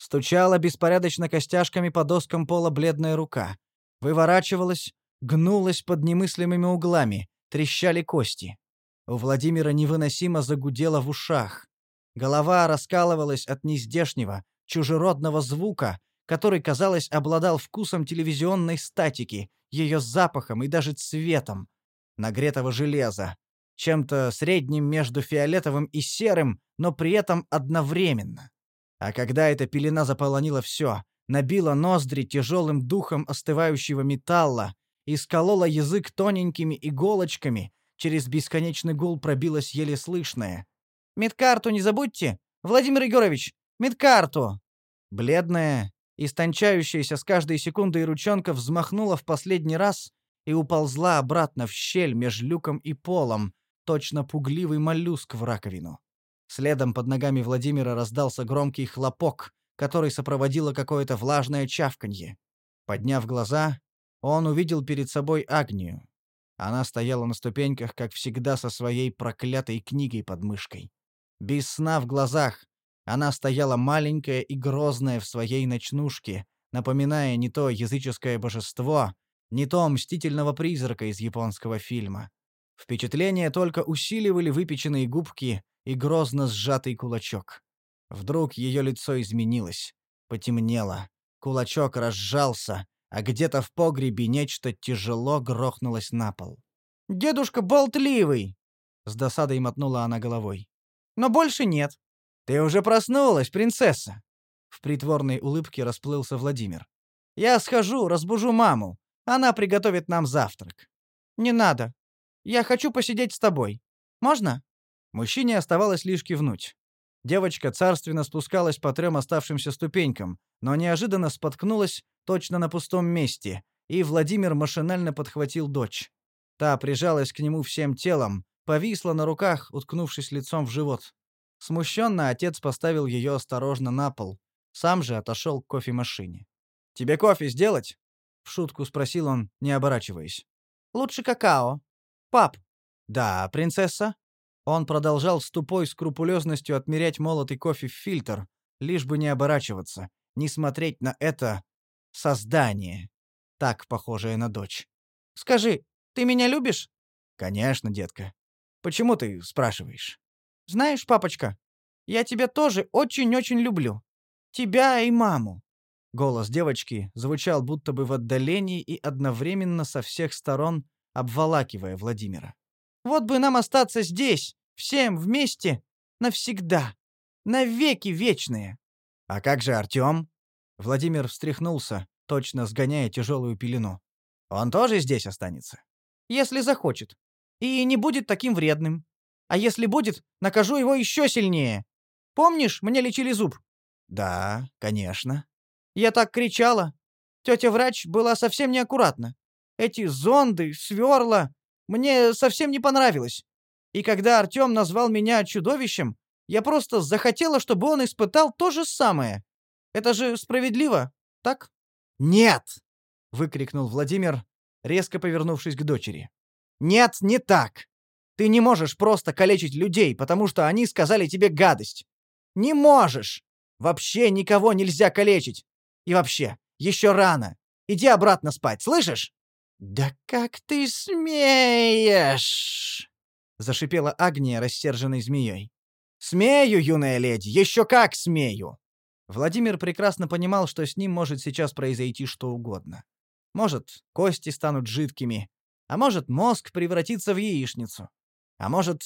Speaker 3: Стучала беспорядочно костяшками по доскам пола бледная рука. Выворачивалась, гнулась под немыслимыми углами, трещали кости. У Владимира невыносимо загудело в ушах. Голова раскалывалась от нездешнего, чужеродного звука, который, казалось, обладал вкусом телевизионной статики, ее запахом и даже цветом, нагретого железа, чем-то средним между фиолетовым и серым, но при этом одновременно. А когда эта пелена заполонила все, набила ноздри тяжелым духом остывающего металла и сколола язык тоненькими иголочками, через бесконечный гул пробилось еле слышное. «Медкарту не забудьте! Владимир Егорович, медкарту!» Бледная, Истончающаяся с каждой секундой ручонка взмахнула в последний раз и уползла обратно в щель между люком и полом, точно пугливый моллюск в раковину. Следом под ногами Владимира раздался громкий хлопок, который сопроводило какое-то влажное чавканье. Подняв глаза, он увидел перед собой Агнию. Она стояла на ступеньках, как всегда, со своей проклятой книгой под мышкой. Без сна в глазах, она стояла маленькая и грозная в своей ночнушке, напоминая не то языческое божество, не то мстительного призрака из японского фильма. Впечатление только усиливали выпеченные губки и грозно сжатый кулачок. Вдруг ее лицо изменилось, потемнело, кулачок разжался, а где-то в погребе нечто тяжело грохнулось на пол. «Дедушка болтливый!» — с досадой мотнула она головой. «Но больше нет. «Ты уже проснулась, принцесса!» В притворной улыбке расплылся Владимир. «Я схожу, разбужу маму. Она приготовит нам завтрак». «Не надо. Я хочу посидеть с тобой. Можно?» Мужчине оставалось лишь кивнуть. Девочка царственно спускалась по трем оставшимся ступенькам, но неожиданно споткнулась точно на пустом месте, и Владимир машинально подхватил дочь. Та прижалась к нему всем телом, повисла на руках, уткнувшись лицом в живот. Смущенно отец поставил ее осторожно на пол, сам же отошел к кофемашине. «Тебе кофе сделать?» — в шутку спросил он, не оборачиваясь. «Лучше какао. Пап». «Да, принцесса». Он продолжал с тупой скрупулезностью отмерять молотый кофе в фильтр, лишь бы не оборачиваться, не смотреть на это создание, так похожее на дочь. «Скажи, ты меня любишь?» «Конечно, детка. Почему ты спрашиваешь?» Знаешь, папочка, я тебя тоже очень-очень люблю. Тебя и маму». Голос девочки звучал будто бы в отдалении и одновременно со всех сторон обволакивая Владимира. «Вот бы нам остаться здесь, всем вместе, навсегда, навеки вечные». «А как же Артем?» Владимир встряхнулся, точно сгоняя тяжелую пелену. «Он тоже здесь останется?» «Если захочет. И не будет таким вредным. А если будет, накажу его еще сильнее. Помнишь, мне лечили зуб?» «Да, конечно». «Я так кричала. Тетя врач была совсем неаккуратна. Эти зонды, сверла, мне совсем не понравилось. И когда Артем назвал меня чудовищем, я просто захотела, чтобы он испытал то же самое. Это же справедливо, так?
Speaker 1: Нет, выкрикнул Владимир, резко повернувшись к дочери. Нет, не так. Ты не можешь просто калечить людей, потому что они сказали тебе гадость. Не можешь. Вообще никого нельзя калечить. И вообще, еще рано. Иди обратно спать, слышишь? Да как ты смеешь? зашипела Агния рассерженной змеей. Смею, юная леди, еще как смею. Владимир прекрасно понимал, что с ним может сейчас произойти что угодно. Может, кости станут жидкими, а может, мозг превратится в яичницу. А может,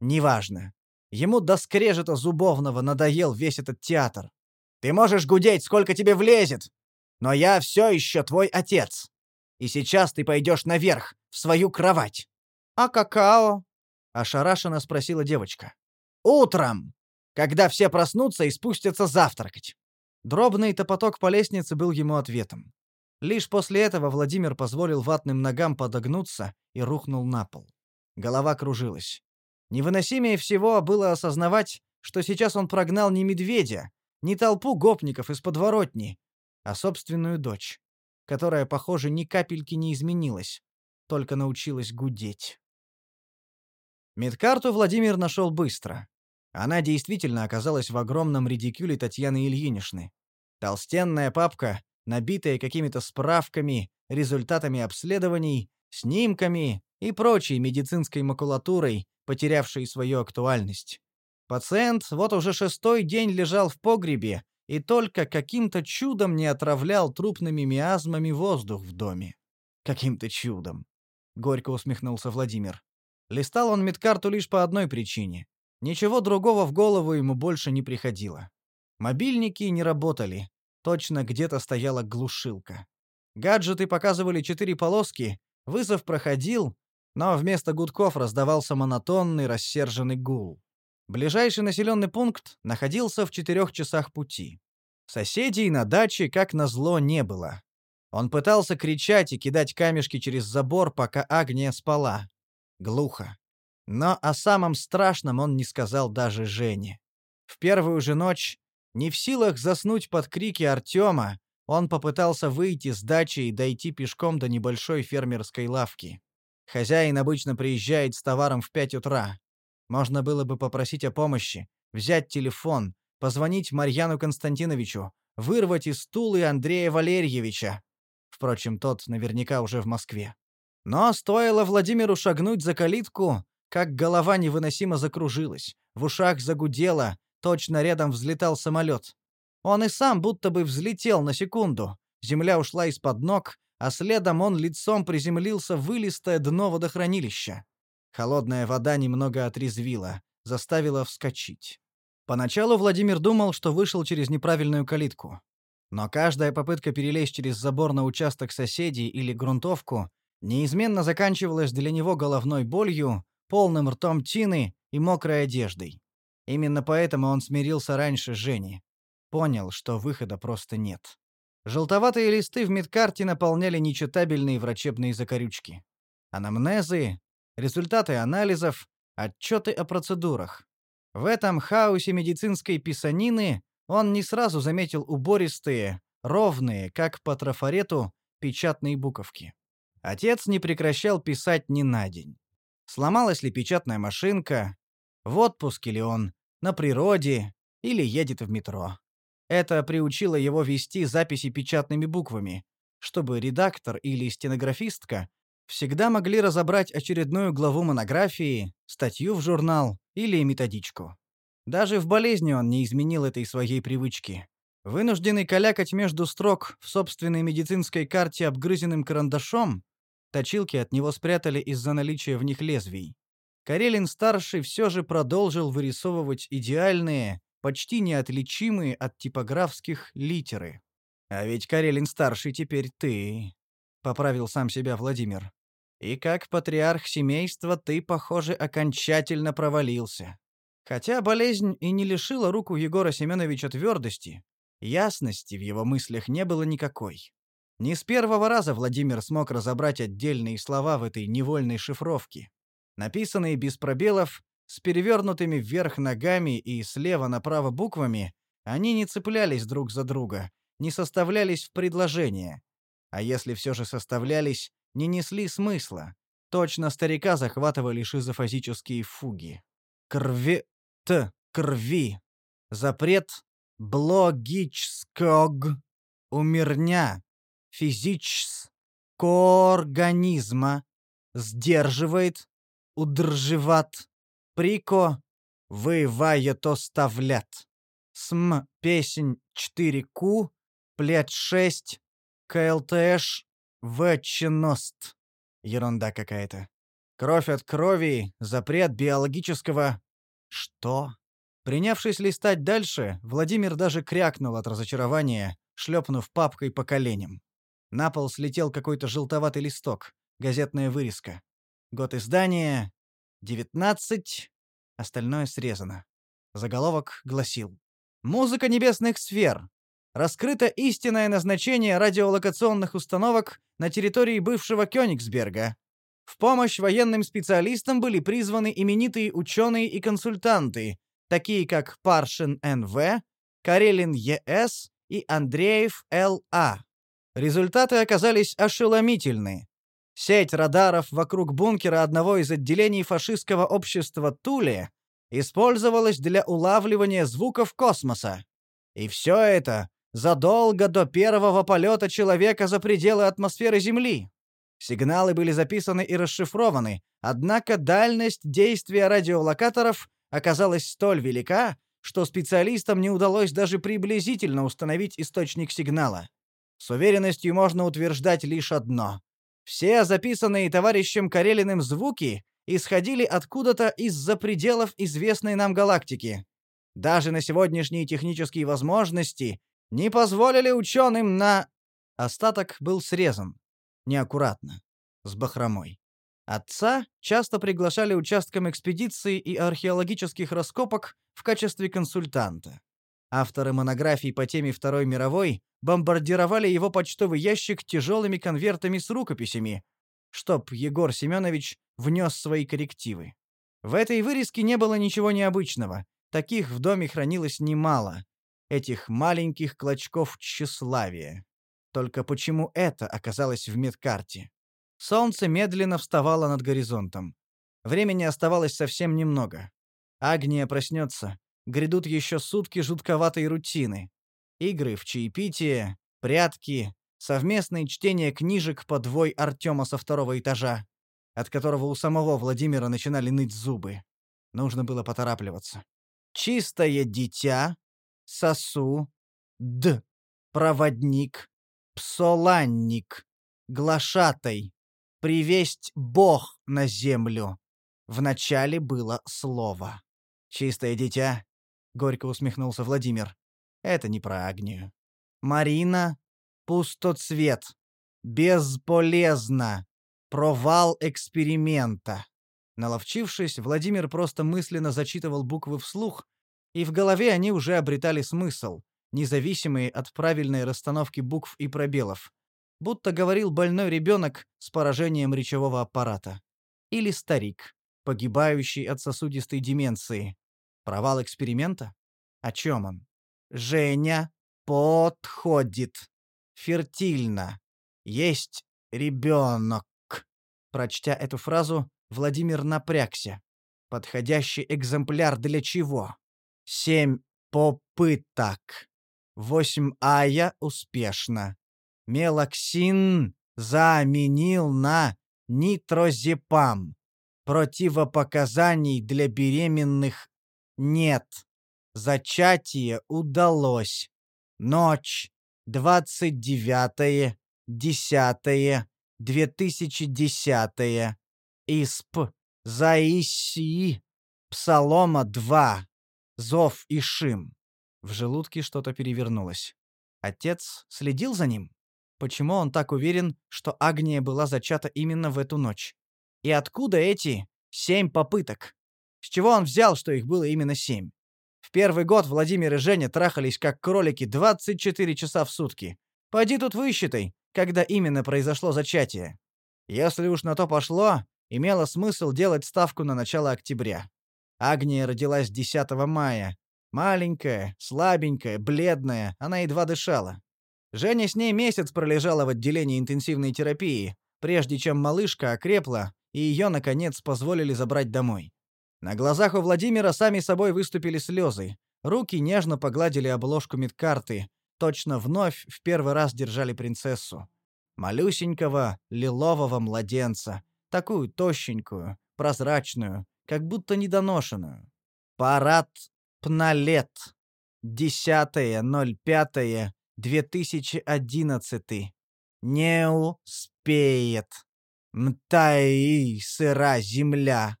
Speaker 1: неважно. Ему до скрежета зубовного надоел весь этот театр. Ты можешь гудеть, сколько тебе влезет, но я все еще твой отец. И сейчас ты пойдешь наверх, в свою кровать. А какао? ошарашенно спросила девочка. Утром, когда все проснутся и спустятся завтракать. Дробный топоток по лестнице был ему ответом. Лишь после этого Владимир позволил ватным ногам подогнуться и рухнул на пол. Голова кружилась. Невыносимее всего было осознавать, что сейчас он прогнал не медведя, не толпу гопников из подворотни, а собственную дочь, которая, похоже, ни капельки не изменилась, только научилась гудеть. Медкарту Владимир нашел быстро. Она действительно оказалась в огромном редикюле Татьяны Ильиничны. Толстенная папка, набитая какими-то справками, результатами обследований, снимками и прочей медицинской макулатурой, потерявшей свою актуальность. Пациент вот уже шестой день лежал в погребе и только каким-то чудом не отравлял трупными миазмами воздух в доме. Каким-то чудом. Горько усмехнулся Владимир. Листал он медкарту лишь по одной причине. Ничего другого в голову ему больше не приходило. Мобильники не работали. Точно где-то стояла глушилка. Гаджеты показывали четыре полоски, вызов проходил, но вместо гудков раздавался монотонный рассерженный гул. Ближайший населенный пункт находился в четырех часах пути. Соседей на даче, как назло, не было. Он пытался кричать и кидать камешки через забор, пока Агния спала. Глухо. Но о самом страшном он не сказал даже Жене. В первую же ночь, не в силах заснуть под крики Артема, он попытался выйти с дачи и дойти пешком до небольшой фермерской лавки. Хозяин обычно приезжает с товаром в пять утра. Можно было бы попросить о помощи, взять телефон, позвонить Марьяну Константиновичу, вырвать из стулы Андрея Валерьевича. Впрочем, тот наверняка уже в Москве. Но стоило Владимиру шагнуть за калитку, как голова невыносимо закружилась, в ушах загудело, точно рядом взлетал самолет. Он и сам будто бы взлетел на секунду. Земля ушла из-под ног, а следом он лицом приземлился в вылистое дно водохранилища. Холодная вода немного отрезвила, заставила вскочить. Поначалу Владимир думал, что вышел через неправильную калитку. Но каждая попытка перелезть через забор на участок соседей или грунтовку неизменно заканчивалась для него головной болью, полным ртом тины и мокрой одеждой. Именно поэтому он смирился раньше Жени. Понял, что выхода просто нет. Желтоватые листы в медкарте наполняли нечитабельные врачебные закорючки. Анамнезы, результаты анализов, отчеты о процедурах. В этом хаосе медицинской писанины он не сразу заметил убористые, ровные, как по трафарету, печатные буковки. Отец не прекращал писать ни на день. Сломалась ли печатная машинка, в отпуске ли он, на природе или едет в метро. Это приучило его вести записи печатными буквами, чтобы редактор или стенографистка всегда могли разобрать очередную главу монографии, статью в журнал или методичку. Даже в болезни он не изменил этой своей привычки. Вынужденный калякать между строк в собственной медицинской карте обгрызенным карандашом, точилки от него спрятали из-за наличия в них лезвий. Карелин-старший все же продолжил вырисовывать идеальные, почти неотличимые от типографских литеры. «А ведь Карелин-старший теперь ты», — поправил сам себя Владимир. «И как патриарх семейства ты, похоже, окончательно провалился. Хотя болезнь и не лишила руку Егора Семеновича твердости, ясности в его мыслях не было никакой.
Speaker 3: Не с первого раза Владимир смог разобрать отдельные слова в этой невольной шифровке. Написанные без пробелов, с перевернутыми вверх ногами и слева направо буквами, они не цеплялись друг за друга, не составлялись в предложение. А если все же составлялись, не несли смысла. Точно старика захватывали шизофазические фуги. Крви... Т. Крви. Запрет блогичског. Умерня. Физичс. Коорганизма. Сдерживает. Удржеват. Прико. Вывает оставлят. СМ. Песень 4Q. Плет 6. КЛТШ. Вченост. Ерунда какая-то. Кровь от крови, запрет биологического... Что? Принявшись листать дальше, Владимир даже крякнул от разочарования, шлепнув папкой по коленям. На пол слетел какой-то желтоватый листок, газетная вырезка. Год издания — 19, остальное срезано. Заголовок гласил «Музыка небесных сфер. Раскрыто истинное назначение радиолокационных установок на территории бывшего Кёнигсберга. В помощь военным специалистам были призваны именитые ученые и консультанты, такие как Паршин Н.В., Карелин Е.С. и Андреев Л.А. Результаты оказались ошеломительны. Сеть радаров вокруг бункера одного из отделений фашистского общества Туле использовалась для улавливания звуков космоса. И все это задолго до первого полета человека за пределы атмосферы Земли. Сигналы были записаны и расшифрованы, однако дальность действия радиолокаторов оказалась столь велика, что специалистам не удалось даже приблизительно установить источник сигнала. С уверенностью можно утверждать лишь одно. Все записанные товарищем Карелиным звуки исходили откуда-то из-за пределов известной нам галактики. Даже на сегодняшние технические возможности не позволили ученым на... Остаток был срезан. Неаккуратно. С бахромой. Отца часто приглашали участкам экспедиции и археологических раскопок в качестве консультанта. Авторы монографий по теме Второй мировой бомбардировали его почтовый ящик тяжелыми конвертами с рукописями, чтоб Егор Семенович внес свои коррективы. В этой вырезке не было ничего необычного. Таких в доме хранилось немало. Этих маленьких клочков тщеславия. Только почему это оказалось в медкарте? Солнце медленно вставало над горизонтом. Времени оставалось совсем немного. Агния проснется. Грядут еще сутки жутковатой рутины. Игры в чаепитие, прятки, совместное чтение книжек по двой Артема со второго этажа, от которого у самого Владимира начинали ныть зубы. Нужно было поторапливаться. Чистое дитя, сосу, д, проводник, псоланник, глашатай, привесть Бог на землю. Вначале было слово. Чистое дитя, горько усмехнулся Владимир. Это не про Агнию. Марина пустоцвет. Бесполезно. Провал эксперимента. Наловчившись, Владимир просто мысленно зачитывал буквы вслух, и в голове они уже обретали смысл, независимые от правильной расстановки букв и пробелов. Будто говорил больной ребенок с поражением речевого аппарата. Или старик, погибающий от сосудистой деменции. Провал эксперимента? О чем он? Женя подходит. Фертильно. Есть ребенок. Прочтя эту фразу, Владимир напрягся. Подходящий экземпляр для чего? Семь попыток. Восемь ая успешно. Мелоксин заменил на нитрозепам. Противопоказаний для беременных нет. Зачатие удалось. Ночь. 29 10 2010 Исп. Заиси. Псалома 2. Зов Ишим. В желудке что-то перевернулось. Отец следил за ним? Почему он так уверен, что Агния была зачата именно в эту ночь? И откуда эти семь попыток? С чего он взял, что их было именно семь? В первый год Владимир и Женя трахались как кролики 24 часа в сутки. Пойди тут высчитай, когда именно произошло зачатие. Если уж на то пошло, имело смысл делать ставку на начало октября. Агния родилась 10 мая. Маленькая, слабенькая, бледная, она едва дышала. Женя с ней месяц пролежала в отделении интенсивной терапии, прежде чем малышка окрепла, и ее, наконец, позволили забрать домой. На глазах у Владимира сами собой выступили слезы. Руки нежно погладили обложку медкарты, точно вновь в первый раз держали принцессу. Малюсенького лилового младенца, такую тощенькую, прозрачную, как будто недоношенную. Парад Пналет. 10.05.2011. Не успеет. Мтай сыра земля.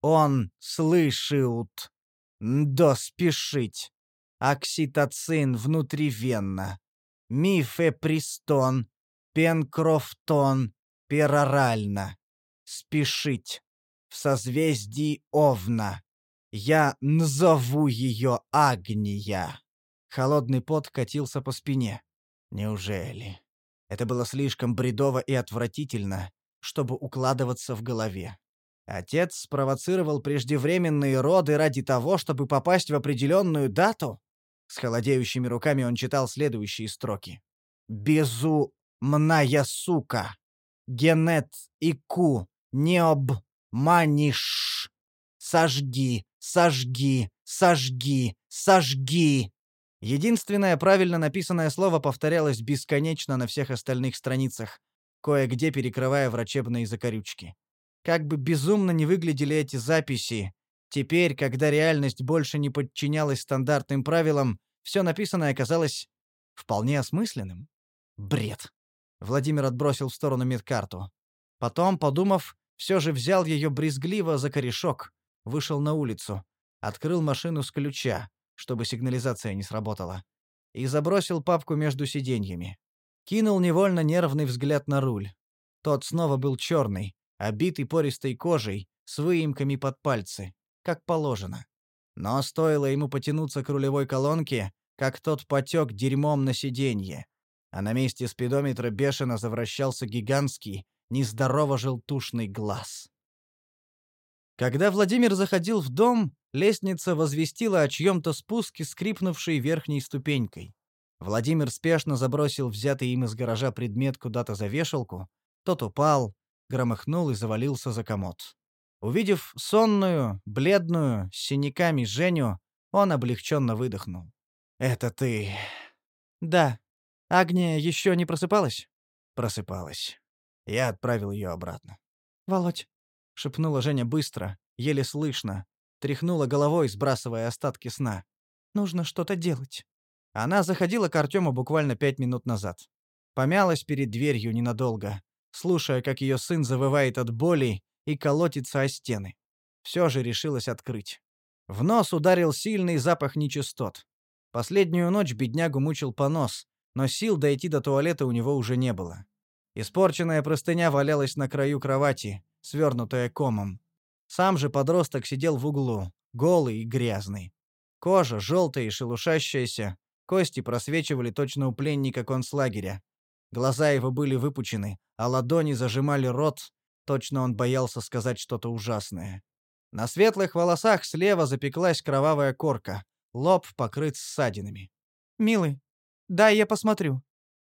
Speaker 3: Он слышит. Доспешить. Окситоцин внутривенно. Мифепристон. Пенкрофтон. Перорально. Спешить. В созвездии Овна. Я назову ее Агния. Холодный пот катился по спине. Неужели? Это было слишком бредово и отвратительно, чтобы укладываться в голове. Отец спровоцировал преждевременные роды ради того, чтобы попасть в определенную дату? С холодеющими руками он читал следующие строки. «Безумная сука! Генет ику необ маниш! Сожги, сожги, сожги, сожги!» Единственное правильно написанное слово повторялось бесконечно на всех остальных страницах, кое-где перекрывая врачебные закорючки. Как бы безумно не выглядели эти записи, теперь, когда реальность больше не подчинялась стандартным правилам, все написанное оказалось вполне осмысленным. Бред. Владимир отбросил в сторону медкарту. Потом, подумав, все же взял ее брезгливо за корешок, вышел на улицу, открыл машину с ключа, чтобы сигнализация не сработала, и забросил папку между сиденьями. Кинул невольно нервный взгляд на руль. Тот снова был черный, обитый пористой кожей, с выемками под пальцы, как положено. Но стоило ему потянуться к рулевой колонке, как тот потек дерьмом на сиденье, а на месте спидометра бешено завращался гигантский, нездорово желтушный глаз. Когда Владимир заходил в дом, лестница возвестила о чьем-то спуске, скрипнувшей верхней ступенькой. Владимир спешно забросил взятый им из гаража предмет куда-то за вешалку. Тот упал, громыхнул и завалился за комод. Увидев сонную, бледную, с синяками Женю, он облегченно выдохнул. «Это ты...» «Да. Агния еще не просыпалась?» «Просыпалась. Я отправил ее обратно». «Володь», — шепнула Женя быстро, еле слышно, тряхнула головой, сбрасывая остатки сна. «Нужно что-то делать». Она заходила к Артему буквально пять минут назад. Помялась перед дверью ненадолго, слушая, как ее сын завывает от боли и колотится о стены. Все же решилась открыть. В нос ударил сильный запах нечистот. Последнюю ночь беднягу мучил понос, но сил дойти до туалета у него уже не было. Испорченная простыня валялась на краю кровати, свернутая комом. Сам же подросток сидел в углу, голый и грязный. Кожа желтая и шелушащаяся, Кости просвечивали точно у пленника концлагеря. Глаза его были выпучены, а ладони зажимали рот, точно он боялся сказать что-то ужасное. На светлых волосах слева запеклась кровавая корка, лоб покрыт ссадинами. «Милый, дай я посмотрю.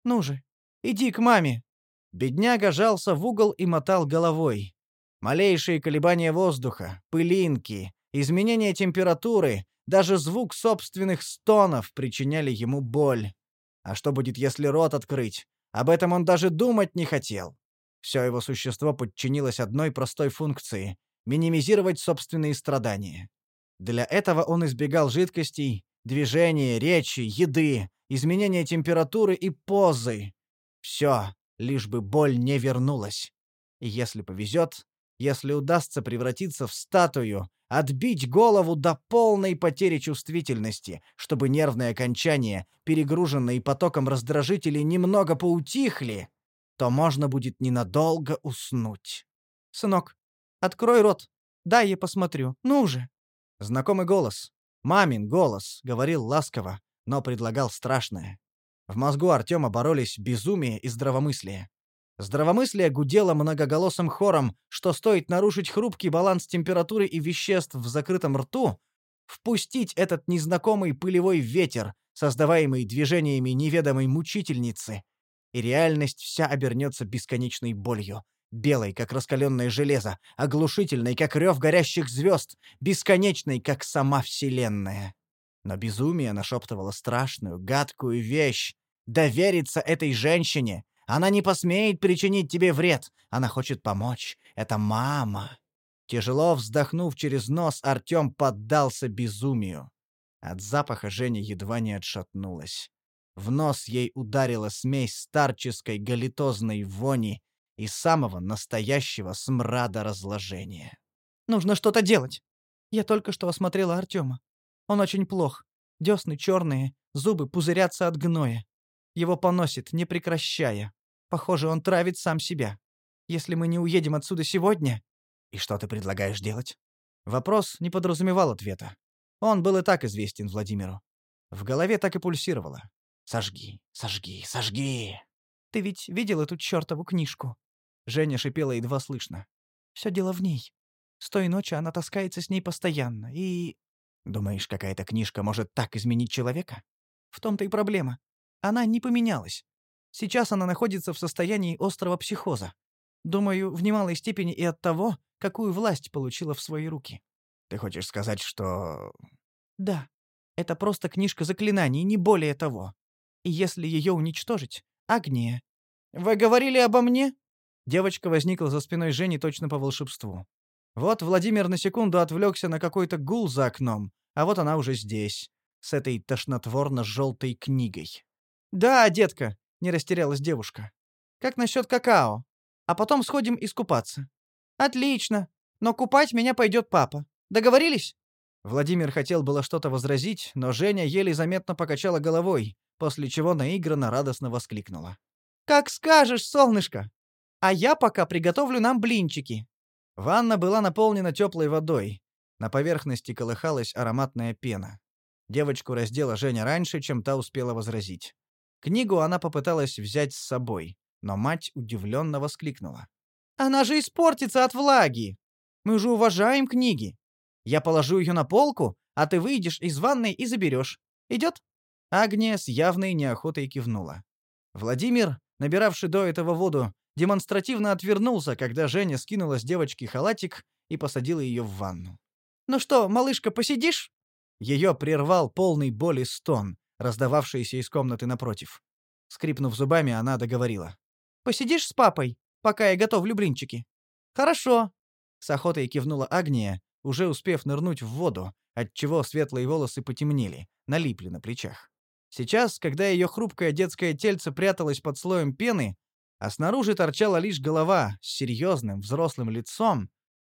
Speaker 3: Ну же, иди к маме!» Бедняга жался в угол и мотал головой. Малейшие колебания воздуха, пылинки, изменение температуры, даже звук собственных стонов причиняли ему боль. А что будет, если рот открыть? Об этом он даже думать не хотел. Все его существо подчинилось одной простой функции — минимизировать собственные страдания. Для этого он избегал жидкостей, движения, речи, еды, изменения температуры и позы. Все, лишь бы боль не вернулась. И если повезет, если удастся превратиться в статую, отбить голову до полной потери чувствительности, чтобы нервные окончания, перегруженные потоком раздражителей, немного поутихли, то можно будет ненадолго уснуть. «Сынок, открой рот. Дай я посмотрю. Ну же!» Знакомый голос. Мамин голос, говорил ласково, но предлагал страшное. В мозгу Артема боролись безумие и здравомыслие. Здравомыслие гудело многоголосым хором, что стоит нарушить хрупкий баланс температуры и веществ в закрытом рту, впустить этот незнакомый пылевой ветер, создаваемый движениями неведомой мучительницы, и реальность вся обернется бесконечной болью, белой, как раскаленное железо, оглушительной, как рев горящих звезд, бесконечной, как сама Вселенная. Но безумие нашептывало страшную, гадкую вещь. Довериться этой женщине. Она не посмеет причинить тебе вред. Она хочет помочь. Это мама. Тяжело вздохнув через нос, Артем поддался безумию. От запаха Женя едва не отшатнулась. В нос ей ударила смесь старческой галитозной вони и самого настоящего смрада разложения. «Нужно что-то делать. Я только что осмотрела Артема. Он очень плох. Десны черные, зубы пузырятся от гноя. Его поносит, не прекращая. Похоже, он травит сам себя. Если мы не уедем отсюда сегодня... И что ты предлагаешь делать? Вопрос не подразумевал ответа. Он был и так известен Владимиру. В голове так и пульсировало. «Сожги, сожги, сожги!» «Ты ведь видел эту чертову книжку?» Женя шипела едва слышно. «Все дело в ней. С той ночи она таскается с ней постоянно, и...» «Думаешь, какая-то книжка может так изменить человека?» «В том-то и проблема. Она не поменялась. Сейчас она находится в состоянии острого психоза. Думаю, в немалой степени и от того, какую власть получила в свои руки». «Ты хочешь сказать, что...» «Да. Это просто книжка заклинаний, не более того. И если ее уничтожить, Агния...» «Вы говорили обо мне?» Девочка возникла за спиной Жени точно по волшебству. Вот Владимир на секунду отвлекся на какой-то гул за окном, а вот она уже здесь, с этой тошнотворно-желтой книгой. «Да, детка», — не растерялась девушка. «Как насчет какао? А потом сходим искупаться». «Отлично. Но купать меня пойдет папа. Договорились?» Владимир хотел было что-то возразить, но Женя еле заметно покачала головой, после чего наигранно радостно воскликнула. «Как скажешь, солнышко! А я пока приготовлю нам блинчики». Ванна была наполнена теплой водой. На поверхности колыхалась ароматная пена. Девочку раздела Женя раньше, чем та успела возразить. Книгу она попыталась взять с собой, но мать удивленно воскликнула. «Она же испортится от влаги! Мы же уважаем книги! Я положу ее на полку, а ты выйдешь из ванной и заберешь. Идет?» Агния с явной неохотой кивнула. Владимир, набиравший до этого воду, демонстративно отвернулся, когда Женя скинула с девочки халатик и посадила ее в ванну. «Ну что, малышка, посидишь?» Ее прервал полный боли стон, раздававшийся из комнаты напротив. Скрипнув зубами, она договорила. «Посидишь с папой, пока я готовлю блинчики?» «Хорошо», — с охотой кивнула Агния, уже успев нырнуть в воду, отчего светлые волосы потемнели, налипли на плечах. Сейчас, когда ее хрупкое детское тельце пряталось под слоем пены, а снаружи торчала лишь голова с серьезным взрослым лицом,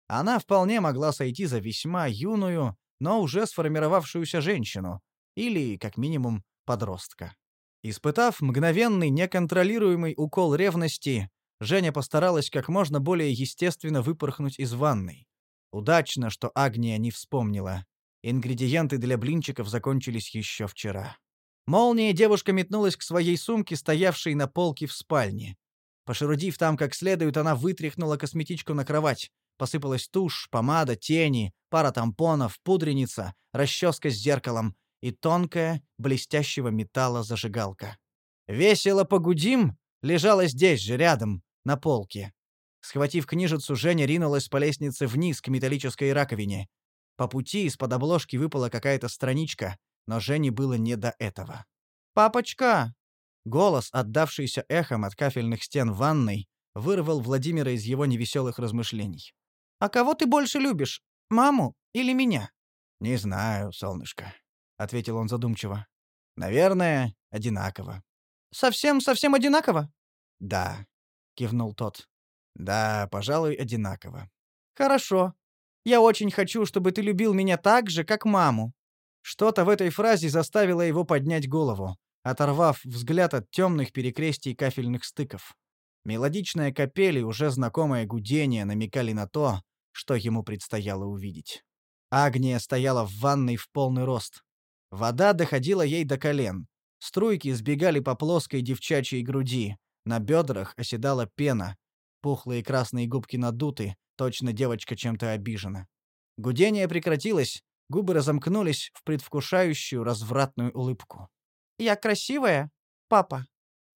Speaker 3: она вполне могла сойти за весьма юную, но уже сформировавшуюся женщину, или, как минимум, подростка. Испытав мгновенный неконтролируемый укол ревности, Женя постаралась как можно более естественно выпорхнуть из ванной. Удачно, что Агния не вспомнила. Ингредиенты для блинчиков закончились еще вчера. Молнией девушка метнулась к своей сумке, стоявшей на полке в спальне. Пошерудив там как следует, она вытряхнула косметичку на кровать. Посыпалась тушь, помада, тени, пара тампонов, пудреница, расческа с зеркалом и тонкая, блестящего металла зажигалка. «Весело погудим» лежала здесь же, рядом, на полке. Схватив книжицу, Женя ринулась по лестнице вниз к металлической раковине. По пути из-под обложки выпала какая-то страничка, но Жене было не до этого. «Папочка!» Голос, отдавшийся эхом от кафельных стен ванной, вырвал Владимира из его невеселых размышлений. «А кого ты больше любишь, маму или меня?» «Не знаю, солнышко», — ответил он задумчиво. «Наверное, одинаково». «Совсем-совсем одинаково?» «Да», — кивнул тот. «Да, пожалуй, одинаково». «Хорошо. Я очень хочу, чтобы ты любил меня так же, как маму». Что-то в этой фразе заставило его поднять голову оторвав взгляд от темных перекрестий кафельных стыков. Мелодичная капель и уже знакомое гудение намекали на то, что ему предстояло увидеть. Агния стояла в ванной в полный рост. Вода доходила ей до колен, Струйки сбегали по плоской девчачьей груди. На бедрах оседала пена. Пухлые красные губки надуты, точно девочка чем-то обижена. Гудение прекратилось, губы разомкнулись в предвкушающую развратную улыбку. «Я красивая, папа?»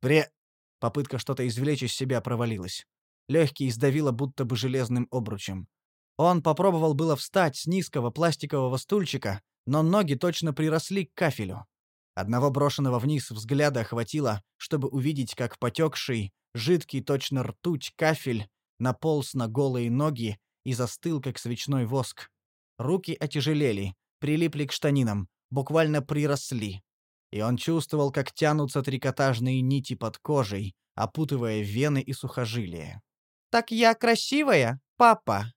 Speaker 3: «Пре...» Попытка что-то извлечь из себя провалилась. Легкий сдавило будто бы железным обручем. Он попробовал было встать с низкого пластикового стульчика, но ноги точно приросли к кафелю. Одного брошенного вниз взгляда хватило, чтобы увидеть, как потекший, жидкий точно ртуть кафель наполз на голые ноги и застыл, как свечной воск. Руки отяжелели, прилипли к штанинам, буквально приросли. И он чувствовал, как тянутся трикотажные нити под кожей, опутывая вены и сухожилия. «Так я красивая, папа?»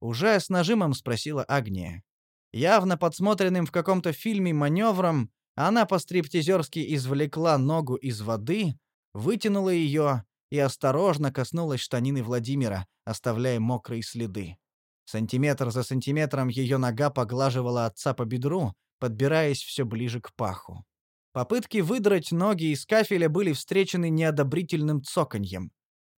Speaker 3: Уже с нажимом спросила Агния. Явно подсмотренным в каком-то фильме маневром, она по-стриптизерски извлекла ногу из воды, вытянула ее и осторожно коснулась штанины Владимира, оставляя мокрые следы. Сантиметр за сантиметром ее нога поглаживала отца по бедру, подбираясь все ближе к паху. Попытки выдрать ноги из кафеля были встречены неодобрительным цоканьем.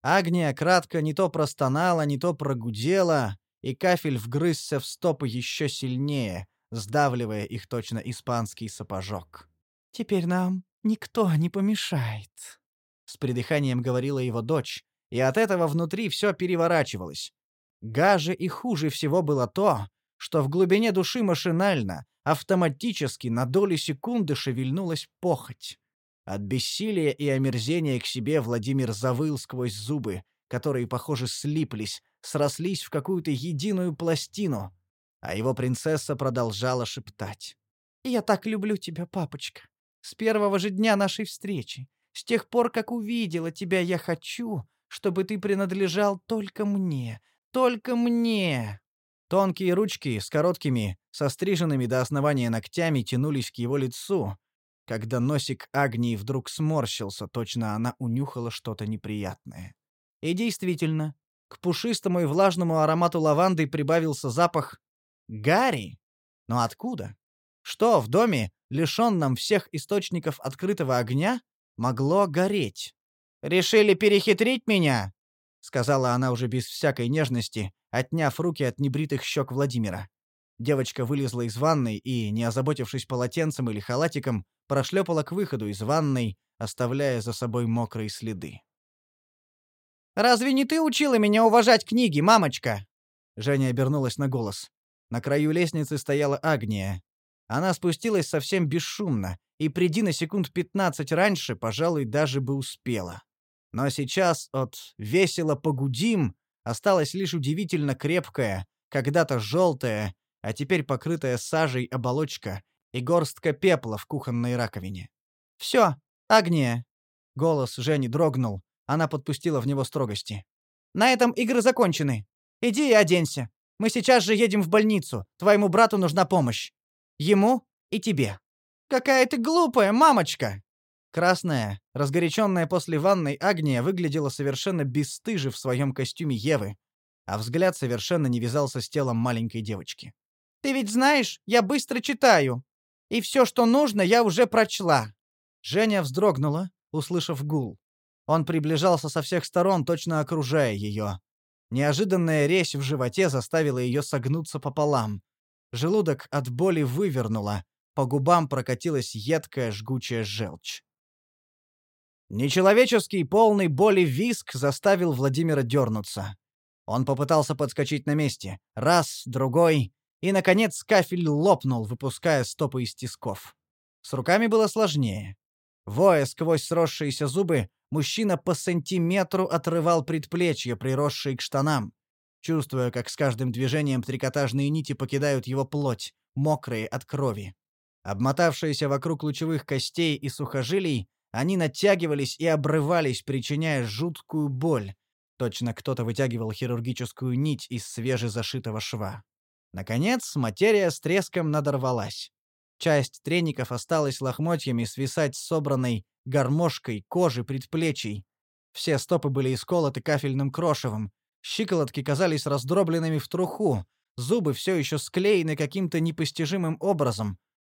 Speaker 3: Агния кратко не то простонала, не то прогудела, и кафель вгрызся в стопы еще сильнее, сдавливая их точно испанский сапожок. «Теперь нам никто не помешает», — с придыханием говорила его дочь, и от этого внутри все переворачивалось. Гаже и хуже всего было то, что в глубине души машинально, автоматически на доли секунды шевельнулась похоть. От бессилия и омерзения к себе Владимир завыл сквозь зубы, которые, похоже, слиплись, срослись в какую-то единую пластину, а его принцесса продолжала шептать. «Я так люблю тебя, папочка. С первого же дня нашей встречи. С тех пор, как увидела тебя, я хочу, чтобы ты принадлежал только мне. Только мне!» Тонкие ручки с короткими, состриженными до основания ногтями тянулись к его лицу, когда носик Агнии вдруг сморщился, точно она унюхала что-то неприятное. И действительно, к пушистому и влажному аромату лаванды прибавился запах гари. Но откуда? Что в доме, лишенном всех источников открытого огня, могло гореть? «Решили перехитрить меня?» — сказала она уже без всякой нежности, отняв руки от небритых щек Владимира. Девочка вылезла из ванной и, не озаботившись полотенцем или халатиком, прошлепала к выходу из ванной, оставляя за собой мокрые следы. Разве не ты учила меня уважать книги, мамочка?» Женя обернулась на голос. На краю лестницы стояла Агния. Она спустилась совсем бесшумно, и приди на секунд пятнадцать раньше, пожалуй, даже бы успела. Но сейчас от «весело погудим» осталась лишь удивительно крепкая, когда-то желтая, а теперь покрытая сажей оболочка и горстка пепла в кухонной раковине. «Все, Агния!» Голос Жени дрогнул, она подпустила в него строгости. «На этом игры закончены. Иди и оденься. Мы сейчас же едем в больницу. Твоему брату нужна помощь. Ему и тебе». «Какая ты глупая, мамочка!» Красная, разгоряченная после ванной Агния выглядела совершенно бесстыже в своем костюме Евы, а взгляд совершенно не вязался с телом маленькой девочки. «Ты ведь знаешь, я быстро читаю. И все, что нужно, я уже прочла». Женя вздрогнула, услышав гул. Он приближался со всех сторон, точно окружая ее. Неожиданная резь в животе заставила ее согнуться пополам. Желудок от боли вывернуло, по губам прокатилась едкая жгучая желчь. Нечеловеческий, полный боли виск заставил Владимира дернуться. Он попытался подскочить на месте. Раз, другой. И, наконец, кафель лопнул, выпуская стопы из тисков. С руками было сложнее. Воя сквозь сросшиеся зубы, мужчина по сантиметру отрывал предплечья, приросшие к штанам, чувствуя, как с каждым движением трикотажные нити покидают его плоть, мокрые от крови. Обмотавшиеся вокруг лучевых костей и сухожилий, они натягивались и обрывались, причиняя жуткую боль. Точно кто-то вытягивал хирургическую нить из свежезашитого шва. Наконец, материя с треском надорвалась. Часть треников осталась лохмотьями свисать с собранной гармошкой кожи предплечий. Все стопы были исколоты кафельным крошевом, щиколотки казались раздробленными в труху, зубы все еще склеены каким-то непостижимым образом.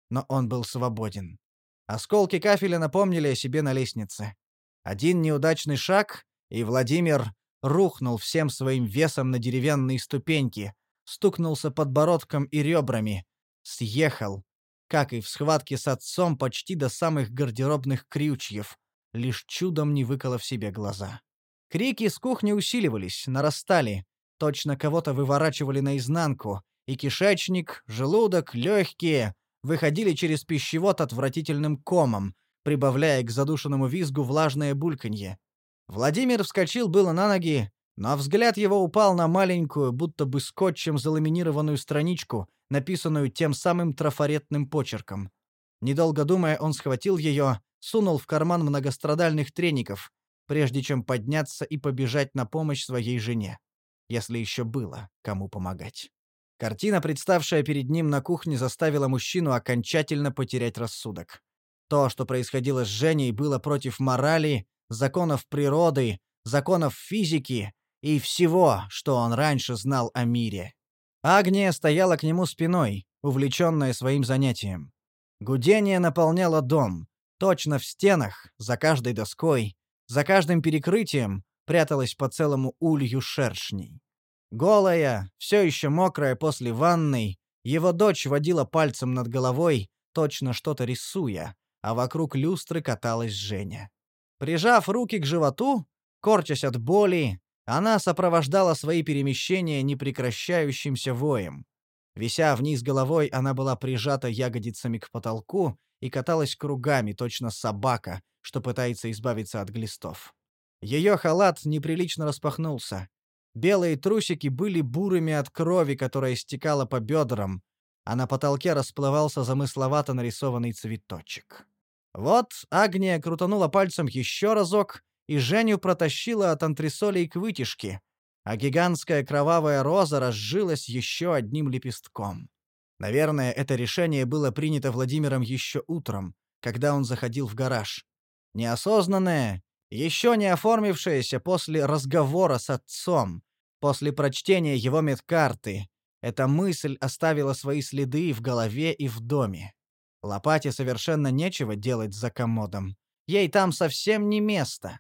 Speaker 3: Но он был свободен. Осколки кафеля напомнили о себе на лестнице. Один неудачный шаг, и Владимир рухнул всем своим весом на деревянные ступеньки, стукнулся подбородком и ребрами, съехал, как и в схватке с отцом почти до самых гардеробных крючьев, лишь чудом не выколов себе глаза. Крики с кухни усиливались, нарастали, точно кого-то выворачивали наизнанку, и кишечник, желудок, легкие выходили через пищевод отвратительным комом, прибавляя к задушенному визгу влажное бульканье. Владимир вскочил было на ноги, но взгляд его упал на маленькую, будто бы скотчем заламинированную страничку, написанную тем самым трафаретным почерком. Недолго думая, он схватил ее, сунул в карман многострадальных треников, прежде чем подняться и побежать на помощь своей жене. Если еще было кому помогать. Картина, представшая перед ним на кухне, заставила мужчину окончательно потерять рассудок. То, что происходило с Женей, было против морали, законов природы, законов физики и всего, что он раньше знал о мире. Агния стояла к нему спиной, увлеченная своим занятием. Гудение наполняло дом. Точно в стенах, за каждой доской, за каждым перекрытием пряталась по целому улью шершней. Голая, все еще мокрая после ванной, его дочь водила пальцем над головой, точно что-то рисуя, а вокруг люстры каталась Женя. Прижав руки к животу, корчась от боли, она сопровождала свои перемещения непрекращающимся воем. Вися вниз головой, она была прижата ягодицами к потолку и каталась кругами, точно собака, что пытается избавиться от глистов. Ее халат неприлично распахнулся. Белые трусики были бурыми от крови, которая стекала по бедрам, а на потолке расплывался замысловато нарисованный цветочек. Вот Агния крутанула пальцем еще разок, и Женю протащила от антресолей к вытяжке, а гигантская кровавая роза разжилась еще одним лепестком. Наверное, это решение было принято Владимиром еще утром, когда он заходил в гараж. Неосознанное, еще не оформившееся после разговора с отцом, после прочтения его медкарты, эта мысль оставила свои следы в голове и в доме. Лопате совершенно нечего делать за комодом. Ей там совсем не место.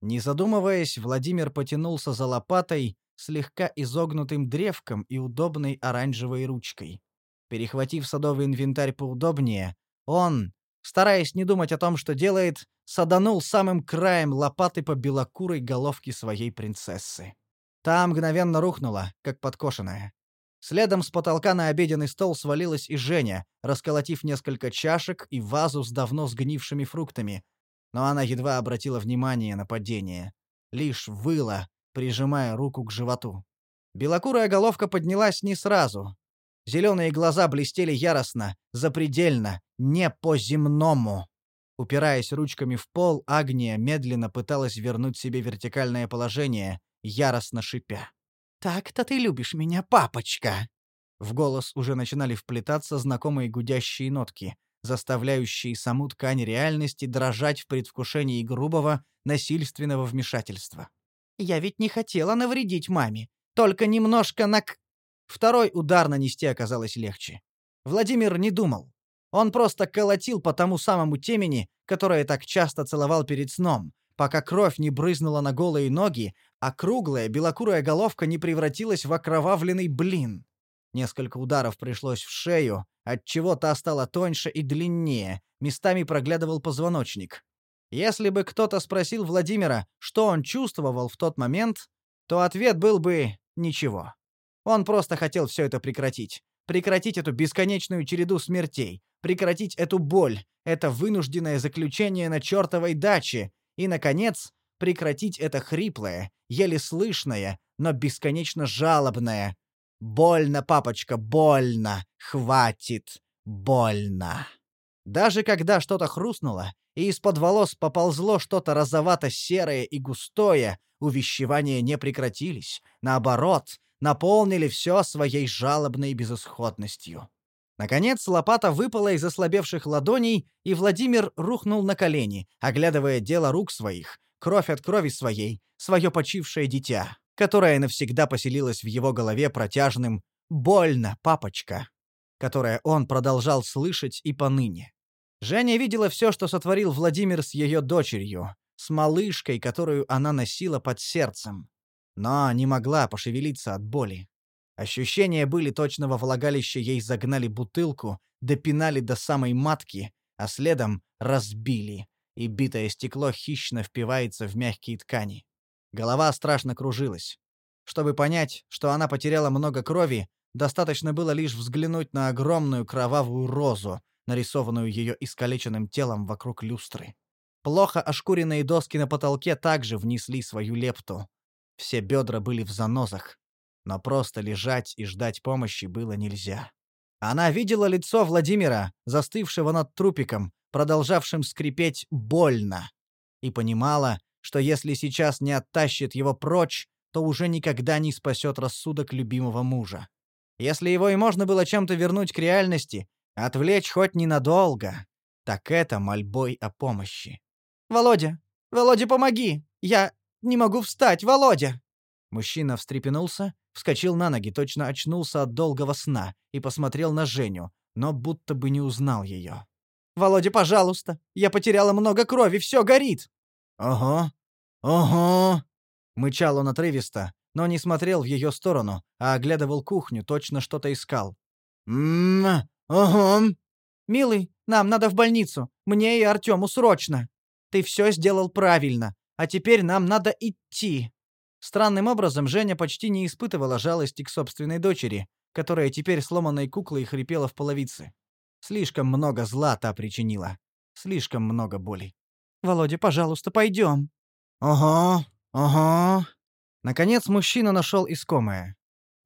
Speaker 3: Не задумываясь, Владимир потянулся за лопатой, слегка изогнутым древком и удобной оранжевой ручкой. Перехватив садовый инвентарь поудобнее, он, стараясь не думать о том, что делает, саданул самым краем лопаты по белокурой головке своей принцессы. Та мгновенно рухнула, как подкошенная. Следом с потолка на обеденный стол свалилась и Женя, расколотив несколько чашек и вазу с давно сгнившими фруктами. Но она едва обратила внимание на падение. Лишь выла, прижимая руку к животу. Белокурая головка поднялась не сразу. Зеленые глаза блестели яростно, запредельно, не по-земному. Упираясь ручками в пол, Агния медленно пыталась вернуть себе вертикальное положение, яростно шипя. «Так-то ты любишь меня, папочка!» В голос уже начинали вплетаться знакомые гудящие нотки, заставляющие саму ткань реальности дрожать в предвкушении грубого, насильственного вмешательства. «Я ведь не хотела навредить маме, только немножко нак...» Второй удар нанести оказалось легче. Владимир не думал. Он просто колотил по тому самому темени, которое так часто целовал перед сном, пока кровь не брызнула на голые ноги, а круглая белокурая головка не превратилась в окровавленный блин. Несколько ударов пришлось в шею, отчего та стала тоньше и длиннее, местами проглядывал позвоночник. Если бы кто-то спросил Владимира, что он чувствовал в тот момент, то ответ был бы «ничего». Он просто хотел все это прекратить. Прекратить эту бесконечную череду смертей. Прекратить эту боль, это вынужденное заключение на чертовой даче. И, наконец, прекратить это хриплое, еле слышное, но бесконечно жалобное. «Больно, папочка, больно! Хватит! Больно!» Даже когда что-то хрустнуло, и из-под волос поползло что-то розовато-серое и густое, увещевания не прекратились. Наоборот, наполнили все своей жалобной безысходностью. Наконец лопата выпала из ослабевших ладоней, и Владимир рухнул на колени, оглядывая дело рук своих, кровь от крови своей, свое почившее дитя, которое навсегда поселилось в его голове протяжным «больно, папочка», которое он продолжал слышать и поныне. Женя видела все, что сотворил Владимир с ее дочерью, с малышкой, которую она носила под сердцем. Но не могла пошевелиться от боли. Ощущения были точно во влагалище ей загнали бутылку, допинали до самой матки, а следом разбили, и битое стекло хищно впивается в мягкие ткани. Голова страшно кружилась. Чтобы понять, что она потеряла много крови, достаточно было лишь взглянуть на огромную кровавую розу, нарисованную ее искалеченным телом вокруг люстры. Плохо ошкуренные доски на потолке также внесли свою лепту. Все бедра были в занозах. Но просто лежать и ждать помощи было нельзя. Она видела лицо Владимира, застывшего над трупиком, продолжавшим скрипеть больно, и понимала, что если сейчас не оттащит его прочь, то уже никогда не спасет рассудок любимого мужа. Если его и можно было чем-то вернуть к реальности, отвлечь хоть ненадолго, так это мольбой о помощи. «Володя! Володя, помоги! Я не могу встать, Володя!» Мужчина встрепенулся, вскочил на ноги, точно очнулся от долгого сна и посмотрел на Женю, но будто бы не узнал ее. «Володя, пожалуйста! Я потеряла много крови, все горит!»
Speaker 1: «Ага, ага!»
Speaker 3: Мычал он отрывисто, но не смотрел в ее сторону, а оглядывал кухню, точно что-то искал.
Speaker 1: «М-м, ага!»
Speaker 3: «Милый, нам надо в больницу. Мне и Артему срочно. Ты все сделал правильно, а теперь нам надо идти». Странным образом Женя почти не испытывала жалости к собственной дочери, которая теперь сломанной куклой хрипела в половице. Слишком много зла та причинила. Слишком много боли. «Володя, пожалуйста, пойдем».
Speaker 1: «Ага, ага».
Speaker 3: Наконец мужчина нашел искомое.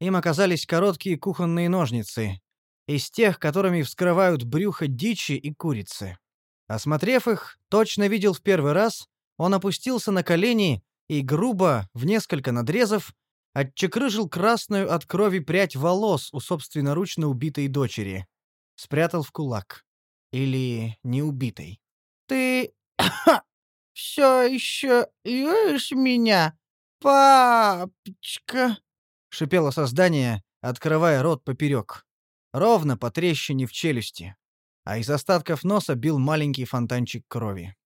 Speaker 3: Им оказались короткие кухонные ножницы, из тех, которыми вскрывают брюхо дичи и курицы. Осмотрев их, точно видел в первый раз, он опустился на колени и грубо, в несколько надрезов, отчекрыжил красную от крови прядь волос у собственноручно убитой дочери. Спрятал в кулак. Или не убитой. «Ты все еще любишь меня, папочка?» — шипело создание, открывая рот поперек. Ровно по трещине в челюсти. А из остатков носа бил маленький фонтанчик крови.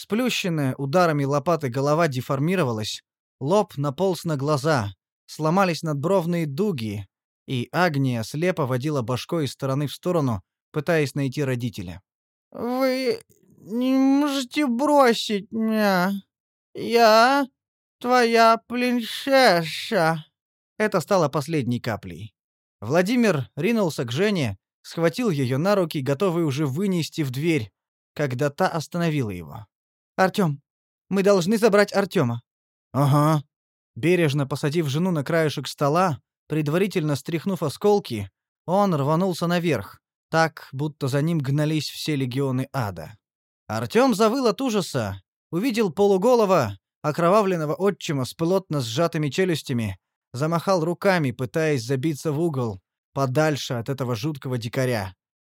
Speaker 3: Сплющенная ударами лопаты голова деформировалась, лоб наполз на глаза, сломались надбровные дуги, и Агния слепо водила башкой из стороны в сторону, пытаясь найти родителя. «Вы не можете бросить меня. Я твоя принцесса». Это стало последней каплей. Владимир ринулся к Жене, схватил ее на руки, готовый уже вынести в дверь, когда та остановила его. Артём, мы должны забрать Артёма».
Speaker 1: «Ага».
Speaker 3: Бережно посадив жену на краешек стола, предварительно стряхнув осколки, он рванулся наверх, так, будто за ним гнались все легионы ада. Артём завыл от ужаса, увидел полуголого, окровавленного отчима с плотно сжатыми челюстями, замахал руками, пытаясь забиться в угол, подальше от этого жуткого дикаря.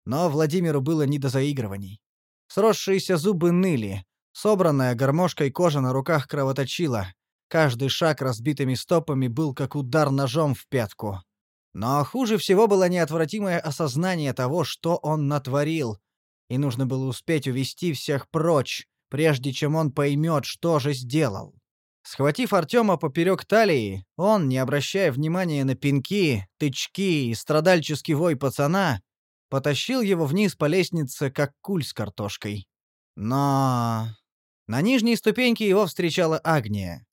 Speaker 3: Но Владимиру было не до заигрываний. Сросшиеся зубы ныли, Собранная гармошкой кожа на руках кровоточила. Каждый шаг разбитыми стопами был как удар ножом в пятку. Но хуже всего было неотвратимое осознание того, что он натворил. И нужно было успеть увести всех прочь, прежде чем он поймет, что же сделал. Схватив Артема поперек талии, он, не обращая внимания на пинки, тычки и страдальческий вой пацана, потащил его вниз по лестнице, как куль с картошкой. Но... На нижней ступеньке его встречала Агния.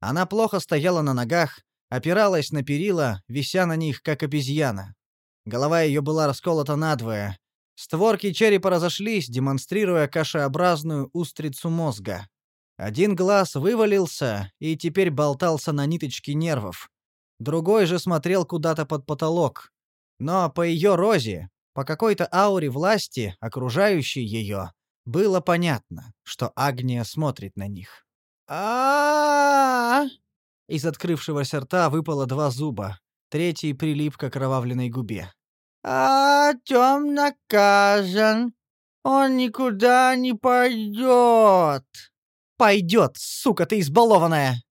Speaker 3: Она плохо стояла на ногах, опиралась на перила, вися на них, как обезьяна. Голова ее была расколота надвое. Створки черепа разошлись, демонстрируя кашеобразную устрицу мозга. Один глаз вывалился и теперь болтался на ниточке нервов. Другой же смотрел куда-то под потолок. Но по ее розе, по какой-то ауре власти, окружающей ее, было понятно, что Агния смотрит на них. а Из открывшегося рта выпало два зуба. Третий прилип к окровавленной губе. «Артем наказан. Он никуда не пойдет». «Пойдет, сука ты избалованная!»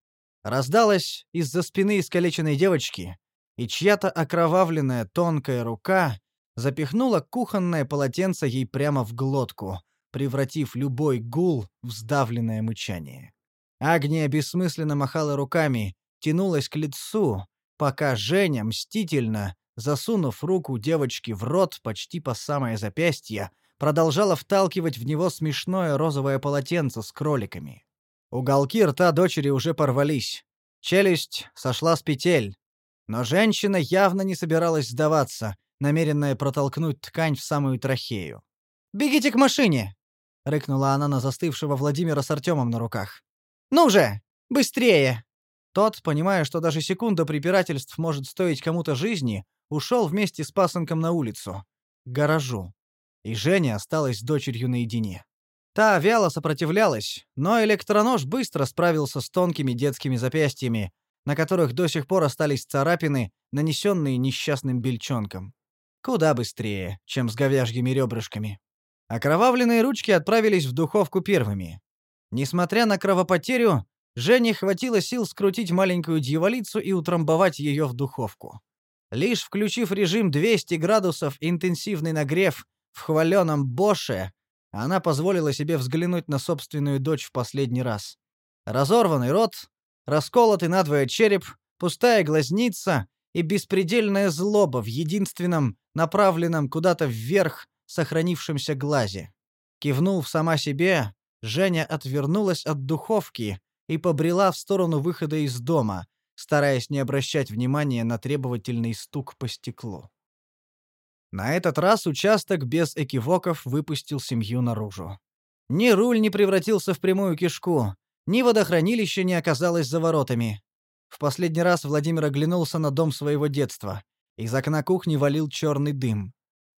Speaker 3: Раздалась из-за спины искалеченной девочки, и чья-то окровавленная тонкая рука запихнула кухонное полотенце ей прямо в глотку, превратив любой гул в сдавленное мычание. Агния бессмысленно махала руками, тянулась к лицу, пока Женя мстительно, засунув руку девочки в рот почти по самое запястье, продолжала вталкивать в него смешное розовое полотенце с кроликами. Уголки рта дочери уже порвались. Челюсть сошла с петель. Но женщина явно не собиралась сдаваться, намеренная протолкнуть ткань в самую трахею. «Бегите к машине!» — рыкнула она на застывшего Владимира с Артемом на руках. «Ну же! Быстрее!» Тот, понимая, что даже секунда препирательств может стоить кому-то жизни, ушел вместе с пасынком на улицу, к гаражу. И Женя осталась с дочерью наедине. Та вяло сопротивлялась, но электронож быстро справился с тонкими детскими запястьями, на которых до сих пор остались царапины, нанесенные несчастным бельчонком. Куда быстрее, чем с говяжьими ребрышками. Окровавленные ручки отправились в духовку первыми. Несмотря на кровопотерю, Жене хватило сил скрутить маленькую дьяволицу и утрамбовать ее в духовку. Лишь включив режим 200 градусов интенсивный нагрев в хваленом Боше, она позволила себе взглянуть на собственную дочь в последний раз. Разорванный рот, расколотый надвое череп, пустая глазница и беспредельная злоба в единственном, направленном куда-то вверх, сохранившемся глазе. Кивнув сама себе, Женя отвернулась от духовки и побрела в сторону выхода из дома, стараясь не обращать внимания на требовательный стук по стеклу. На этот раз участок без экивоков выпустил семью наружу. Ни руль не превратился в прямую кишку, ни водохранилище не оказалось за воротами. В последний раз Владимир оглянулся на дом своего детства. Из окна кухни валил черный дым.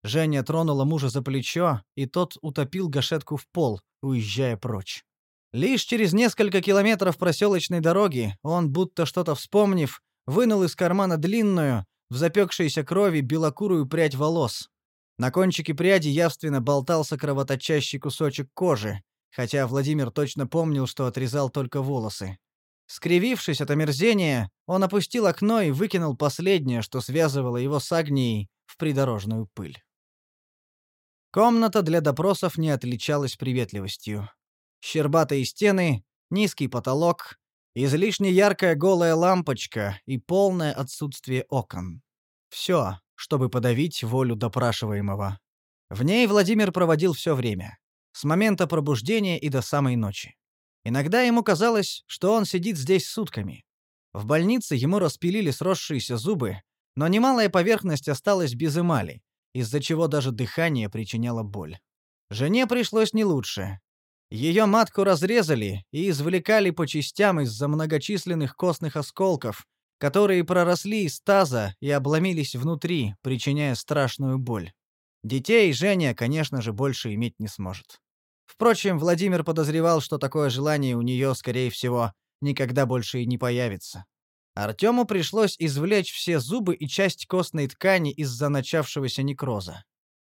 Speaker 3: Женя тронула мужа за плечо, и тот утопил гашетку в пол, уезжая прочь. Лишь через несколько километров проселочной дороги он, будто что-то вспомнив, вынул из кармана длинную, в запекшейся крови белокурую прядь волос. На кончике пряди явственно болтался кровоточащий кусочек кожи, хотя Владимир точно помнил, что отрезал только волосы. Скривившись от омерзения, он опустил окно и выкинул последнее, что связывало его с Агнией, в придорожную пыль. Комната для допросов не отличалась приветливостью щербатые стены, низкий потолок, излишне яркая голая лампочка и полное отсутствие окон. Все, чтобы подавить волю допрашиваемого. В ней Владимир проводил все время, с момента пробуждения и до самой ночи. Иногда ему казалось, что он сидит здесь сутками. В больнице ему распилили сросшиеся зубы, но немалая поверхность осталась без эмали, из-за чего даже дыхание причиняло боль. Жене пришлось не лучше. Ее матку разрезали и извлекали по частям из-за многочисленных костных осколков, которые проросли из таза и обломились внутри, причиняя страшную боль. Детей Женя, конечно же, больше иметь не сможет. Впрочем, Владимир подозревал, что такое желание у нее, скорее всего, никогда больше и не появится. Артему пришлось извлечь все зубы и часть костной ткани из-за начавшегося некроза.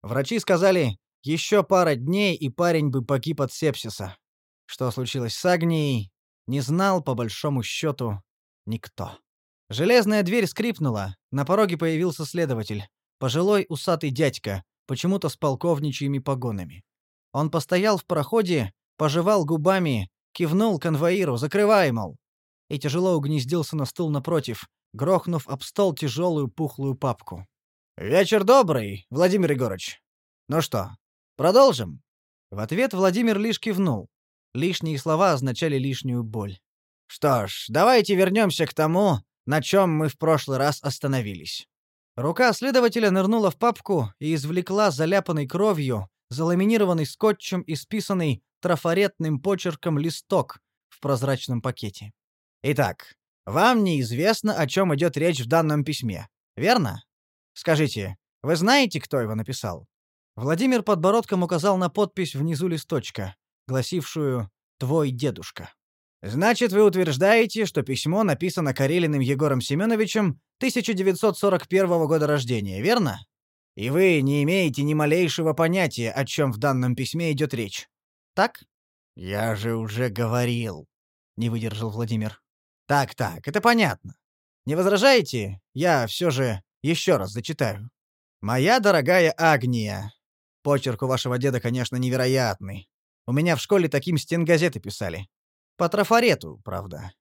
Speaker 3: Врачи сказали, еще пара дней, и парень бы погиб от сепсиса. Что случилось с Агнией, не знал, по большому счету, никто. Железная дверь скрипнула, на пороге появился следователь. Пожилой усатый дядька, почему-то с полковничьими погонами. Он постоял в проходе, пожевал губами, кивнул конвоиру, закрывай, мол. И тяжело угнездился на стул напротив, грохнув об стол тяжелую пухлую папку. «Вечер добрый, Владимир Егорыч. Ну что, Продолжим?» В ответ Владимир лишь кивнул. Лишние слова означали лишнюю боль. «Что ж, давайте вернемся к тому, на чем мы в прошлый раз остановились». Рука следователя нырнула в папку и извлекла заляпанный кровью, заламинированный скотчем и списанный трафаретным почерком листок в прозрачном пакете. «Итак, вам неизвестно, о чем идет речь в данном письме, верно? Скажите, вы знаете, кто его написал?» Владимир подбородком указал на подпись внизу листочка, гласившую «Твой дедушка». «Значит, вы утверждаете, что письмо написано Карелиным Егором Семеновичем 1941 года рождения, верно? И вы не имеете ни малейшего понятия, о чем в данном письме идет речь. Так? Я же уже говорил, не выдержал Владимир. Так-так, это понятно. Не возражаете? Я все же еще раз зачитаю. Моя дорогая Агния, Почерк у вашего деда, конечно, невероятный. У меня в школе таким стенгазеты писали. По трафарету, правда.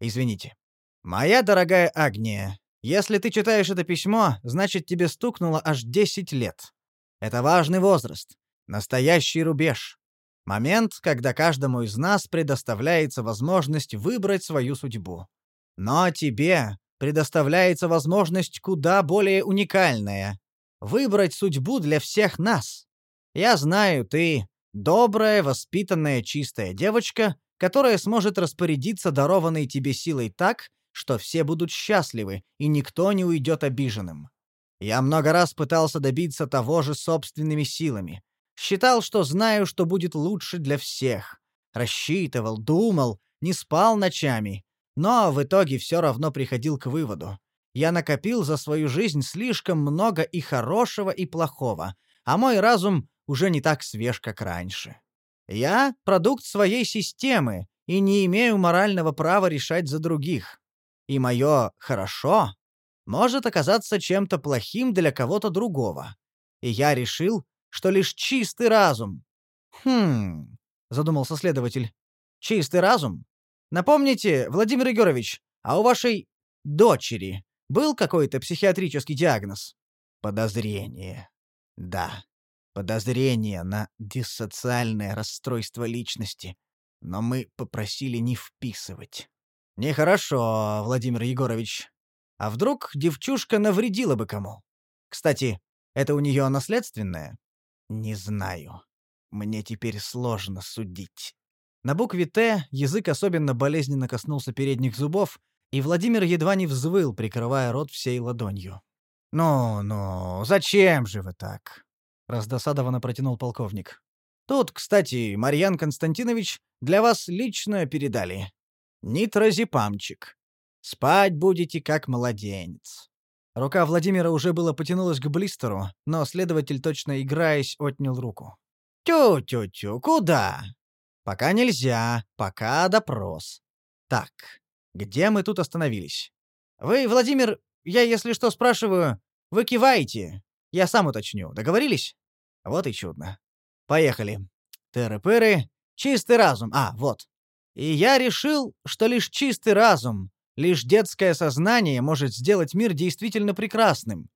Speaker 3: Извините. Моя дорогая Агния, если ты читаешь это письмо, значит, тебе стукнуло аж 10 лет. Это важный возраст, настоящий рубеж. Момент, когда каждому из нас предоставляется возможность выбрать свою судьбу. Но тебе предоставляется возможность куда более уникальная — выбрать судьбу для всех нас. Я знаю, ты добрая, воспитанная, чистая девочка, которая сможет распорядиться дарованной тебе силой так, что все будут счастливы, и никто не уйдет обиженным. Я много раз пытался добиться того же собственными силами, Считал, что знаю, что будет лучше для всех. Рассчитывал, думал, не спал ночами. Но в итоге все равно приходил к выводу. Я накопил за свою жизнь слишком много и хорошего, и плохого, а мой разум уже не так свеж, как раньше. Я — продукт своей системы и не имею морального права решать за других. И мое «хорошо» может оказаться чем-то плохим для кого-то другого. И я решил, что лишь чистый разум. Хм, задумался следователь. Чистый разум? Напомните, Владимир Егорович, а у вашей дочери был какой-то психиатрический диагноз? Подозрение. Да. Подозрение на диссоциальное расстройство личности. Но мы попросили не вписывать. Нехорошо, Владимир Егорович. А вдруг девчушка навредила бы кому? Кстати, это у нее наследственное? Не знаю. Мне теперь сложно судить. На букве «Т» язык особенно болезненно коснулся передних зубов, и Владимир едва не взвыл, прикрывая рот всей ладонью. «Ну-ну, зачем же вы так?» — раздосадованно протянул полковник. «Тут, кстати, Марьян Константинович для вас лично передали. Нитрозепамчик. Спать будете как младенец. Рука Владимира уже было потянулась к блистеру, но следователь, точно играясь, отнял руку. «Тю-тю-тю, куда?» «Пока нельзя, пока допрос. Так, где мы тут остановились?» «Вы, Владимир, я, если что, спрашиваю, вы киваете. Я сам уточню. Договорились?» «Вот и чудно. Поехали. Тыры-пыры, чистый разум. А, вот. И я решил, что лишь чистый разум Лишь детское сознание может сделать мир действительно прекрасным.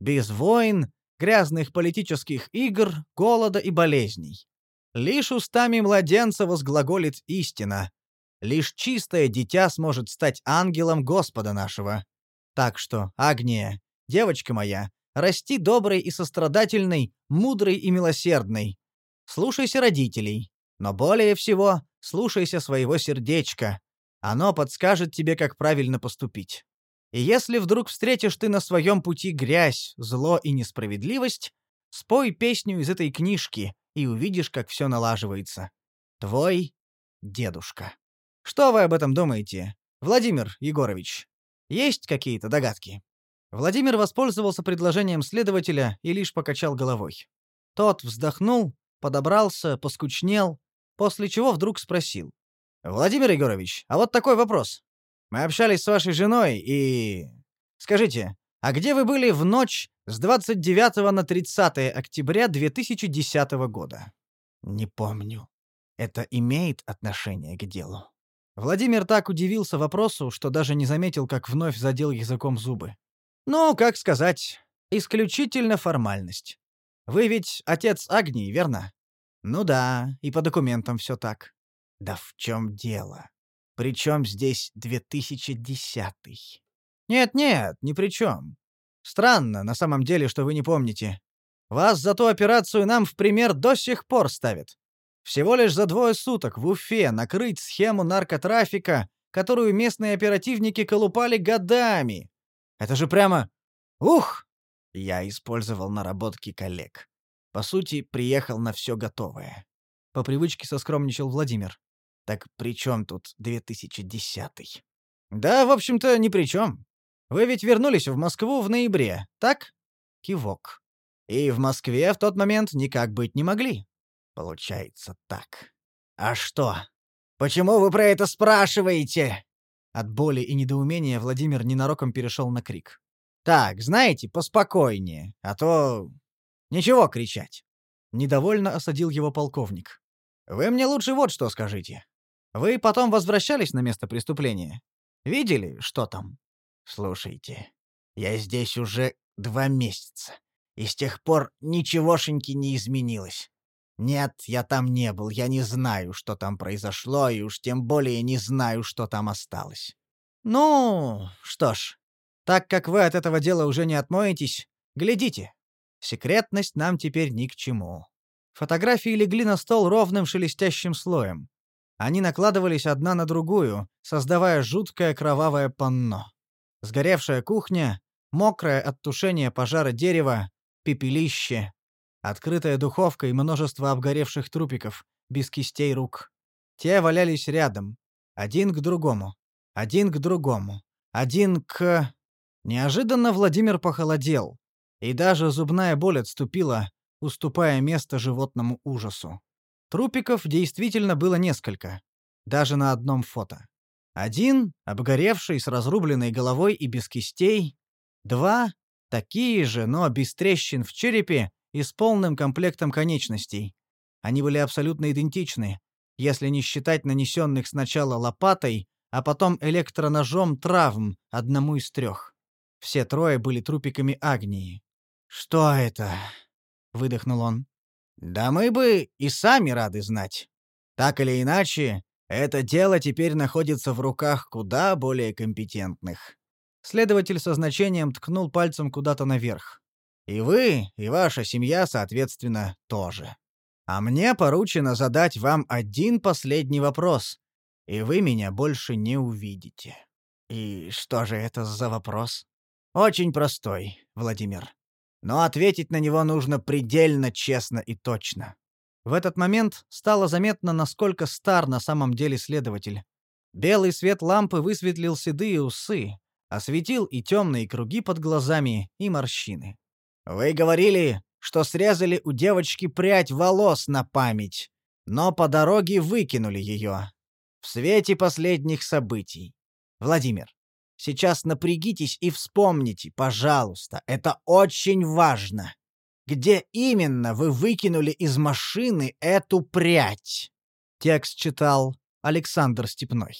Speaker 3: Без войн, грязных политических игр, голода и болезней. Лишь устами младенца возглаголит истина. Лишь чистое дитя сможет стать ангелом Господа нашего. Так что, Агния, девочка моя, расти доброй и сострадательной, мудрой и милосердной. Слушайся родителей, но более всего слушайся своего сердечка, оно подскажет тебе, как правильно поступить. И если вдруг встретишь ты на своем пути грязь, зло и несправедливость, спой песню из этой книжки и увидишь, как все налаживается. Твой дедушка. Что вы об этом думаете, Владимир Егорович? Есть какие-то догадки? Владимир воспользовался предложением следователя и лишь покачал головой. Тот вздохнул, подобрался, поскучнел, после чего вдруг спросил. Владимир Егорович, а вот такой вопрос. Мы общались с вашей женой и... Скажите, а где вы были в ночь с 29 на 30 октября 2010 года? Не помню. Это имеет отношение к делу. Владимир так удивился вопросу, что даже не заметил, как вновь задел языком зубы. Ну, как сказать, исключительно формальность. Вы ведь отец Агнии, верно? Ну да, и по документам все так. Да в чем дело? Причем здесь 2010-й? Нет-нет, ни при чем. Странно, на самом деле, что вы не помните. Вас за ту операцию нам в пример до сих пор ставят. Всего лишь за двое суток в Уфе накрыть схему наркотрафика, которую местные оперативники колупали годами. Это же прямо... Ух! Я использовал наработки коллег. По сути, приехал на все готовое. По привычке соскромничал Владимир. Так при чем тут 2010-й? Да, в общем-то, ни при чем. Вы ведь вернулись в Москву в ноябре, так? Кивок. И в Москве в тот момент никак быть не могли. Получается так. А что? Почему вы про это спрашиваете? От боли и недоумения Владимир ненароком перешел на крик. Так, знаете, поспокойнее, а то... Ничего кричать. Недовольно осадил его полковник. Вы мне лучше вот что скажите. Вы потом возвращались на место преступления? Видели, что там?
Speaker 1: Слушайте, я здесь уже два месяца, и с тех пор ничегошеньки не изменилось. Нет, я там не был, я не знаю, что там произошло, и уж тем более не знаю, что там осталось.
Speaker 3: Ну, что ж, так как вы от этого дела уже не отмоетесь, глядите. Секретность нам теперь ни к чему. Фотографии легли на стол ровным шелестящим слоем. Они накладывались одна на другую, создавая жуткое кровавое панно. Сгоревшая кухня, мокрое от тушения пожара дерево, пепелище, открытая духовка и множество обгоревших трупиков, без кистей рук. Те валялись рядом, один к другому, один к другому, один к... Неожиданно Владимир похолодел, и даже зубная боль отступила, уступая место животному ужасу. Трупиков действительно было несколько, даже на одном фото. Один, обгоревший, с разрубленной головой и без кистей. Два, такие же, но без трещин в черепе и с полным комплектом конечностей. Они были абсолютно идентичны, если не считать нанесенных сначала лопатой, а потом электроножом травм одному из трех. Все трое были трупиками Агнии. «Что это?» — выдохнул он. «Да мы бы и сами рады знать. Так или иначе, это дело теперь находится в руках куда более компетентных». Следователь со значением ткнул пальцем куда-то наверх. «И вы, и ваша семья, соответственно, тоже. А мне поручено задать вам один последний вопрос, и вы меня больше не увидите». «И что же это за вопрос?» «Очень простой, Владимир но ответить на него нужно предельно честно и точно. В этот момент стало заметно, насколько стар на самом деле следователь. Белый свет лампы высветлил седые усы, осветил и темные круги под глазами, и морщины. «Вы говорили, что срезали у девочки прядь волос на память, но по дороге выкинули ее. В свете последних событий. Владимир, Сейчас напрягитесь и вспомните, пожалуйста, это очень важно. Где именно вы выкинули из машины эту прядь? Текст читал Александр Степной.